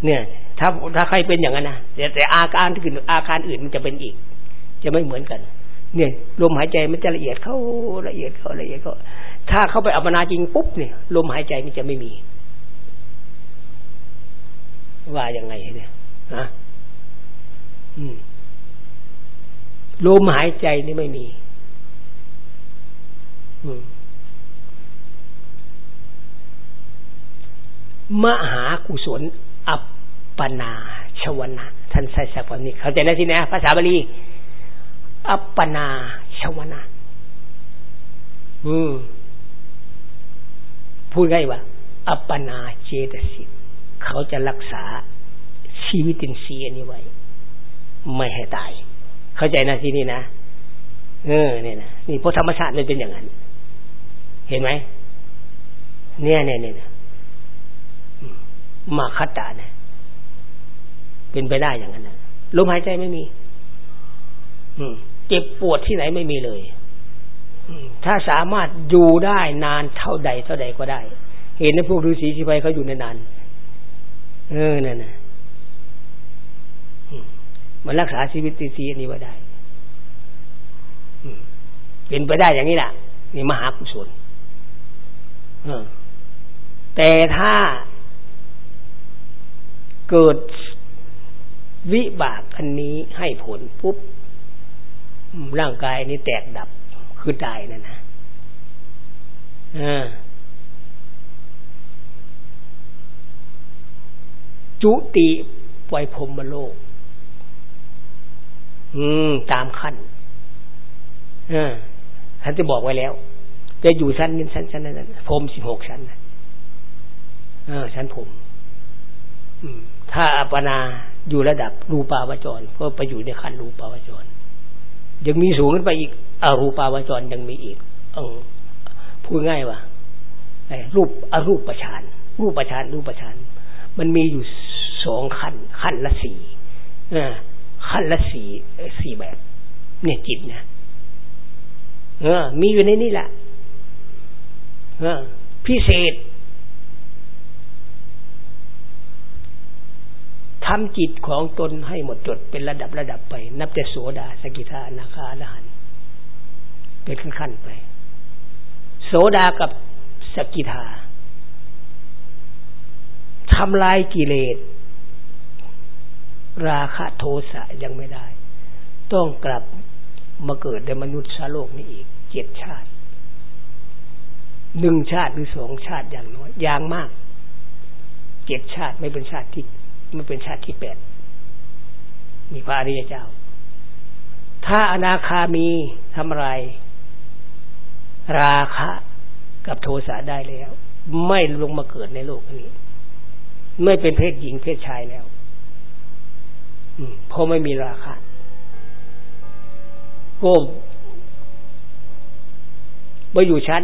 เนี่ย ถ้าถ้าใครเป็นอย่างนั้นนะแต่แต่อาการอื่นอาการอื่นมันจะเป็นอีก จะไม่เหมือนกัน เนี่ยลมหายใจมันจะละเอียดเข้าละเอียดเข้าละเอียดเข้าถ้าเข้าไปอัปนาจริงปุ๊บเนี่ยลมหายใจมันจะไม่มี ว่ายังไงเนี่ยฮะอืมลมหายใจนี่ไม่มีมหากุศลอัปปนาชวนะท่านใส่สักวันนี้เข้าใจนะทีนะภาษาบาลี อัปปนาชวนะอืม พูดง่ายว่า อัปปนาเจตสิก เขาจะรักษาชีวิตินทรีย์นี้ไว้ ไม่ให้ตาย เข้าใจนะที่นี่นะ เออ เนี่ยนะนี่เพราะธรรมชาติมันเป็นอย่างนั้น เห็นไหม เนี่ยเนี่ยเนี่ยมาคัตตาเนี่ยเป็นไปได้อย่างนั้นนะลมหายใจไม่มี อืม เจ็บปวดที่ไหนไม่มีเลยถ้าสามารถอยู่ได้นานเท่าใดเท่าใดก็ได้ เห็นในพวกฤาษีชีไปเขาอยู่ในนาน เออนั่นนะมันรักษาชีวิตตีซีอันนี้ไว้ได้เป็นไปได้อย่างนี้แหละนี่มหากุศลแต่ถ้าเกิดวิบากอันนี้ให้ผลปุ๊บ ร่างกายนี้แตกดับคือตายนั่นนะจุติปล่อยพรมโลก อืม ตามขั้นอ่าท่านจะบอกไว้แล้ว จะอยู่ชั้นนี้ชั้นชั้นนั้นพรมสิบหกชั้นนะอชั้นผมถ้าอัปนาอยู่ระดับรูปาวจร ก็ไปอยู่ในขั้นรูปาวจร ยังมีสูงขึ้นไปอีกอรูปาวจรยังมีอีกอพูดง่ายว่ารูปอรูปประชานรูปประชานรูปประชานมันมีอยู่สองขั้นขั้นละสี่ขั้นละสี่สี่แบบ เนี่ยจิตเนี่ยมีอยู่ในนี่แหละพิเศษ ทำจิตของตนให้หมดจดเป็นระดับระดับไป นับแต่โสดาสกิทานาคาอรหันเป็นขั้นไป โสดากับสกิทาทำลายกิเลส ราคะโทสะยังไม่ได้ ต้องกลับมาเกิดในมนุษย์ชาโลกนี้อีกเจ็ดชาติหนึ่งชาติหรือสองชาติอย่างน้อย อย่างมากเจ็ดชาติไม่เป็นชาติที่ ไม่เป็นชาติที่แปดมีพระอริยเจ้า ถ้าอนาคามีทำอะไร ราคะกับโทสะได้แล้ว ไม่ลงมาเกิดในโลกนี้ ไม่เป็นเพศหญิงเพศชายแล้วเพราะไม่มีราคะก็มาอยู่ชั้น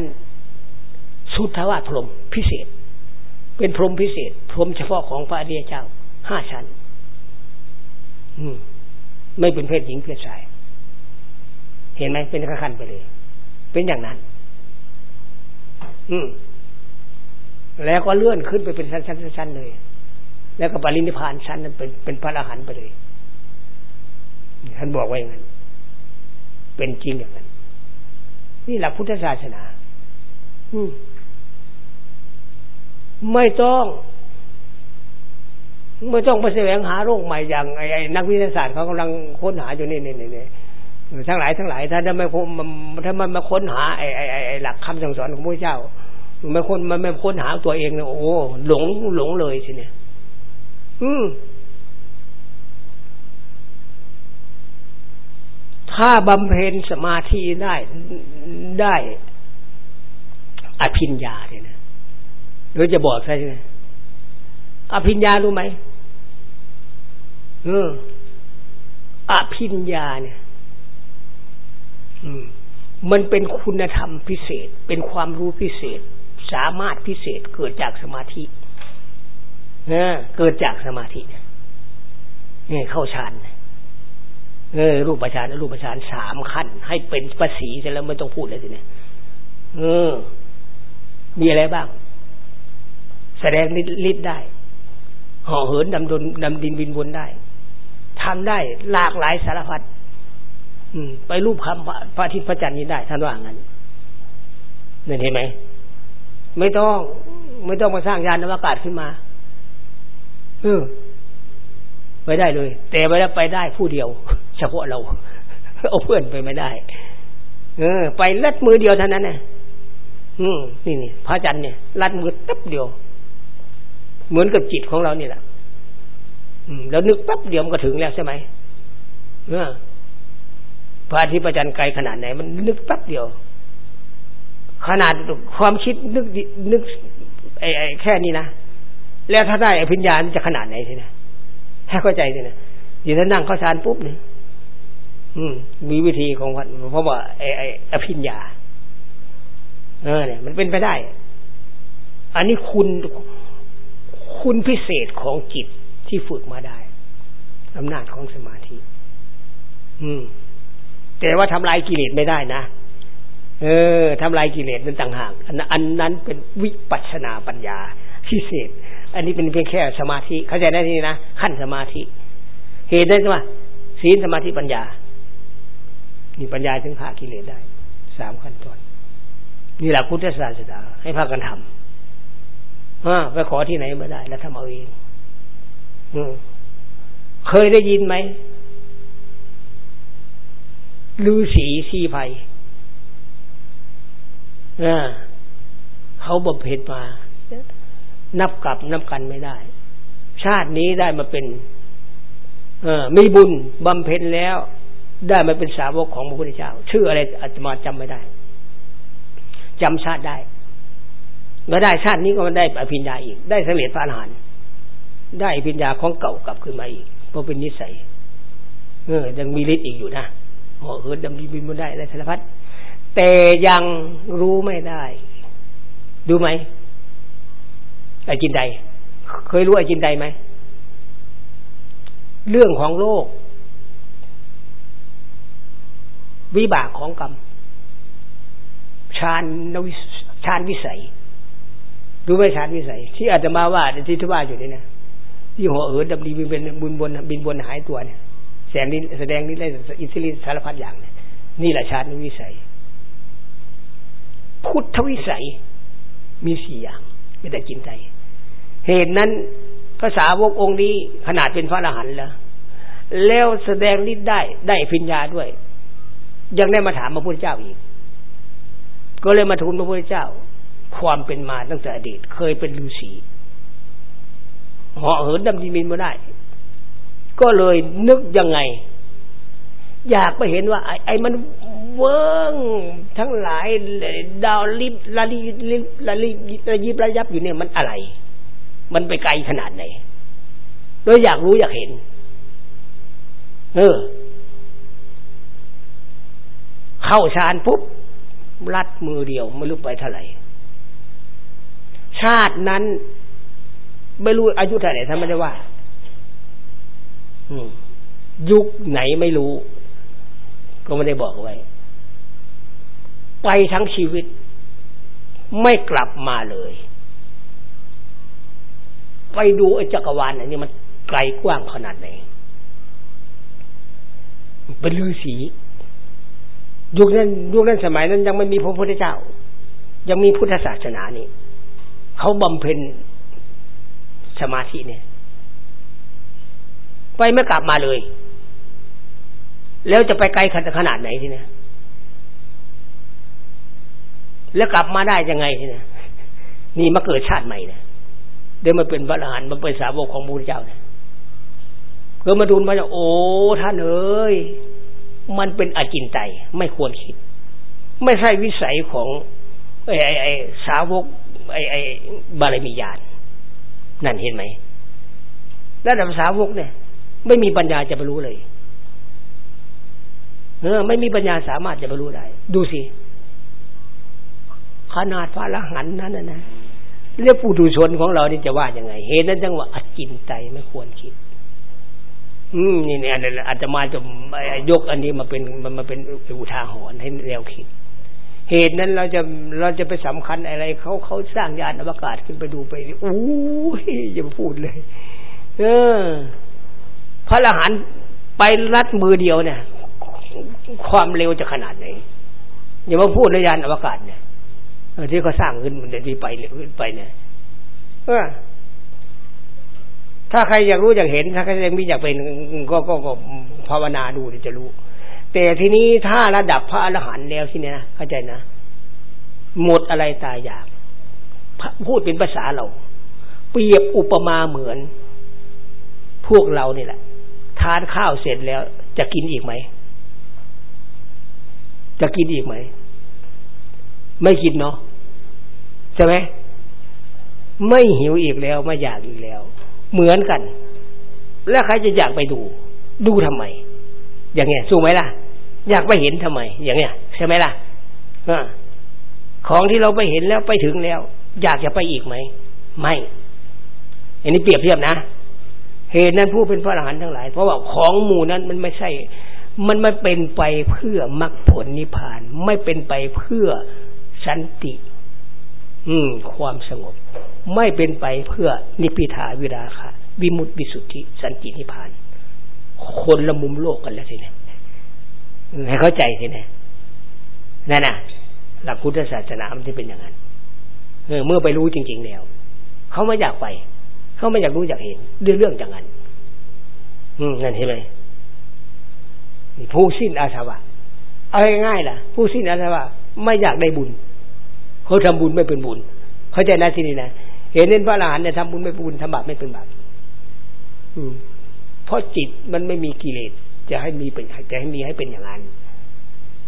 สุทธวาพรมพิเศษ เป็นพรมพิเศษ พรมเฉพาะของพระอริยเจ้า ห้าชั้น อืม ไม่เป็นเพศหญิงเพศชาย เห็นไหมเป็นขั้นไปเลย เป็นอย่างนั้น อืม แล้วก็เลื่อนขึ้นไปเป็นชั้นชั้นชั้นเลย แล้วก็ปรินิพานชั้นนั้นเป็นเป็นพระอรหันต์ไปเลยท่านบอกไว้อย่างนั้น เป็นจริงอย่างนั้น นี่หลักพุทธศาสนา อืมไม่ต้อง ไม่ต้องไปแสวงหาโรคใหม่อย่างไอ้นักวิทยาศาสตร์เขากำลังค้นหาอยู่นี่นี่นี่ทั้งหลายทั้งหลายถ้าถ้าไม่ถ้ามันมาค้นหาไอ้ไอ้ไอ้หลักคำสั่งสอนของพระเจ้าไม่ค้นมันไม่ค้นหาตัวเองเนี่ยโอ้หลงหลงเลยสิเนี่ย อืมถ้าบำเพ็ญสมาธิได้ได้อภิญญาเนี่ยนะหรือจะบอกใช่ไหมอภิญญารู้ไหม เอออภิญญาเนี่ยมันเป็นคุณธรรมพิเศษ เป็นความรู้พิเศษ สามารถพิเศษเกิดจากสมาธิเออเกิดจากสมาธิเนี่ยเข้าฌานเออ รูปฌานรูปฌานสามขั้น ให้เป็นภาษีเสร็จแล้วไม่ต้องพูดเลยทีเนี้ยเออ มีอะไรบ้าง แสดงฤทธิ์ได้ ห่อเหินดำดนดำดินวินวนได้ ทำได้หลากหลายสารพัดไปรูปคำพระอาทิตย์พระจันทร์นี้ได้ท่านว่างั้นนี่เห็นไหมไม่ต้อง ไม่ต้องมาสร้างยานอวกาศขึ้นมาเออไปได้เลย แต่ไปแล้วไปได้ผู้เดียว เฉพาะเรา เอาเพื่อนไปไม่ได้ เออ ไปลัดมือเดียวเท่านั้นนะอืมนี่นี่พระจันทร์เนี่ยลัดมือตับเดียว เหมือนกับจิตของเรานี่แหละ แล้วนึกแป๊บเดียวมันก็ถึงแล้วใช่ไหมเออพระอาทิตย์ประจันไกลขนาดไหน มันนึกแป๊บเดียว ขนาดความคิดนึกนึกไอ้ไอ้แค่นี้นะแล้วถ้าได้อภิญญาจะขนาดไหนทีนะให้เข้าใจทีนะอยู่ถ้านั่งเข้าฌานปุ๊บเนี่ยอืม มีวิธีของวัดเพราะว่าไอ้ไอ้อภิญญา เออ เนี่ย มันเป็นไปได้ อันนี้คุณคุณพิเศษของจิต ที่ฝึกมาได้อำนาจของสมาธิ อืม แต่ว่าทำลายกิเลสไม่ได้นะ เออทำลายกิเลสนั้นต่างหากอันอันนั้นเป็นวิปัสนาปัญญาพิเศษ อันนี้เป็นเพียงแค่สมาธิ เข้าใจได้ที่นะขั้นสมาธิ เหตุได้ใช่ไหมศีลสมาธิปัญญา นี่ปัญญาถึงขากิเลสได้ สามขั้นตอน นี่แหละพุทธศาสนาให้พากันทำอ่าไปขอที่ไหนไม่ได้ แล้วทำเอาเอง เคยได้ยินไหมลือสีสีไผ่เขาบำเพ็ญมา นับกลับนับกันไม่ได้ ชาตินี้ได้มาเป็นมีบุญบำเพ็ญแล้ว ได้มาเป็นสาวกของพระพุทธเจ้า ชื่ออะไรอาตมาจำไม่ได้จำชาติได้มาได้ชาตินี้ก็มาได้อภิญญาอีก ได้เสลียพระอรหันต์ ได้ปัญญาของเก่ากลับขึ้นมาอีก เพราะเป็นนิสัย เออ ยังมีฤทธิ์อีกอยู่นะหาะเหินดำดิบินบนได้อะไรสารพัดแต่ยังรู้ไม่ได้ ดูไหมไอ้จินใด เคยรู้ไอ้จินใดไหม เรื่องของโลก วิบากของกรรมฌานนวิฌานวิสัยดูไหมฌานวิสัย ที่อาจจะมาว่าที่ทว่าอยู่นี่นะ ที่หัวเอ๋อดำดีบินเป็นบุญบนบินบนหายตัวเนี่ยแสงนี้แสดงนี้ได้อินทรีสารพัดอย่างเนี่ยนี่แหละฌานวิสัย พุทธวิสัยมีสี่อย่างไม่ได้กินใจ เหตุนั้นภาษาวกองค์นี้ขนาดเป็นพระอรหันต์แล้วแล้วแสดงฤทธิ์ได้ได้พิญญาด้วย ยังได้มาถามพระพุทธเจ้าอีก ก็เลยมาทูลพระพุทธเจ้า ความเป็นมาตั้งแต่อดีต เคยเป็นฤาษี เหาะเหินดำดินบินมาได้ ก็เลยนึกยังไง อยากไปเห็นว่า ไอ้ไอมันเวิ้งทั้งหลาย ดาวลิบลาลีลิบลาลีระยิบระยับอยู่เนี่ยมันอะไร มันไปไกลขนาดไหนโดยอยากรู้อยากเห็น เออ เข้าฌานปุ๊บรัดมือเดียวไม่รู้ไปเท่าไหร่ ชาตินั้น ไม่รู้อายุเท่าไหร่ท่านไม่ได้ว่ายุคไหนไม่รู้ ก็ไม่ได้บอกไว้ ไปทั้งชีวิต ไม่กลับมาเลย ไปดูไอ้จักรวาลอันนี้มันไกลกว้างขนาดไหนเป็นฤาษียุคนั้นยุคนั้นสมัยนั้นยังไม่มีพระพุทธเจ้า ยังมีพุทธศาสนานี่เขาบำเพ็ญ สมาธิเนี่ย ไปไม่กลับมาเลย แล้วจะไปไกลขนาดไหนทีเนี่ยแล้วกลับมาได้ยังไงทีเนี่ยนี่มาเกิดชาติใหม่เนี่ยเดี๋ยวมาเป็นพระอรหันต์มาเป็นสาวกของพระพุทธเจ้านี่ยก็มาดูมาจะโอ้ท่านเอ้ยมันเป็นอจินไตไม่ควรคิด ไม่ใช่วิสัยของไอ้ไอ้ไอ้สาวกไอ้ไอ้บารมีญาณ นั่นเห็นไหมระดับสาวกเนี่ย ไม่มีปัญญาจะบรรลุเลย เออ ไม่มีปัญญาสามารถจะบรรลุได้ ดูสิขนาดพระอรหันนั้นนะเรียกผู้ดูชนของเรานี่จะว่ายังไง เหตุนั้นจังว่าอจินไตไม่ควรคิด อืมนี่เนี่ยอาจจะมาจะยกอันนี้มาเป็นมันมาเป็นอุทาหรณ์ให้แนวคิด เหตุนั้นเราจะเราจะไปสำคัญอะไรเขาเขาสร้างยานอวกาศขึ้นไปดูไปอู้ยอย่าพูดเลย เออ พระอรหันต์ไปรัดมือเดียวเนี่ย ความเร็วจะขนาดไหนอย่ามาพูดในยานอวกาศเนี่ยที่เขาสร้างขึ้นมันจะที่ไปขึ้นไปเนี่ยเออถ้าใครอยากรู้อยากเห็น ถ้าใครยังมีอยากเป็นก็ก็ก็ภาวนาดูจะรู้ แต่ทีนี้ถ้าระดับพระอรหันต์แล้วที่เนี่นะเข้าใจนะหมดอะไรตายอยาก พูดเป็นภาษาเรา เปรียบอุปมาเหมือน พวกเรานี่แหละ ทานข้าวเสร็จแล้ว จะกินอีกไหม จะกินอีกไหม ไม่กินเนาะใช่ไหมไม่หิวอีกแล้ว ไม่อยากอีกแล้ว เหมือนกัน แล้วใครจะอยากไปดู ดูทำไม อย่างเงี้ยสู้ไหมล่ะ อยากไปเห็นทำไม อย่างเงี้ยใช่ไหมล่ะของที่เราไปเห็นแล้วไปถึงแล้ว อยากจะไปอีกไหม ไม่ อันนี้เปรียบเทียบนะเหตุนั้นผู้เป็นพระอรหันต์ทั้งหลาย เพราะว่าของหมู่นั้นมันไม่ใช่ มันไม่เป็นไปเพื่อมรรคผลนิพพาน ไม่เป็นไปเพื่อสันติ อืม ความสงบ ไม่เป็นไปเพื่อนิพพิทาวิราคะ วิมุตติวิสุทธิ สันตินิพพาน คนละมุมโลกกันแล้วทีนี้ ให้เข้าใจทีนี้นั่นน่ะ หลักพุทธศาสนามันจะเป็นอย่างนั้นเออเมื่อไปรู้จริง ๆ แล้ว เขาไม่อยากไป เขาไม่อยากรู้อยากเห็นเรื่องเรื่องอย่างนั้น อืมนั่นเห็นไหมผู้สิ้นอาสวะเอาง่ายๆล่ะ ผู้สิ้นอาสวะไม่อยากได้บุญ เขาทำบุญไม่เป็นบุญ เข้าใจนะที่นี่นะเห็นเน้นพระอรหันต์เนี่ยทำบุญไม่บุญทำบาปไม่เป็นบาปเพราะจิตมันไม่มีกิเลส จะให้มีเป็นจะให้มีให้เป็นอย่างนั้น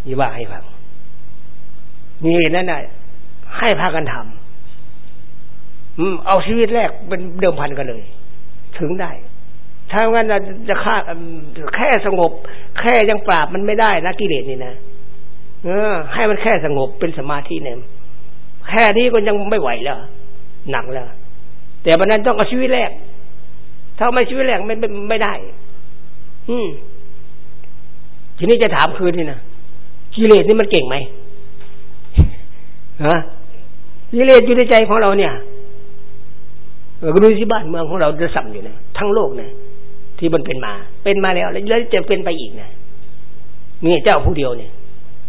นี่ว่าให้ฟังนี่นั่นน่ะให้พากันทำเอาชีวิตแรกเป็นเดิมพันกันเลย ถึงได้ ถ้างั้นจะฆ่าแค่สงบ แค่ยังปราบมันไม่ได้นะกิเลสนี่นะเออ ให้มันแค่สงบเป็นสมาธิเนี่ยแค่นี้ก็ยังไม่ไหวแล้วหนักแล้วแต่วันนั้นต้องเอาชีวิตแรก ถ้าไม่ชีวิตแรกไม่ไม่ไม่ได้ อืม ทีนี้จะถามคืนนี่นะกิเลสนี่มันเก่งไหมฮะกิเลสอยู่ในใจของเราเนี่ยก็ดูที่บ้านเมืองของเราจะสั่งอยู่นะทั้งโลกนะที่มันเป็นมา เป็นมาแล้วแล้วจะเป็นไปอีกนะมีเจ้าผู้เดียวเนี่ย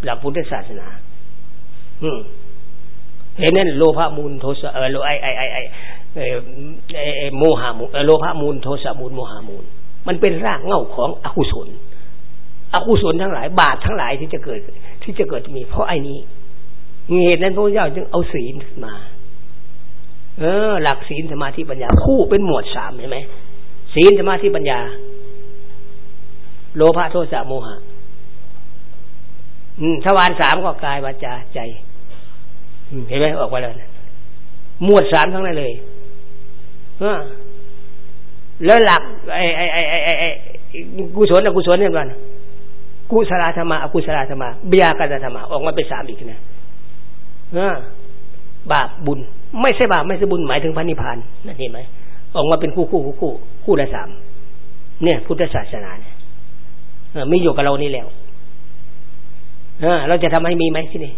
หลักพุทธศาสนา อืมเห็นนั่นโลภะมูลโทสะเออโลไอไอไอไอไอโมหามูลโลภะมูลโทสะมูลโมหามูล มันเป็นรากเง่าของอกุศล อกุศลทั้งหลาย บาปทั้งหลายที่จะเกิด ที่จะเกิดมี เพราะไอ้นี้เหตุนั้นพระเจ้าจึงเอาศีลมา เออ หลักศีลสมาธิปัญญา คู่เป็นหมวดสามเห็นไหมศีลสมาธิปัญญา โลภะโทสะโมหะ อืมทวารสามก็กายวาจาใจเห็นไหมออกไปแล้วนะหมวดสามทั้งนั้นเลยแล้วหลักไอ้ไอ้ไอ้ไอ้กุศลอกุศลเนี่ยมัน กุศลธรรมะอกุศลธรรมะบิยากตธรรมะออกมาเป็นสามอีกนะบาปบุญ ไม่ใช่บาปไม่ใช่บุญหมายถึงพระนิพพานนั่นเห็นไหมออกมาเป็นคู่คู่คู่คู่คู่ละสามเนี่ย พุทธศาสนาเนี่ยไมีอยู่กับเรานี่แล้วเราจะทำให้มีไหมที่นี่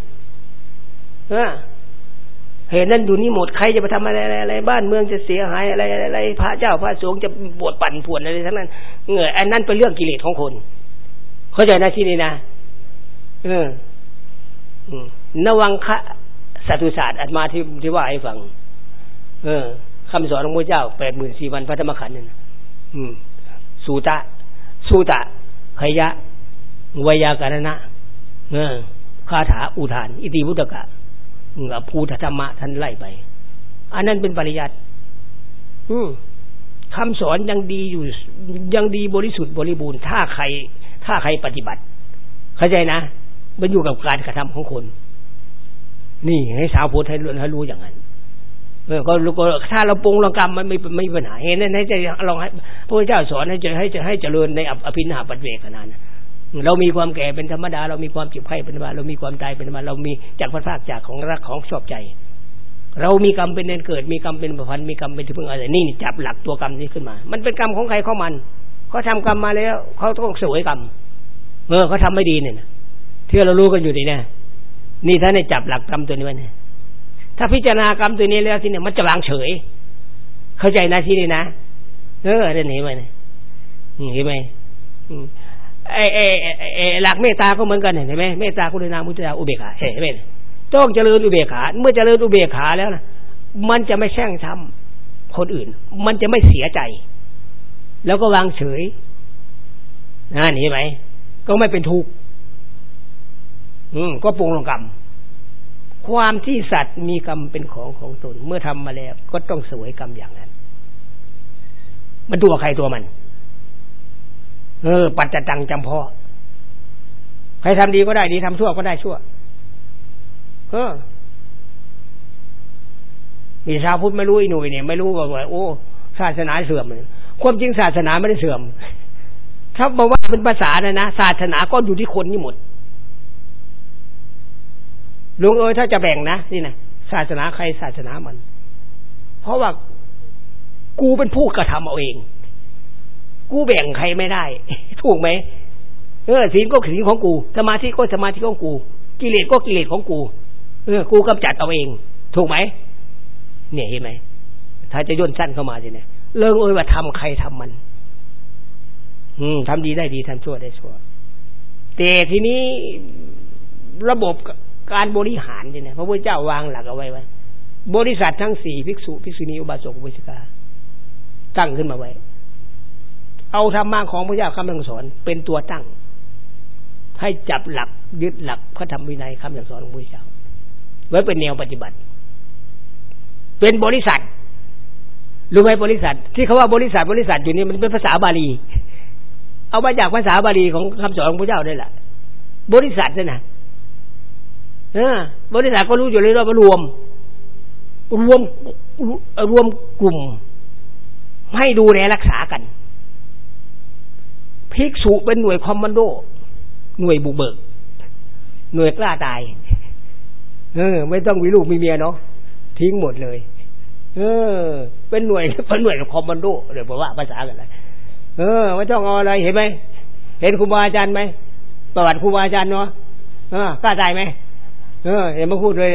เห็นนั่นดูนี่หมดใครจะไปทำอะไรอะไรบ้านเมืองจะเสียหายอะไรอะไรพระเจ้าพระสงฆ์จะปวดปั่นปวดอะไรทั้งนั้นเงื่ออันนั้นเป็นเรื่องกิเลสของคน เข้าใจนะที่นี่นะเออนวังคะสัตุศาสตร์อัตมาที่ที่ว่าให้ฟัง เออคำสอนของพระเจ้าแปดหมื่นสี่วันพระธรรมขันธ์นั่นอืม สูตะ สูตะขยะวยาการณะเออคาถาอุทาน อิติพุตกะภูธธรรมะท่านไล่ไป อันนั้นเป็นปริยัติคำสอนยังดีอยู่ยังดีบริสุทธิ์บริบูรณ์ถ้าใคร ถ้าใครปฏิบัติ เข้าใจนะมันอยู่กับการกระทำของคน นี่ให้สาวพุทธให้รู้อย่างนั้นเออก็ก็ถ้าเราปรุงเรากรรมมันไม่ไม่มีปัญหาเห็นนั้นให้ใจลองให้พระเจ้าสอนให้จะให้จะให้เจริญในอภินาปัจเวกขนาดนะเรามีความแก่เป็นธรรมดา เรามีความเจ็บไข้เป็นธรรมดาเรามีความตายเป็นธรรมดาเรามีจากพัดภาคจากของรักของชอบใจ เรามีกรรมเป็นเนนเกิด มีกรรมเป็นประพันธ์มีกรรมเป็นที่พึ่งอะไรนี่จับหลักตัวกรรมนี้ขึ้นมา มันเป็นกรรมของใครของมัน เขาทากรรมมาแล้วเขาต้องสวยกรรมเออเขาทาไม่ดีเนี่ยที่เรารู้กันอยู่นี่นะนี่ถ้าในจับหลักกรรมตัวนี้ไว้เนี่ยถ้าพิจารณากรรมตัวนี้แล้วที่เนี่ยมันจะวางเฉย เข้าใจนะที่นี่นะเออเรื่องนี้ไหมเนี่ยเห็นไหมไอ้ไอ้ไอ้หลักเมตตาก็เหมือนกันเห็นไหมเมตตาคุณนามุตตาอุเบกขาเห็นไหมต้องเจริญอุเบกขา เมื่อเจริญอุเบกขาแล้วนะมันจะไม่แช่งทำคนอื่น มันจะไม่เสียใจ แล้วก็วางเฉยนะนี่ไหมก็ไม่เป็นทุกข์อืมก็ปรุงลงกรรม ความที่สัตว์มีกรรมเป็นของของตน เมื่อทำมาแล้ว ก็ต้องสวยกรรมอย่างนั้น มันตัวใครตัวมัน เออ ปัจจตังจำเพาะใครทำดีก็ได้ดีทำชั่วก็ได้ชั่ว เออมีชาวพุทธไม่รู้อีหนุ่ยเนี่ยไม่รู้ว่าโอ้ศาสนาเสื่อมเลย ความจริงศาสนาไม่ได้เสื่อม ถ้าบอกว่าเป็นภาษานะนะศาสนาก็อยู่ที่คนนี่หมดลุงเอ้ยถ้าจะแบ่งนะนี่นะศาสนาใครศาสนามัน เพราะว่ากูเป็นผู้กระทำเอาเอง กูแบ่งใครไม่ได้ ถูกไหมเออศีลก็ศีลของกู สมาธิก็สมาธิของกู กิเลสก็กิเลสของกู เออ กูกำจัดเอาเอง ถูกไหมเนี่ยเห็นไหมถ้าจะย่นสั้นเข้ามาสิเนี่ย เรื่องเอ้ยว่าทำใครทำมัน อืมทำดีได้ดีทำชั่วได้ชั่วแต่ทีนี้ระบบการบริหารเนี่ยพระพุทธเจ้าวางหลักเอาไว้ไว้บริษัททั้งสี่ภิกษุภิกษุณีอุบาสกอุบาสิกา ตั้งขึ้นมาไว้ เอาธรรมะของพระเจ้าคำสั่งสอนเป็นตัวตั้ง ให้จับหลักยึดหลักพระธรรมวินัยคำสั่งสอนของพระเจ้า ไว้เป็นแนวปฏิบัติ เป็นบริษัท รู้ไหมบริษัท ที่เขาว่าบริษัทบริษัทอยู่นี่มันเป็นภาษาบาลี เอามาจากภาษาบาลีของคำสอนของพระเจ้าได้แหละบริษัทนี่นะเออบริษัทก็รู้อยู่เลยว่ารวม รวมรวมกลุ่ม ให้ดูแลรักษากันภิกษุเป็นหน่วยคอมมานโด หน่วยบุกเบิก หน่วยกล้าตาย เออ ไม่ต้องมีลูกมีเมียเนาะทิ้งหมดเลย เออ เป็นหน่วยเป็นหน่วยคอมมานโดเดี๋ยวบอกว่าภาษากันเลยเออไม่ต้องเอาอะไรเห็นไหมเห็นครูบาอาจารย์ไหมประวัติครูบาอาจารย์เนาะเออกล้าใจไหมเออเห็นมาพูดเลย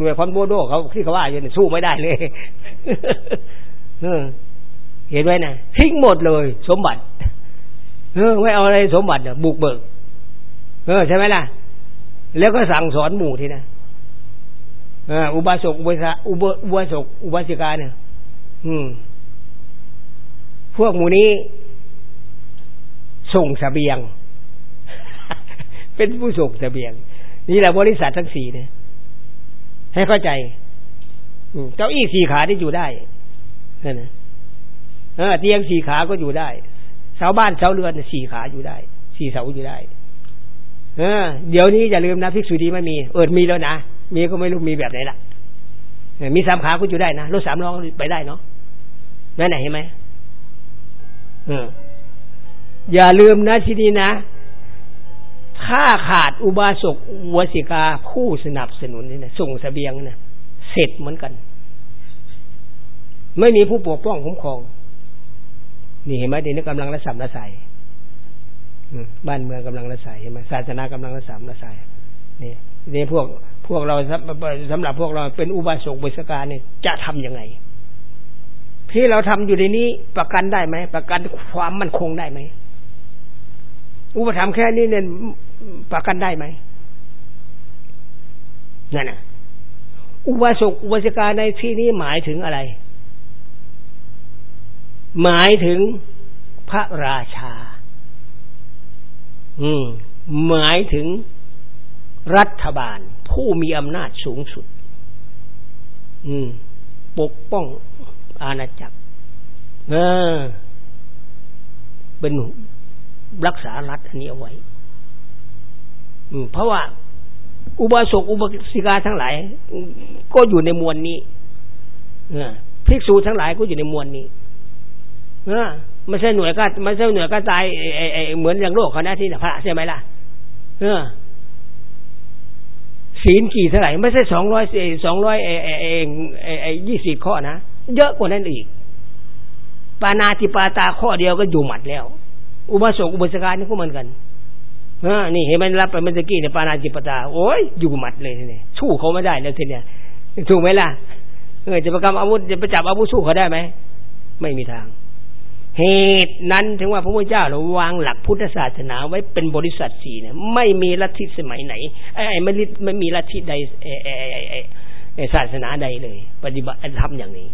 หน่วยคอมโบโดเขาที่เขาว่าอยู่สู้ไม่ได้เลยเออ เห็นไหมนะทิ้งหมดเลย สมบัติ เออไม่เอาอะไรสมบัติเนี่ยบุกเบิก เออใช่ไหมล่ะ แล้วก็สั่งสอนหมู่ทีนะ อุบาสกอุบาสกอุบาสกอุบาสิกาเนี่ย อืม พวกหมู่นี้ส่งสเสบียง เป็นผู้ส่งสเสบียง นี่แหละบริษัททั้งสี่เนี่ยให้เข้าใจเจ้าอี้สี่ขาที่อยู่ได้นั่นนะเตียงสี่ขาก็อยู่ได้เสาบ้านเสาเรือนสี่ขาอยู่ได้สี่เสาอยู่ได้ เออ เดี๋ยวนี้อย่าลืมนะภิกษุดีไม่มี เอิดมีแล้วนะ มีก็ไม่รู้มีแบบไหนล่ะมีสามขาก็อยู่ได้นะรถสามล้อไปได้เนาะนั่นไหนเห็นไหมเอออย่าลืมนะที่นี้นะถ้าขาดอุบาสกวสิกาผู้สนับสนุนนี่นะส่งสเสบียงนะเสร็จเหมือนกัน ไม่มีผู้ปกป้องคุ้มครอง นี่เห็นไหมเดี๋ยวนี้กำลังระสำระสายบ้านเมืองกำลังระสายเห็นไหมศาสนากำลังระสำระสายนี่นี่พวก พวกเราสำหรับพวกเราเป็นอุบาสกบุษกาเนี่ยจะทํำยังไง ที่เราทำอยู่ในนี้ประกันได้ไหมประกันความมั่นคงได้ไหมอุปถัมภ์แค่นี้เนี่ยประกันได้ไหมนั่นนะอุบาสกอุบาสิกาในที่นี้หมายถึงอะไร หมายถึงพระราชา อืม หมายถึงรัฐบาล ผู้มีอำนาจสูงสุด อืม ปกป้องอาณาจักรเออเป็นรักษารัฐอันนี้เอาไว้เพราะว่า อุบาสกอุบาสิกาทั้งหลาย ก็อยู่ในมวลนี้ภิกษุทั้งหลายก็อยู่ในมวลนี้ไม่ใช่หน่วยก็ไม่ใช่หน่วยก็ตายเหมือนอย่างโลกเขาหน้าที่พระใช่ไหมล่ะ เออ ศีลกี่เท่าไหร่ไม่ใช่สองร้อยสองร้อยเอยี่สิบข้อนะ เยอะกว่านั้นอีก ปานาติปาตาข้อเดียวก็อยู่หมัดแล้ว อุบาสกอุบาสิกานี่ก็เหมือนกันอ่านี่เห็นไหมรับไปเมื่อกี้เนี่ยปานาจิปตาโอ้ยอยู่หมัดเลยเนี่ยสู้เขาไม่ได้แล้วทีเนี้ยถูกไหมล่ะเออจะประกำอาวุธจะไปจับอาวุธสู้เขาได้ไหมไม่มีทาง เหตุนั้นถึงว่าพระพุทธเจ้าเราวางหลักพุทธศาสนาไว้เป็นบริษัทสี่เนี่ย ไม่มีลัทธิสมัยไหนไอ้ไม่ไม่มีลัทธิใดศาสนาใดเลย ปฏิบัติทำอย่างนี้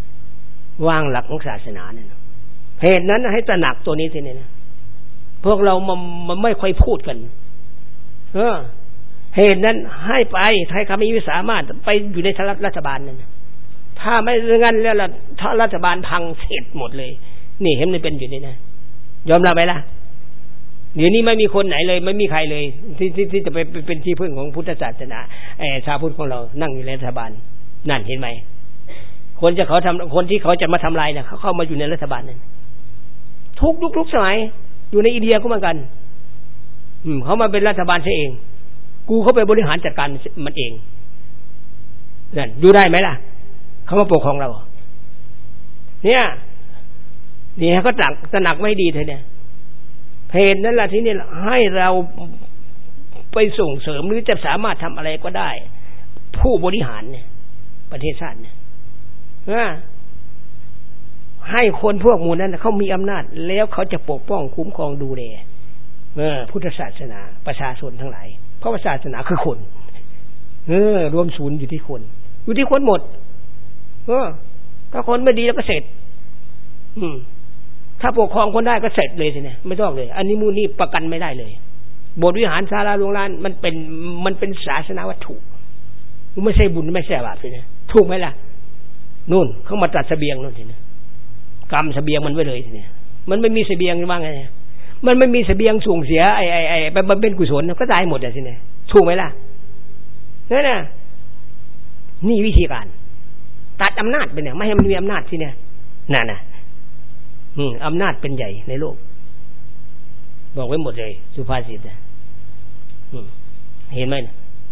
วางหลักของศาสนาเนี่ยเหตุนั้นให้ตระหนักตัวนี้ทีนี้นะพวกเรามันมันไม่ค่อยพูดกัน เออ เหตุนั้นให้ไปไทยคำมีวิสามารถไปอยู่ในทรัฐบาลนั่นถ้าไม่งั้นแล้วล่ะถ้ารัฐบาลพังเสร็จหมดเลย นี่เห็นมันเป็นอยู่นี่นะยอมรับไหมล่ะเดี๋ยวนี้ไม่มีคนไหนเลย ไม่มีใครเลย ที่ที่ที่จะไปเป็นที่พึ่งของพุทธศาสนาไอ้ชาวพุทธของเรานั่งอยู่ในรัฐบาล นั่นเห็นไหมคนจะเขาทำคนที่เขาจะมาทำลายเนี่ยเขาเข้ามาอยู่ในรัฐบาลนั่นทุกยุคทุกสมัย อยู่ในอินเดียก็เหมือนกัน อืมเขามาเป็นรัฐบาลเอง กูเขาไปบริหารจัดการมันเองนั่นอยู่ได้ไหมล่ะเขามาปกครองเรา เนี่ย เนี่เขาตักตระหนักไม่ดีเธอเนี่ย เพนนั่นแหละที่นี่ให้เราไปส่งเสริมหรือจะสามารถทำอะไรก็ได้ ผู้บริหารเนี่ย ประเทศชาติเนี่ยให้คนพวกมูลนั้นเขามีอำนาจ แล้วเขาจะปกป้องคุ้มครองดูแลเออพุทธศาสนาประชาชนทั้งหลาย เพราะศาสนาคือคน เออ รวมศูนย์อยู่ที่คน อยู่ที่คนหมด เออถ้าคนไม่ดีแล้วก็เสร็จ อืม ถ้าปกครองคนได้ก็เสร็จเลยสิเนี่ยไม่ต้องเลย อันนี้มูนี่ประกันไม่ได้เลยบทวิหารศาลาโรงลานมันเป็นมันเป็นศาสนาวัตถุไม่ใช่บุญไม่ใช่บาปเลยนะถูกไหมล่ะนู่นเขามาตัดเสบียงนู่นสินะกรรมสเสบียงมันไว้เลยเนี่ยมันไม่มีสเสบียงว่างไงมันไม่มีสเสบียงส่งเสียไอ้ไอ้ไอ้ไปบำเพ็ญกุศลก็ตายหมดอะสิเนี่ยถูกไหมล่ะนั่นน่ะนี่วิธีการ ตัดอำนาจไปเนี่ย ไม่ให้มันมีอำนาจที่เนี่ยนั่นน่ะ อืมอำนาจเป็นใหญ่ในโลก บอกไว้หมดเลย สุภาษิตอะเห็นไหม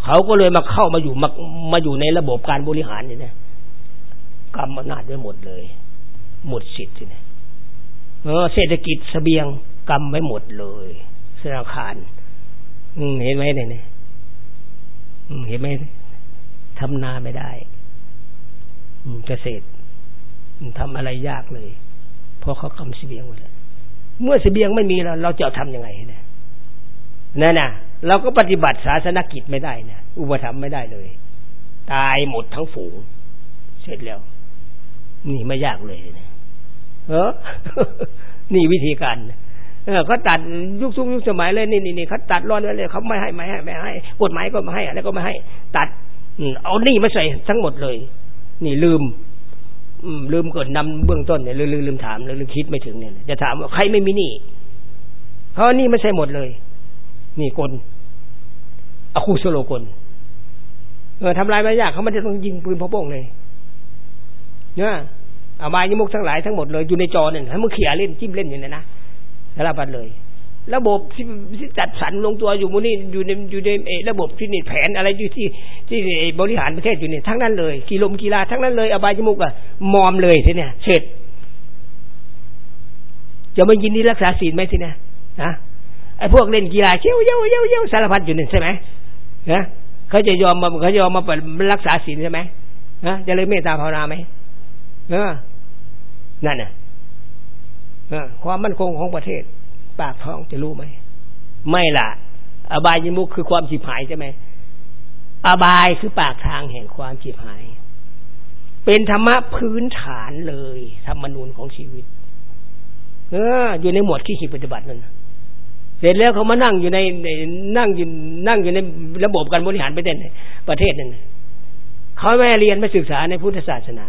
เขาก็เลยมาเข้ามาอยู่มามาอยู่ในระบบการบริหารนี่นะกรรมอำนาจไว้หมดเลย หมดสิทธิ์เนี่ยเศรษฐกิจสเสบียงกรรมไว้หมดเลยธนาคาร อืเห็นไหมเนี่ยเห็นไหมทำนาไม่ได้เกษตรทำอะไรยากเลย เพราะเขากำเสบียงหมดแล้วเมื่อเสบียงไม่มีแล้ว เราจะทำยังไงเนี่ยนั่นน่ะ เราก็ปฏิบัติศาสนกิจไม่ได้นี่ยอุปถัมไม่ได้เลย ตายหมดทั้งฝูง เสร็จแล้ว นี่ไม่ยากเลยเนี่ยเออ นี่วิธีการเออเขาตัดยุคสุกยุคสมัยเลยนี่นี่นี่เขาตัดร้อนไว้เลยเขาไม่ให้ไม่ให้ไม่ให้กฎหมายก็ไม่ให้อะไรก็ไม่ให้ ตัดเอานี่มาใส่ทั้งหมดเลย นี่ลืม ลืมก่อนนำเบื้องต้นเนี่ยลืมลืมถามลืมคิดไม่ถึงเนี่ยจะถามว่าใครไม่มีหนี่เขาะนี่ไม่ใช่หมดเลย นี่กลอคูสโลกลเออทำลายไม่ยากเขาไม่ได้ต้องยิงปืนพอโป้งเลยเนี่ยอาบายยมุกทั้งหลายทั้งหมดเลยอยู่ในจอเนี่ยให้มึงเขี่ยเล่นจิ้มเล่นอยู่เนี่ยนะสารพัดเลย ระบบที่จัดสรรลงตัวอยู่มูนี่อยู่ในอยู่ในระบบที่นี่แผนอะไรอยู่ที่ที่บริหารประเทศอยู่เนี่ยทั้งนั้นเลยกีฬากีฬาทั้งนั้นเลยอบายจมุกอะมอมเลยทีเนี่ยเสร็จจะไม่ยินดีรักษาศีลไหมทีเนี่ยนะไอ้พวกเล่นกีฬาเชี่ยวเย้าเย้าเย้าสารพัดอยู่เนี่ยใช่ไหมนะเขาจะยอมมาเขายอมมารักษาศีลใช่ไหมนะจะเลยเมตตาภาวนาไหมเออนั่นน่ะความมั่นคงของประเทศ ปากท้องจะรู้ไหม ไม่ล่ะ อบายยมุกคือความจีบหายใช่ไหม อบายคือปากทางแห่งความจีบหาย เป็นธรรมะพื้นฐานเลยธรรมนูญของชีวิต เออ อยู่ในหมวดขี้ขีปฏิบัตินั่นเสร็จแล้วเขามานั่งอยู่ในนั่งอยู่นั่งอยู่ในระบบการบริหารประเทศประเทศนั่นเขาไม่เรียนไม่ศึกษาในพุทธศาสนา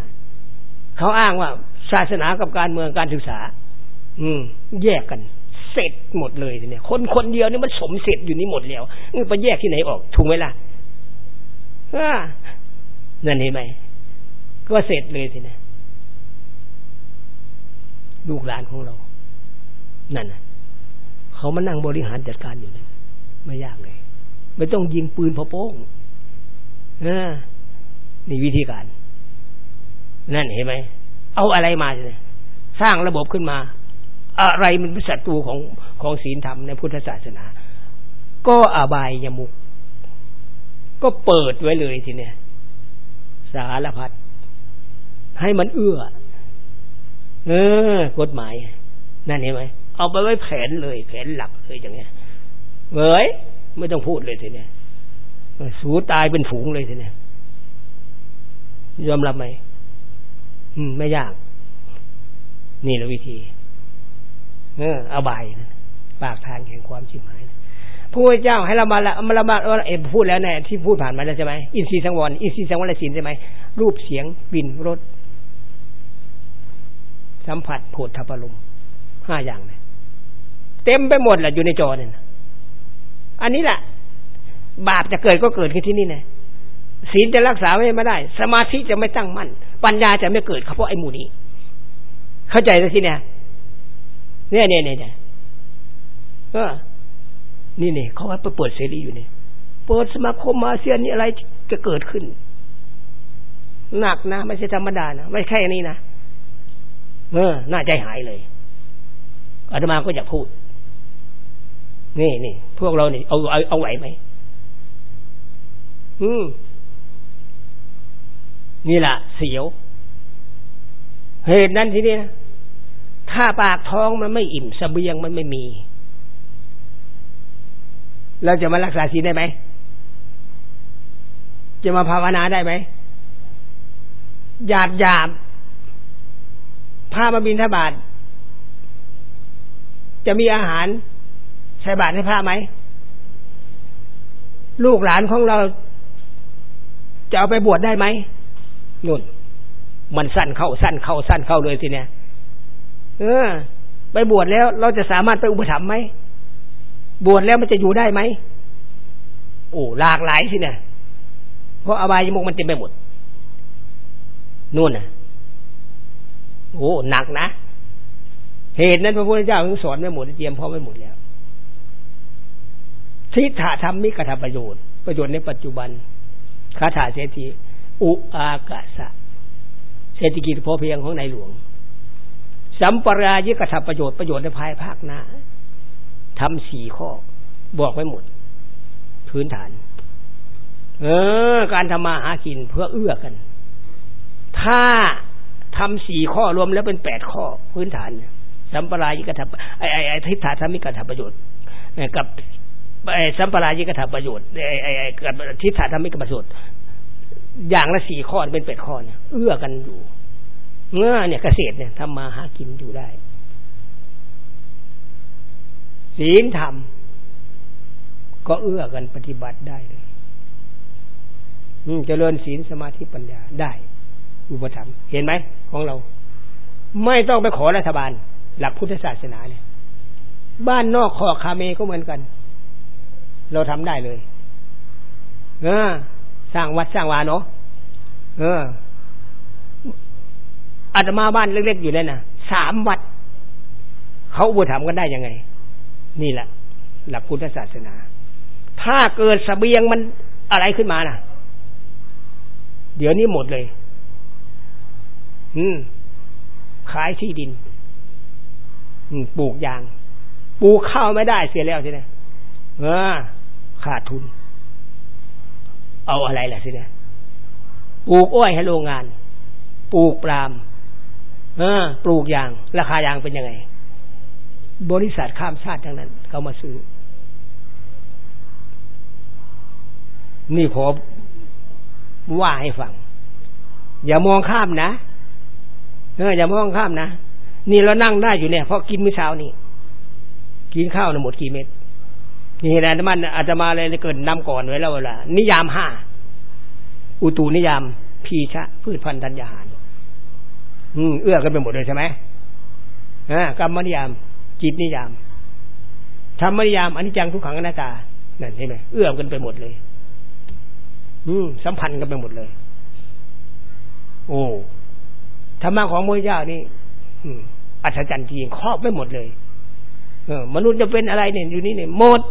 เขาอ้างว่าศาสนากับการเมืองการศึกษา อืม แยกกัน เสร็จหมดเลยเนี่ย คนคนเดียวนี่มันสมเสร็จอยู่นี่หมดแล้วนี่ไปแยกที่ไหนออกถูกไหมล่ะนั่นเห็นไหมก็เสร็จเลยทีนี้ลูกหลานของเรา นั่นนะเขามานั่งบริหารจัดการอยู่นั่นไม่ยากเลย ไม่ต้องยิงปืนพอโป้งนี่วิธีการ นั่นเห็นไหม เอาอะไรมาเนี่ยสร้างระบบขึ้นมา อะไรมันเป็นศัตรูของของศีลธรรมในพุทธศาสนา ก็อบายยมุก ก็เปิดไว้เลยทีเนี้ยสารพัดให้มันเอื้อ เออกฎหมาย นั่นเห็นไหมเอาไปไว้แผนเลย แผนหลักเลยอย่างเงี้ยเว้ยไม่ต้องพูดเลยทีเนี้ยสูตายเป็นฝูงเลยทีเนี้ยยอมรับไหมอืม ไม่ยาก นี่แหละวิธี เออเอาใบนะปากทางแห่งความชิมหายพระเจ้าให้เรามาละมาละมาเอพูดแล้วเนี่ยที่พูดผ่านมาแล้วใช่ไหมอินทรีย์สังวรอินทรีย์สังวรศีลใช่ไหมรูปเสียงบินรสสัมผัสโผฏฐพลมห้าอย่างเนี่ยเต็มไปหมดแหละอยู่ในจอเนี่ยอันนี้แหละบาปจะเกิดก็เกิดขึ้นที่นี่นะศีลจะรักษาไม่ได้ สมาธิจะไม่ตั้งมั่น ปัญญาจะไม่เกิดเพราะไอ้หมู่นี้ เข้าใจแล้วทีเนี่ย เนี่ยเนี่ยเนี่ยเออนี่เนี่ยเขาว่าเปิดเสรีอยู่เนี่ยเปิดสมาคมอาเซียนนี่อะไรจะเกิดขึ้น หนักนะไม่ใช่ธรรมดานะไม่แค่นี้นะเออน่าใจหายเลยอาตมาก็อยากพูด นี่นี่พวกเราเนี่ยเอาเอาเอาไหวไหมอืมนี่แหละเสียวเหตุนั้นที่นี้นะ ถ้าปากท้องมันไม่อิ่มสเสบียงมันไม่มี เราจะมารักษาศีลได้ไหม จะมาภาวนาได้ไหมหยาบหยาบพามาบินทบาทจะมีอาหารใส่บาตรให้พระไหม ลูกหลานของเราจะเอาไปบวชได้ไหมนุ่น มันสั้นเข้าสั้นเข้าสั้นเข้าเลยทีเนี้ย เออ ไปบวชแล้วเราจะสามารถไปอุปถัมภ์ไหมบวชแล้วมันจะอยู่ได้ไหมโอ้หลากหลายสิเนี่ยเพราะอบายมุกมันเต็มไปหมดนู่นน่ะโอ้หนักนะเหตุนั้นพระพุทธเจ้าถึงสอนไว้หมดเตรียมพร้อมไว้หมดแล้วทิฏฐธรรมมิกระทประโยชน์ประโยชน์ในปัจจุบันคาถาเศรษฐีอุอากาสะเศรษฐกิจพอเพียงของในหลวง สัมปรายิกระทำประโยชน์ประโยชน์ในภายภาคหน้าทำสี่ข้อ บอกไว้หมด พื้นฐาน เออ การทำมาหากินเพื่อเอื้อกัน ถ้าทำสี่ข้อรวมแล้วเป็นแปดข้อ พื้นฐานสัมปรายิกระทำไอไอทิฏฐาธรรมิกระทำประโยชน์กับไอ้สัมปรายิกระประโยชน์ไอ้ไอ้ไอ้กับทิฏฐาธรรมิกประโยชน์อย่างละสี่ข้อเป็นแปดข้อเนี่ยเอื้อกันอยู่ เงื่อเนี่ยเกษตรเนี่ยทำมาหากินอยู่ได้ศีลธรรมก็เอื้อกันปฏิบัติได้เลยเจริญศีลสมาธิปัญญาได้ อุปถัมภ์เห็นไหมของเรา ไม่ต้องไปขอรัฐบาล หลักพุทธศาสนาเนี่ย บ้านนอกขอคาเมก็เหมือนกัน เราทำได้เลย เออ สร้างวัดสร้างวาเนาะเออ อาตมาบ้านเล็กๆอยู่นั่นนะสามวัด เขาอุปถัมภ์กันได้ยังไง นี่แหละ หลักพุทธศาสนา ถ้าเกิดสเสบียงมันอะไรขึ้นมานะ่ะ เดี๋ยวนี้หมดเลย อืม ขายที่ดิน อืม ปลูกยาง ปลูกข้าวไม่ได้เสียแล้วใช่ไหมเออขาดทุน เอาอะไรล่ะสิเนี่ยปลูกอ้อยให้โรงงาน ปลูกปลาม เออ ปลูกยาง ราคายางเป็นยังไง บริษัทข้ามชาติทั้งนั้น เขามาซื้อ นี่ขอว่าให้ฟัง อย่ามองข้ามนะเอออย่ามองข้ามนะนี่เรานั่งได้อยู่เนี่ยเพราะกินมื้อเช้านี่กินข้าวนะหมดกี่เม็ดนี่นะมันอาจจะมาเลยเกิดนำก่อนไว้แล้วเวลานิยามห้าอุตุนิยามพีชะพืชพันธุ์ธัญญาหาร อืมเอื้อกันไปหมดเลยใช่ไหมอ่ากรรมนิยาม จิตนิยามธรรมนิยามอนิจจังทุกขังอนัตตานั่นใช่ไหมเอื้อกันไปหมดเลย อืมสัมพันธ์กันไปหมดเลย โอ้ธรรมะของมวยยานี่อัศจรรย์จริงครอบไปหมดเลย เออ มนุษย์จะเป็นอะไรเนี่ยอยู่นี่เนี่ยหมด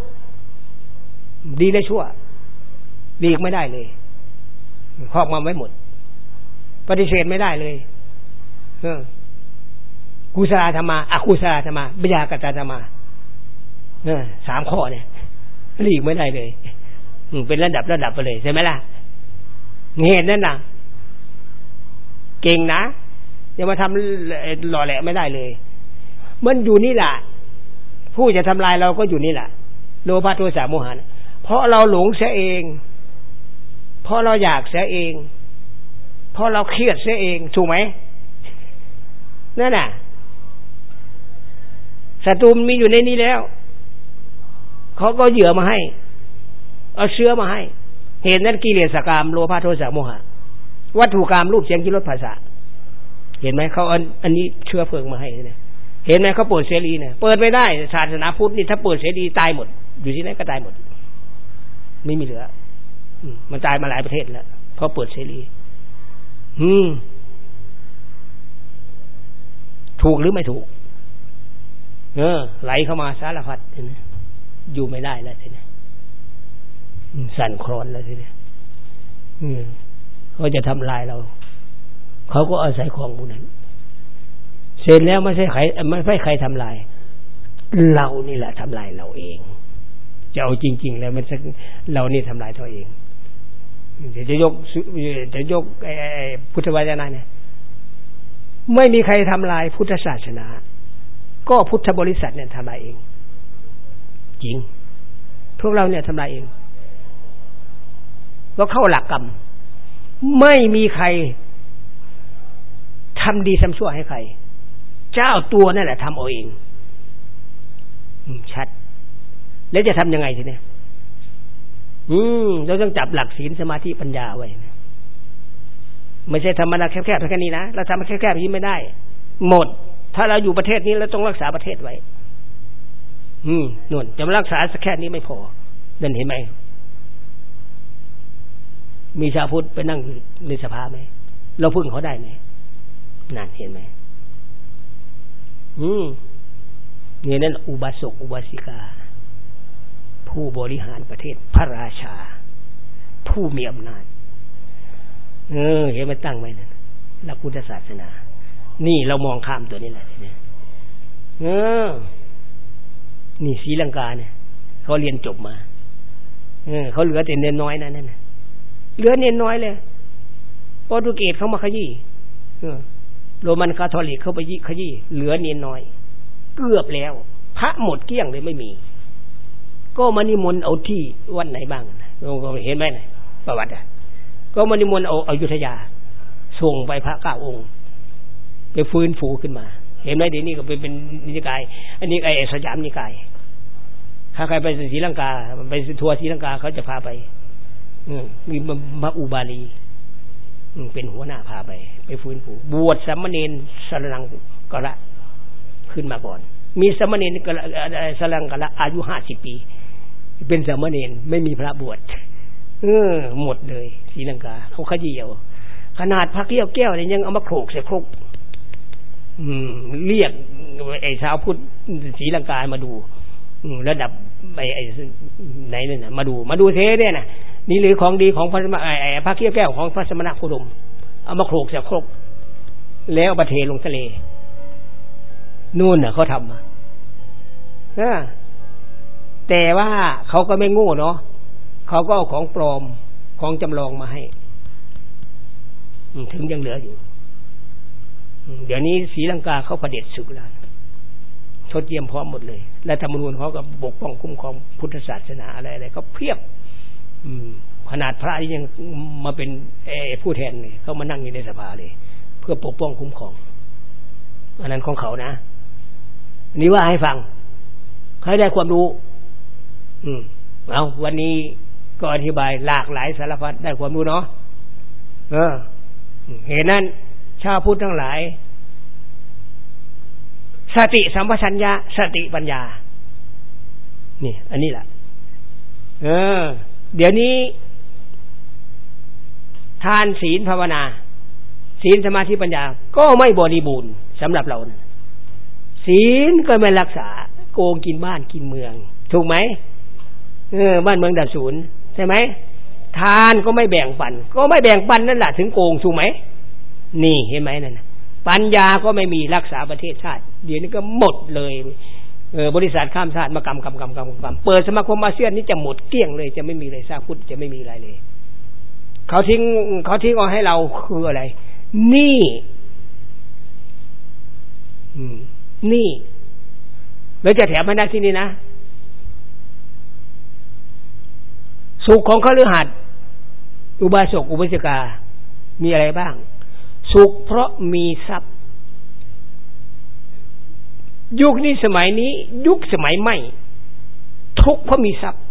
ดีและชั่วดีกไม่ได้เลยครอบมาไว้หมด ปฏิเสธไม่ได้เลย กุศลธรรมาอกุศลธรรมาบิยากตธรรมาเออสามข้อเนี่ยหลีกไม่ได้เลยเป็นระดับระดับไปเลยใช่ไหมล่ะเหตุนั่นนะเก่งนะอย่ามาทำหล่อแหละไม่ได้เลย มันอยู่นี่แหละผู้จะทำลายเราก็อยู่นี่แหละโลภะโทสะโมหะเพราะเราหลงเสียเอง เพราะเราอยากเสียเอง เพราะเราเครียดเสียเองถูกไหม นั่นน่ะศัตรูมีอยู่ในนี้แล้ว เขาก็เหยื่อมาให้ เอาเชื้อมาให้ เห็นนั้นกิเลสกรรมโลภะโทสะโมหะ วัตถุกรรมรูปเสียงกิรสภาษา เห็นไหมเขาอันอันนี้เชื้อเพลิงมาให้เนี่ยเห็นไหมเขาเปิดเสรีเนี่ยเปิดไม่ได้ศาสนาพุทธนี่ถ้าเปิดเสรีตายหมด อยู่ที่ไหนก็ตายหมด ไม่มีเหลือมันตายมาหลายประเทศแล้วเพราะเปิดเสรี อืม ถูกหรือไม่ถูก เออ ไหลเข้ามาสารพัดเนีอยู่ไม่ได้แล้วทีนี้สั่นคลอนแล้วทีนี้เขาจะทำลายเรา เขาก็อาศัยของบุนั้น เสร็จแล้วไม่ใช่ใครไม่ใช่ใครทำลาย เรานี่แหละทำลายเราเอง จะเอาจริง ๆ แล้วมันเรานี่ทำลายตัวเองจะยกจะยกพุทธวจนะเนี่ย ไม่มีใครทำลายพุทธศาสนา ก็พุทธบริษัทเนี่ยทำลายเอง จริง พวกเราเนี่ยทำลายเองเราเข้าหลักกรรม ไม่มีใครทำดีทำชั่วให้ใคร เจ้าตัวนั่นแหละทำเอาเองชัด แล้วจะทํำยังไงทีนี้อืม เราต้องจับหลักศีลสมาธิปัญญาไว้นะ ไม่ใช่ธรรมดาแคบๆแค่นี้นะเราทำแคบๆอย่างนี้ไม่ได้ หมด ถ้าเราอยู่ประเทศนี้เราต้องรักษาประเทศไว้ อืมนุ่นจะมารักษาสแค่นี้ไม่พอเดินเห็นไหมมีชาวพุทธไปนั่งในสภาไหมเราพึ่งเขาได้ไหมนั่นเห็นไหมอืมเนี่นั่นอุบาสกอุบาสิกา ผู้บริหารประเทศพระราชา ผู้มีอำนาจ เออเห็นมันตั้งไว้นะหลักพุทธศาสนา นี่เรามองข้ามตัวนี้แหละเนี่ยเออ นี่ศรีลังกาเนี่ยเขาเรียนจบมา เออเขาเหลือแต่เน้นน้อยนั่นน่ะเหลือเน้นน้อยเลยโปรตุเกสเขามาขยี้โรมันคาทอลิกเขาไปยี่ขยี้เหลือเน้นน้อย เกือบแล้ว พระหมดเกลี้ยงเลยไม่มี ก็มานิมนต์เอาที่วันไหนบ้างเราเห็นไหมนะประวัติอะ ก็มานิมนต์เอาอายุทยา ส่งไปพระเก้าองค์ ไปฟื้นฟูขึ้นมา เห็นไหมเดี๋ยวนี้ก็เป็นเป็นนิกาย อันนี้ไอ้สยามนิกาย ถ้าใครไปศรีลังกา ไปทัวร์ศรีลังกาเขาจะพาไป อืมีมาอุบาลีเป็นหัวหน้าพาไป ไปฟื้นฟูบวชสมณเณรสลังกละขึ้นมาก่อน มีสมณเณรสลังกละอายุห้าสิบปี เป็นสมณเณรไม่มีพระบวช เออ หมดเลยศรีลังกาเขาขยี้เอาขนาดพระเกี้ยวแก้วเนี่ยยังเอามาโขกใส่ครกเรียกไอ้ชาวพุทธศรีลังกามาดูระดับไอ้ไอ้ไหนนี่นะมาดู มาดูเทเนี่ยนะนี่หรือของดีของพระไอ้พระเกี้ยวแก้วของพระสมณะโคดม เอามาโขกใส่ครก แล้วมาเทลงทะเลนู่นน่ะเขาทำมาแต่ว่าเขาก็ไม่โง่เนาะ เขาก็เอาของปลอมของจำลองมาให้ถึงยังเหลืออยู่ เดี๋ยวนี้ศรีลังกาเขาประเด็จศึกแล้วทดเยี่ยมพร้อมหมดเลยและธรรมนูญเขาก็บกป้องคุ้มครองพุทธศาสนาอะไรอะไรก็เพียบ อืม ขนาดพระยังมาเป็นผู้แทนเนี่ยเขามานั่งอยู่ในสภาเลย เพื่อปกป้องคุ้มครองอันนั้นของเขานะนี่ว่าให้ฟังใครได้ความรู้ อืมเอาวันนี้ ก็อธิบายหลากหลายสารพัดได้ความรู้เนาะเออ เหตุนั้น ชาวพุทธทั้งหลาย สติสัมปชัญญะ สติปัญญา นี่ อันนี้แหละเออ เดี๋ยวนี้ ทานศีลภาวนา ศีลสมาธิปัญญา ก็ไม่บริบูรณ์สำหรับเรานะศีลก็ไม่รักษา โกงกินบ้านกินเมือง ถูกไหมเออ บ้านเมืองดับศูนย์ ช่ไหมทานก็ไม่แบ่งปัน ก็ไม่แบ่งปันนั่นแหละถึงโกงถูกไหมนี่เห็นไหมนั่นปัญญาก็ไม่มีรักษาประเทศชาติเดี๋ยวนี้ก็หมดเลยเออบริษัทข้ามชาติมากำกำกำกำกำเปิดสมาคมอาเซียนนี่จะหมดเกลี้ยงเลย จะไม่มีเลยซางพุทธจะไม่มีอะไรเลย เขาทิ้งเขาทิ้งเอาให้เราคืออะไร นี่ อืม นี่แล้วจะแถมให้ได้ที่นี่นะ สุขของเขาลือหัดอุบาสกอุบาสิกา มีอะไรบ้าง สุขเพราะมีทรัพย์ ยุคนี้สมัยนี้ ยุคสมัยใหม่ ทุกเพราะมีทรัพย์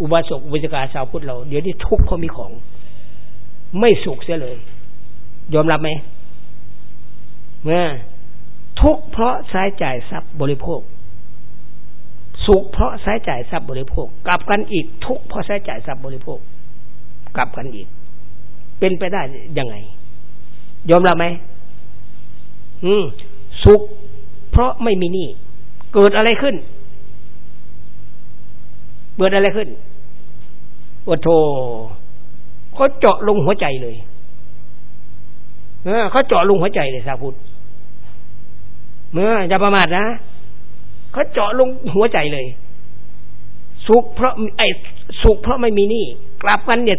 อุบาสกอุบาสิกาชาวพุทธเรา เดี๋ยวนี้ทุกเพราะมีของ ไม่สุขเสียเลย ยอมรับไหมเมื่อทุกเพราะใช้จ่ายทรัพย์บริโภค สุขเพราะใช้จ่ายทรัพย์บริโภค กลับกันอีกทุกเพราะใช้จ่ายทรัพย์บริโภค กลับกันอีก เป็นไปได้ยังไง ยอมรับไหมอืม สุข เพราะไม่มีหนี้เกิดอะไรขึ้นเกิดอะไรขึ้นโอโทเขาเจาะลงหัวใจเลยเออเขาเจาะลงหัวใจเลยสาพุทธเมื่ออย่าประมาทนะ เขาเจาะลงหัวใจเลย สุขเพราะไอ้สุขเพราะไม่มีหนี้กลับกันเนี่ย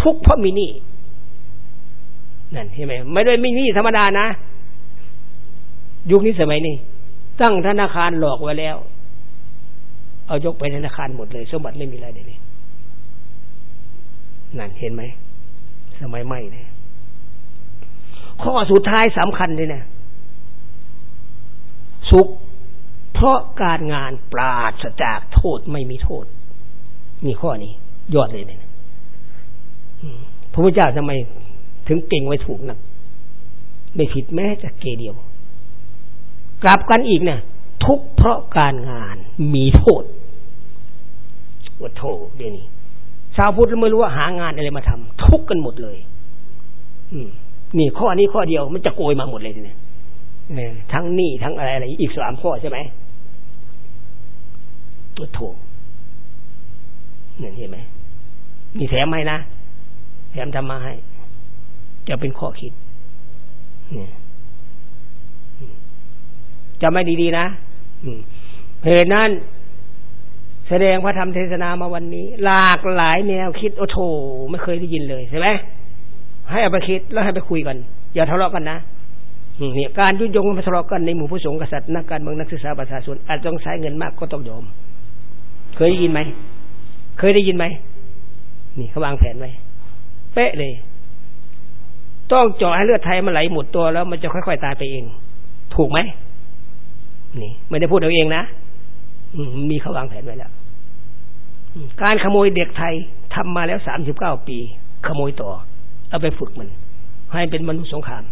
ทุกเพราะมีหนี้นั่นเห็นไหมไม่ได้มีหนี้ธรรมดานะยุคนี้สมัยนี้ตั้งธนาคารหลอกไว้แล้ว เอายกไปธนาคารหมดเลย สมบัติไม่มีอะไรเลยนั่นเห็นไหมสมัยใหม่เนี่ยข้อสุดท้ายสำคัญเลยนะสุข เพราะการงานปราศจากโทษไม่มีโทษ มีข้อนี้ ยอดเลยเนี่ยพระพุทธเจ้าทำไมถึงเก่งไว้ถูกนักไม่ผิดแม้จะเกเดียว กลับกันอีกเนี่ยทุกเพราะการงานมีโทษว่าโทษเดี๋ยวนี้ชาวพุทธไม่รู้ว่าหางานอะไรมาทำทุกกันหมดเลย อืมนี่ข้อนี้ข้อเดียวมันจะโกยมาหมดเลยเนี่ยทั้งนี่ทั้งอะไรอะไรอีกสามข้อใช่ไหม โถเนี่ยเห็นไหมมีแถมให้นะแถมทำมาให้ จะเป็นข้อคิด เนี่ยจะไม่ดีๆนะเหตุนั้น แสดงพระธรรมเทศนามาวันนี้ หลากหลายแนวคิดโอ้โถไม่เคยได้ยินเลยใช่ไหมให้เอาไปคิดแล้วให้ไปคุยกัน อย่าทะเลาะกันนะเนี่ยการยุยงมาทะเลาะกันในหมู่ผู้สงฆ์กษัตริย์นักการเมืองนักศึกษาประชาชนอาจต้องใช้เงินมากก็ต้องยอม เคยได้ยินไหม เคยได้ยินไหม นี่เขาวางแผนไว้ เป๊ะเลย ต้องเจาะให้เลือดไทยมันไหลหมดตัวแล้วมันจะค่อยๆตายไปเอง ถูกไหม นี่ ไม่ได้พูดเอาเองนะมีเขาวางแผนไว้แล้ว การขโมยเด็กไทยทำมาแล้วสามสิบเก้าปี ขโมยต่อ เอาไปฝึกมัน ให้เป็นมนุษย์สงคราม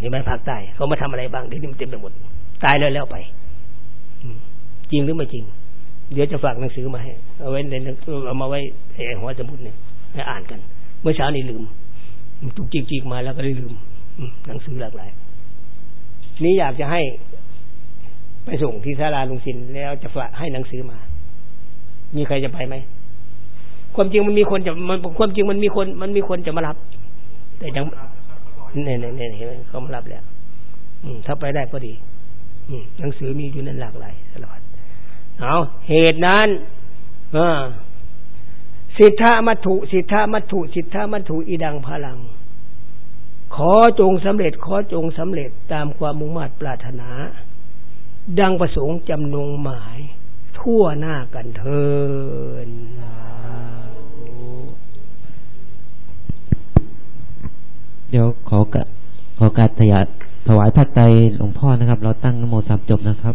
เห็นไหมภาคใต้เขามาทำอะไรบ้างเดี๋ยวนี้มันเต็มไปหมด ตายแล้วแล้วไปจริงหรือไม่จริง เดี๋ยวจะฝากหนังสือมาให้ เอาไว้ในเอามาไว้ในหัวสมุดเนี่ยให้อ่านกัน เมื่อเช้านี้ลืมตุกจิกจิกมาแล้วก็ลยลืมหนังสือหลากหลาย นี้อยากจะให้ไปส่งที่ศาลาลุงสินแล้วจะฝากให้หนังสือมา มีใครจะไปไหมความจริงมันมีคนจะมันความจริงมันมีคน มันมีคนจะมารับ แต่ยังเนี่ยเนี่ยเนี่ยเห็นไหมเขามารับแล้ว อืม ถ้าไปได้ก็ดี อืมหนังสือมีอยู่นั้นหลากหลายตลอด เอาเหตุนั้นสิทธามัตุสิทธามัตุสิทธามัตุอีดังพลัง ขอจงสำเร็จขอจงสำเร็จตามความมุ่งมั่นปรารถนา ดังประสงค์จำนงหมาย ทั่วหน้ากันเทินเดี๋ยวขอกะขอการถยาถวายพระไตรหลวงพ่อนะครับ เราตั้งนโมสามจบนะครับ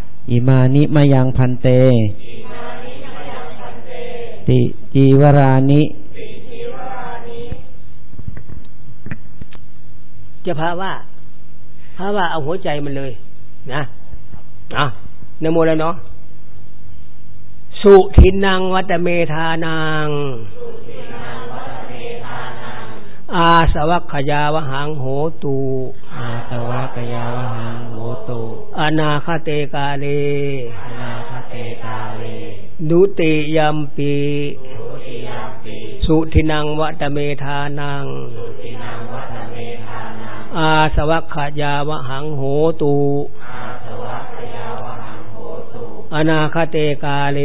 อิมานิมายังพันเต ติจีวรานิจะพาว่าพาว่าเอาหัวใจมันเลย นะอะนโมแล้วเนาะสุทินังวัตเมธานัง อาสวัคยาวหังโหตู อาสวัคยาวหังโหตู อนาคเตกาเลอนาคเตกาเล ดุติยัมปีสุทินังวัตเมธานัง อาสวัคยาวหังโหตูอนาคเตกาเล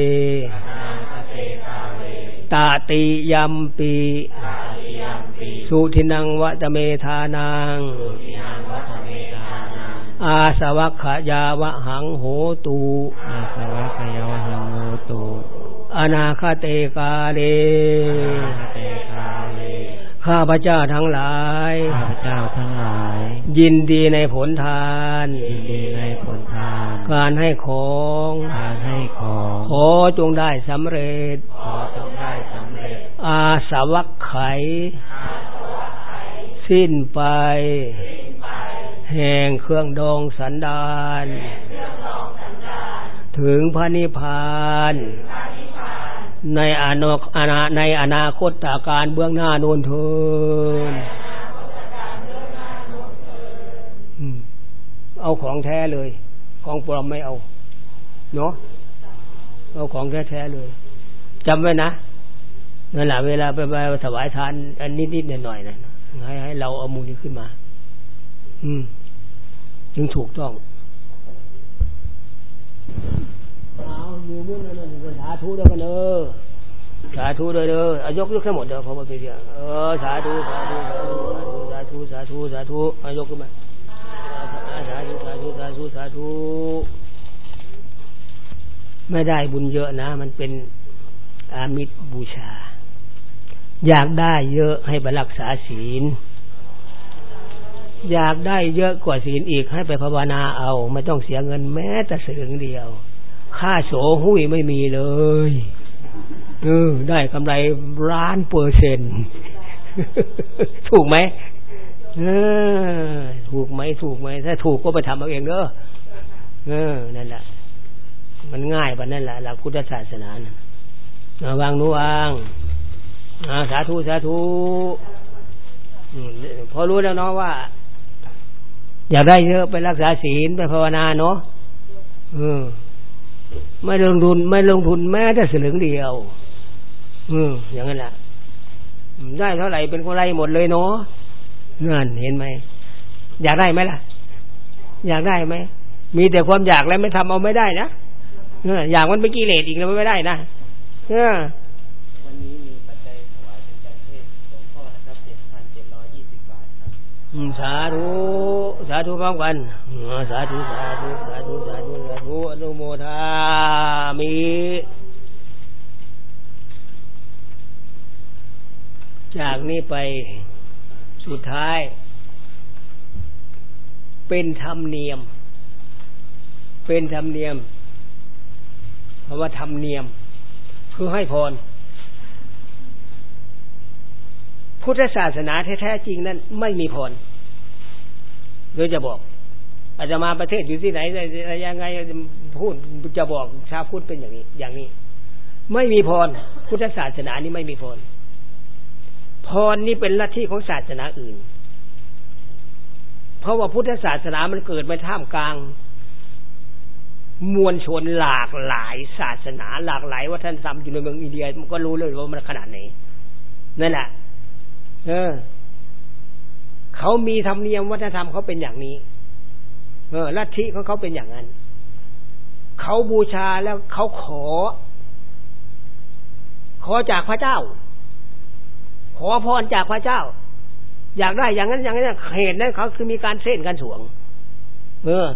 ตาติยัมปีสุทินังวัตเมธานัง อาสวัคยาวะหังโหตูอาสวัคยาวะหังโหตูอนาคเตกาเลข้าพเจ้าทั้งหลาย ข้าพเจ้าทั้งหลาย ยินดีในผลทาน ยินดีในผลทาน การให้ของ การให้ของ ขอจงได้สำเร็จ ขอจงได้สำเร็จ อาสวัคไข สิ้นไป แห่งเครื่องดองสันดานถึงพระนิพพานในอนกอนาในอนาคตตาการเบื้องหน้าโนนเทินเอาของแท้เลย ของปลอมไม่เอา เนาะเอาของแท้ๆเลยจำไว้นะนั่นแหละเวลาไปไปถวายทาน อันนิดๆหน่อยๆนะให้ให้เราเอามูลนี้ขึ้นมา อืม จึงถูกต้องเอาอยู่มุ่งนั่นนั่นสาธุด้วยกันเด้อสาธุด้วยเด้ออายกยกแค่หมดเด้อเพราะว่าเป็นอย่างเออสาธุสาธุสาธุสาธุสาธุอายกขึ้นมาสาธุสาธุสาธุสาธุไม่ได้บุญเยอะนะ มันเป็นอามิตรบูชา อยากได้เยอะให้ไปรักษาศีล อยากได้เยอะกว่าศีลอีกให้ไปภาวนาเอา ไม่ต้องเสียเงินแม้แต่สลึงเดียว ค่าโสหุยไม่มีเลยเออได้กำไรล้านเปอร์เซ็นต์ถูกไหมเออถูกไหมถูกไหมถ้าถูกก็ไปทำเอาเองเด้อเออนั่นแหละมันง่ายปะนั่นแหละหลักพุทธศาสนานะวางนู้วางสาธุสาธุพอรู้แล้วเนาะว่า อยากได้เยอะไปรักษาศีลไปภาวนาเนาะเออไม่ลงทุน ไม่ลงทุนแม้แต่สลึงเดียว อืมอย่างนั้นแหละได้เท่าไหร่เป็นคนไรหมดเลยเนาะนั่นเห็นไหมอยากได้ไหมล่ะ อยากได้ไหมมีแต่ความอยากแล้วไม่ทำเอาไม่ได้นะอยากมันไปกิเลสอีกแล้วไม่ได้นะเออ สาธุ สาธุพร้อมกัน สาธุ สาธุ สาธุ สาธุ สาธุ อนุโมทามิจากนี้ไปสุดท้าย เป็นธรรมเนียม เป็นธรรมเนียมเพราะว่าธรรมเนียมคือให้พร พุทธศาสนาแท้ๆจริงนั้น ไม่มีพร โดยจะบอก อาจจะมาประเทศอยู่ที่ไหนอะไรยังไงพูดจะบอกชาวพุทธเป็นอย่างนี้ อย่างนี้ ไม่มีพร พุทธศาสนานี้ไม่มีพร พรนี่เป็นลัทธิของศาสนาอื่น เพราะว่าพุทธศาสนามันเกิดมาท่ามกลาง มวลชนหลากหลายศาสนา หลากหลายวัฒนธรรมอยู่ในเมืองอินเดียมันก็รู้เลยว่ามันขนาดไหนนั่นแหละเออ เขามีธรรมเนียมวัฒนธรรมเขาเป็นอย่างนี้ เออลัทธิของเขาเป็นอย่างนั้น เขาบูชาแล้วเขาขอ ขอจากพระเจ้า ขอพรจากพระเจ้า อยากได้อย่างนั้นอย่างนั้นเหตุนั้นเขาคือมีการเส้นกันสวง เออ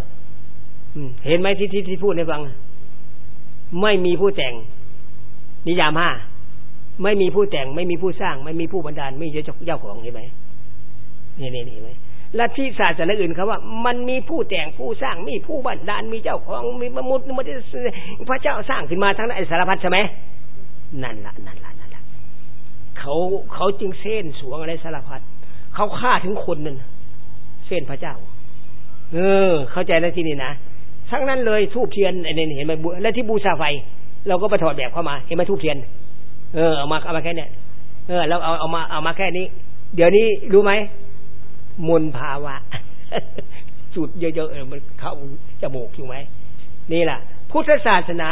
เห็นไหมที่ที่ที่พูดในฟัง ไม่มีผู้แต่ง นิยามห้าไม่มีผู้แต่ง ไม่มีผู้สร้าง ไม่มีผู้บันดาลไม่มีเจ้าของเห็นไหม นี่นี่เห็นไหมและที่ศาสนาอื่นเขาว่า มันมีผู้แต่งผู้สร้างมีผู้บันดาลมีเจ้าของมีมมุติมติพระเจ้าสร้างขึ้นมาทั้งนั้นสารพัดใช่ไหมนั่นละนั่นละนั่นละเขาเขาจึงเส้นสวงอะไรสารพัดเขาฆ่าถึงคนนั่นเส้นพระเจ้า เออ เข้าใจนะที่นี่นะทั้งนั้นเลยทูบเทียนไอ้นี่เห็นไหมและที่บูชาไฟ เราก็ไปถอดแบบเข้ามา เห็นไหมทูบเทียน เออเอามาเอามาแค่นี้เออเราเอาเอามาเอามาแค่นี้ เดี๋ยวนี้รู้ไหม มนภาวะ จุดเยอะๆเออมันเข้าจมูกอยู่ไหมนี่แหละพุทธศาสนา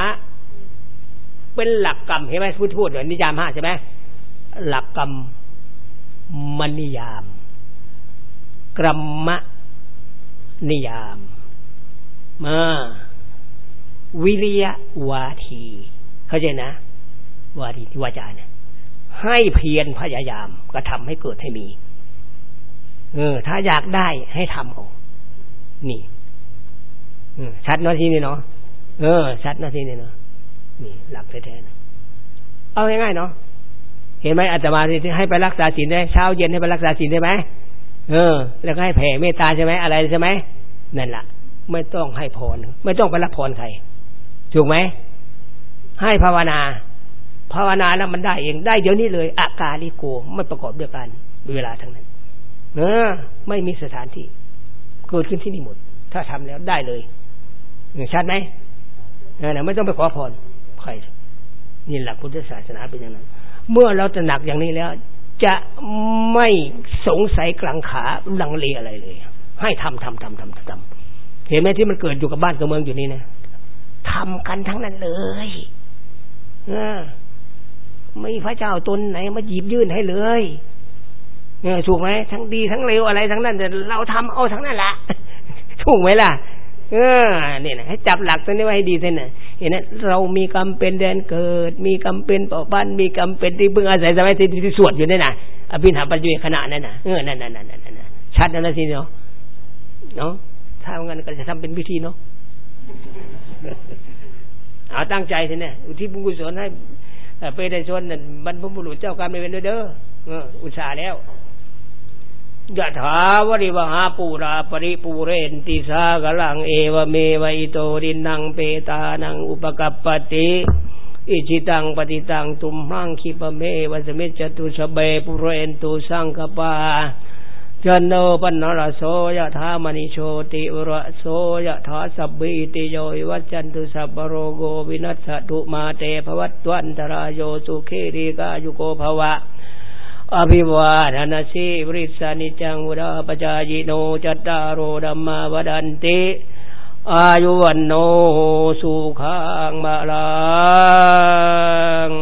เป็นหลักกรรมเห็นไหมพูดพูดเดี๋ยวนิยามห้าใช่ไหมหลักกรรมมนิยาม กรรมนิยามมาวิริยะวาที เข้าใจนะ วาทีที่วาจาเนี่ยให้เพียรพยายามกระทำให้เกิดให้มี เออ ถ้าอยากได้ให้ทำเอานี่ชัดเนาะทีนี้เนาะเออ ชัดเนาะทีนี้เนาะนี่ หลักแท้ๆเอาง่ายๆเนาะเห็นไหมอาตมาที่ให้ไปรักษาศีลได้เช้าเย็นให้ไปรักษาศีลได้ไหมเออ แล้วก็ให้แผ่เมตตาใช่ไหมอะไรใช่ไหมนั่นแหละไม่ต้องให้พรไม่ต้องไปรับพรใครถูกไหมให้ภาวนา ภาวนาแล้วมันได้เองได้เดี๋ยวนี้เลย อากาลิโกไม่ประกอบด้วยกันเวลาทั้งนั้น เออ ไม่มีสถานที่ เกิดขึ้นที่นี่หมด ถ้าทำแล้วได้เลยชัดไหมเออไม่ต้องไปขอพรใครนี่หลักพุทธศาสนาเป็นอย่างนั้น เมื่อเราจะหนักอย่างนี้แล้ว จะไม่สงสัยกลางขาลังเลอะไรเลย ให้ทำทำทำทำทำเห็นไหมที่มันเกิดอยู่กับบ้านกับเมืองอยู่นี่นะทำกันทั้งนั้นเลยเออไม่พระเจ้าตนไหนมาหยิบยื่นให้เลย เออถูกไหมทั้งดีทั้งเลวอะไรทั้งนั้นแต่เราทำเอาทั้งนั้นแหละถูกไหมล่ะ เออเนี่ยนะให้จับหลักตัวนี้ไว้ให้ดีเท่นะเห็นไหมเรามีกรรมเป็นแดนเกิด มีกรรมเป็นเป่าบ้านมีกรรมเป็นที่พึ่งอาศัยสมัยที่ที่สวดอยู่นี่นะอภินาปัจจุขณะนั่นนะเออนั่นนั่นนั่นนั่นชัดนะทีเนาะเนาะถ้างั้นก็จะทำเป็นพิธีเนาะเอาตั้งใจทีเนี่ยอุทิศบุญกุศลให้ไปได้ชนนั่นบรรพบุรุษเจ้ากรรมในเวรเด้ออุตส่าห์แล้ว ยะถาวริวหาปูราปริปูเรนติสากลังเอวเมวอิโตรินังเปตานังอุปกัปปติอิจิตังปฏิตังตุมหังคิปเมวัสมิจตุสเบปุเรนตุสังกปาจันโนปันนรโสยะธามณิโชติวระโสยะธาสับบีติโยวัจันตุสัพโรโกวินัสสตุมาเตภวัตวันตรายโยสุขีรีกายุโกภวะ อภิวาทนาสีบริสานิจังวุดาปจายโนจัตตารูดัมมาวดันติอายุวันโนสุขังมาลัง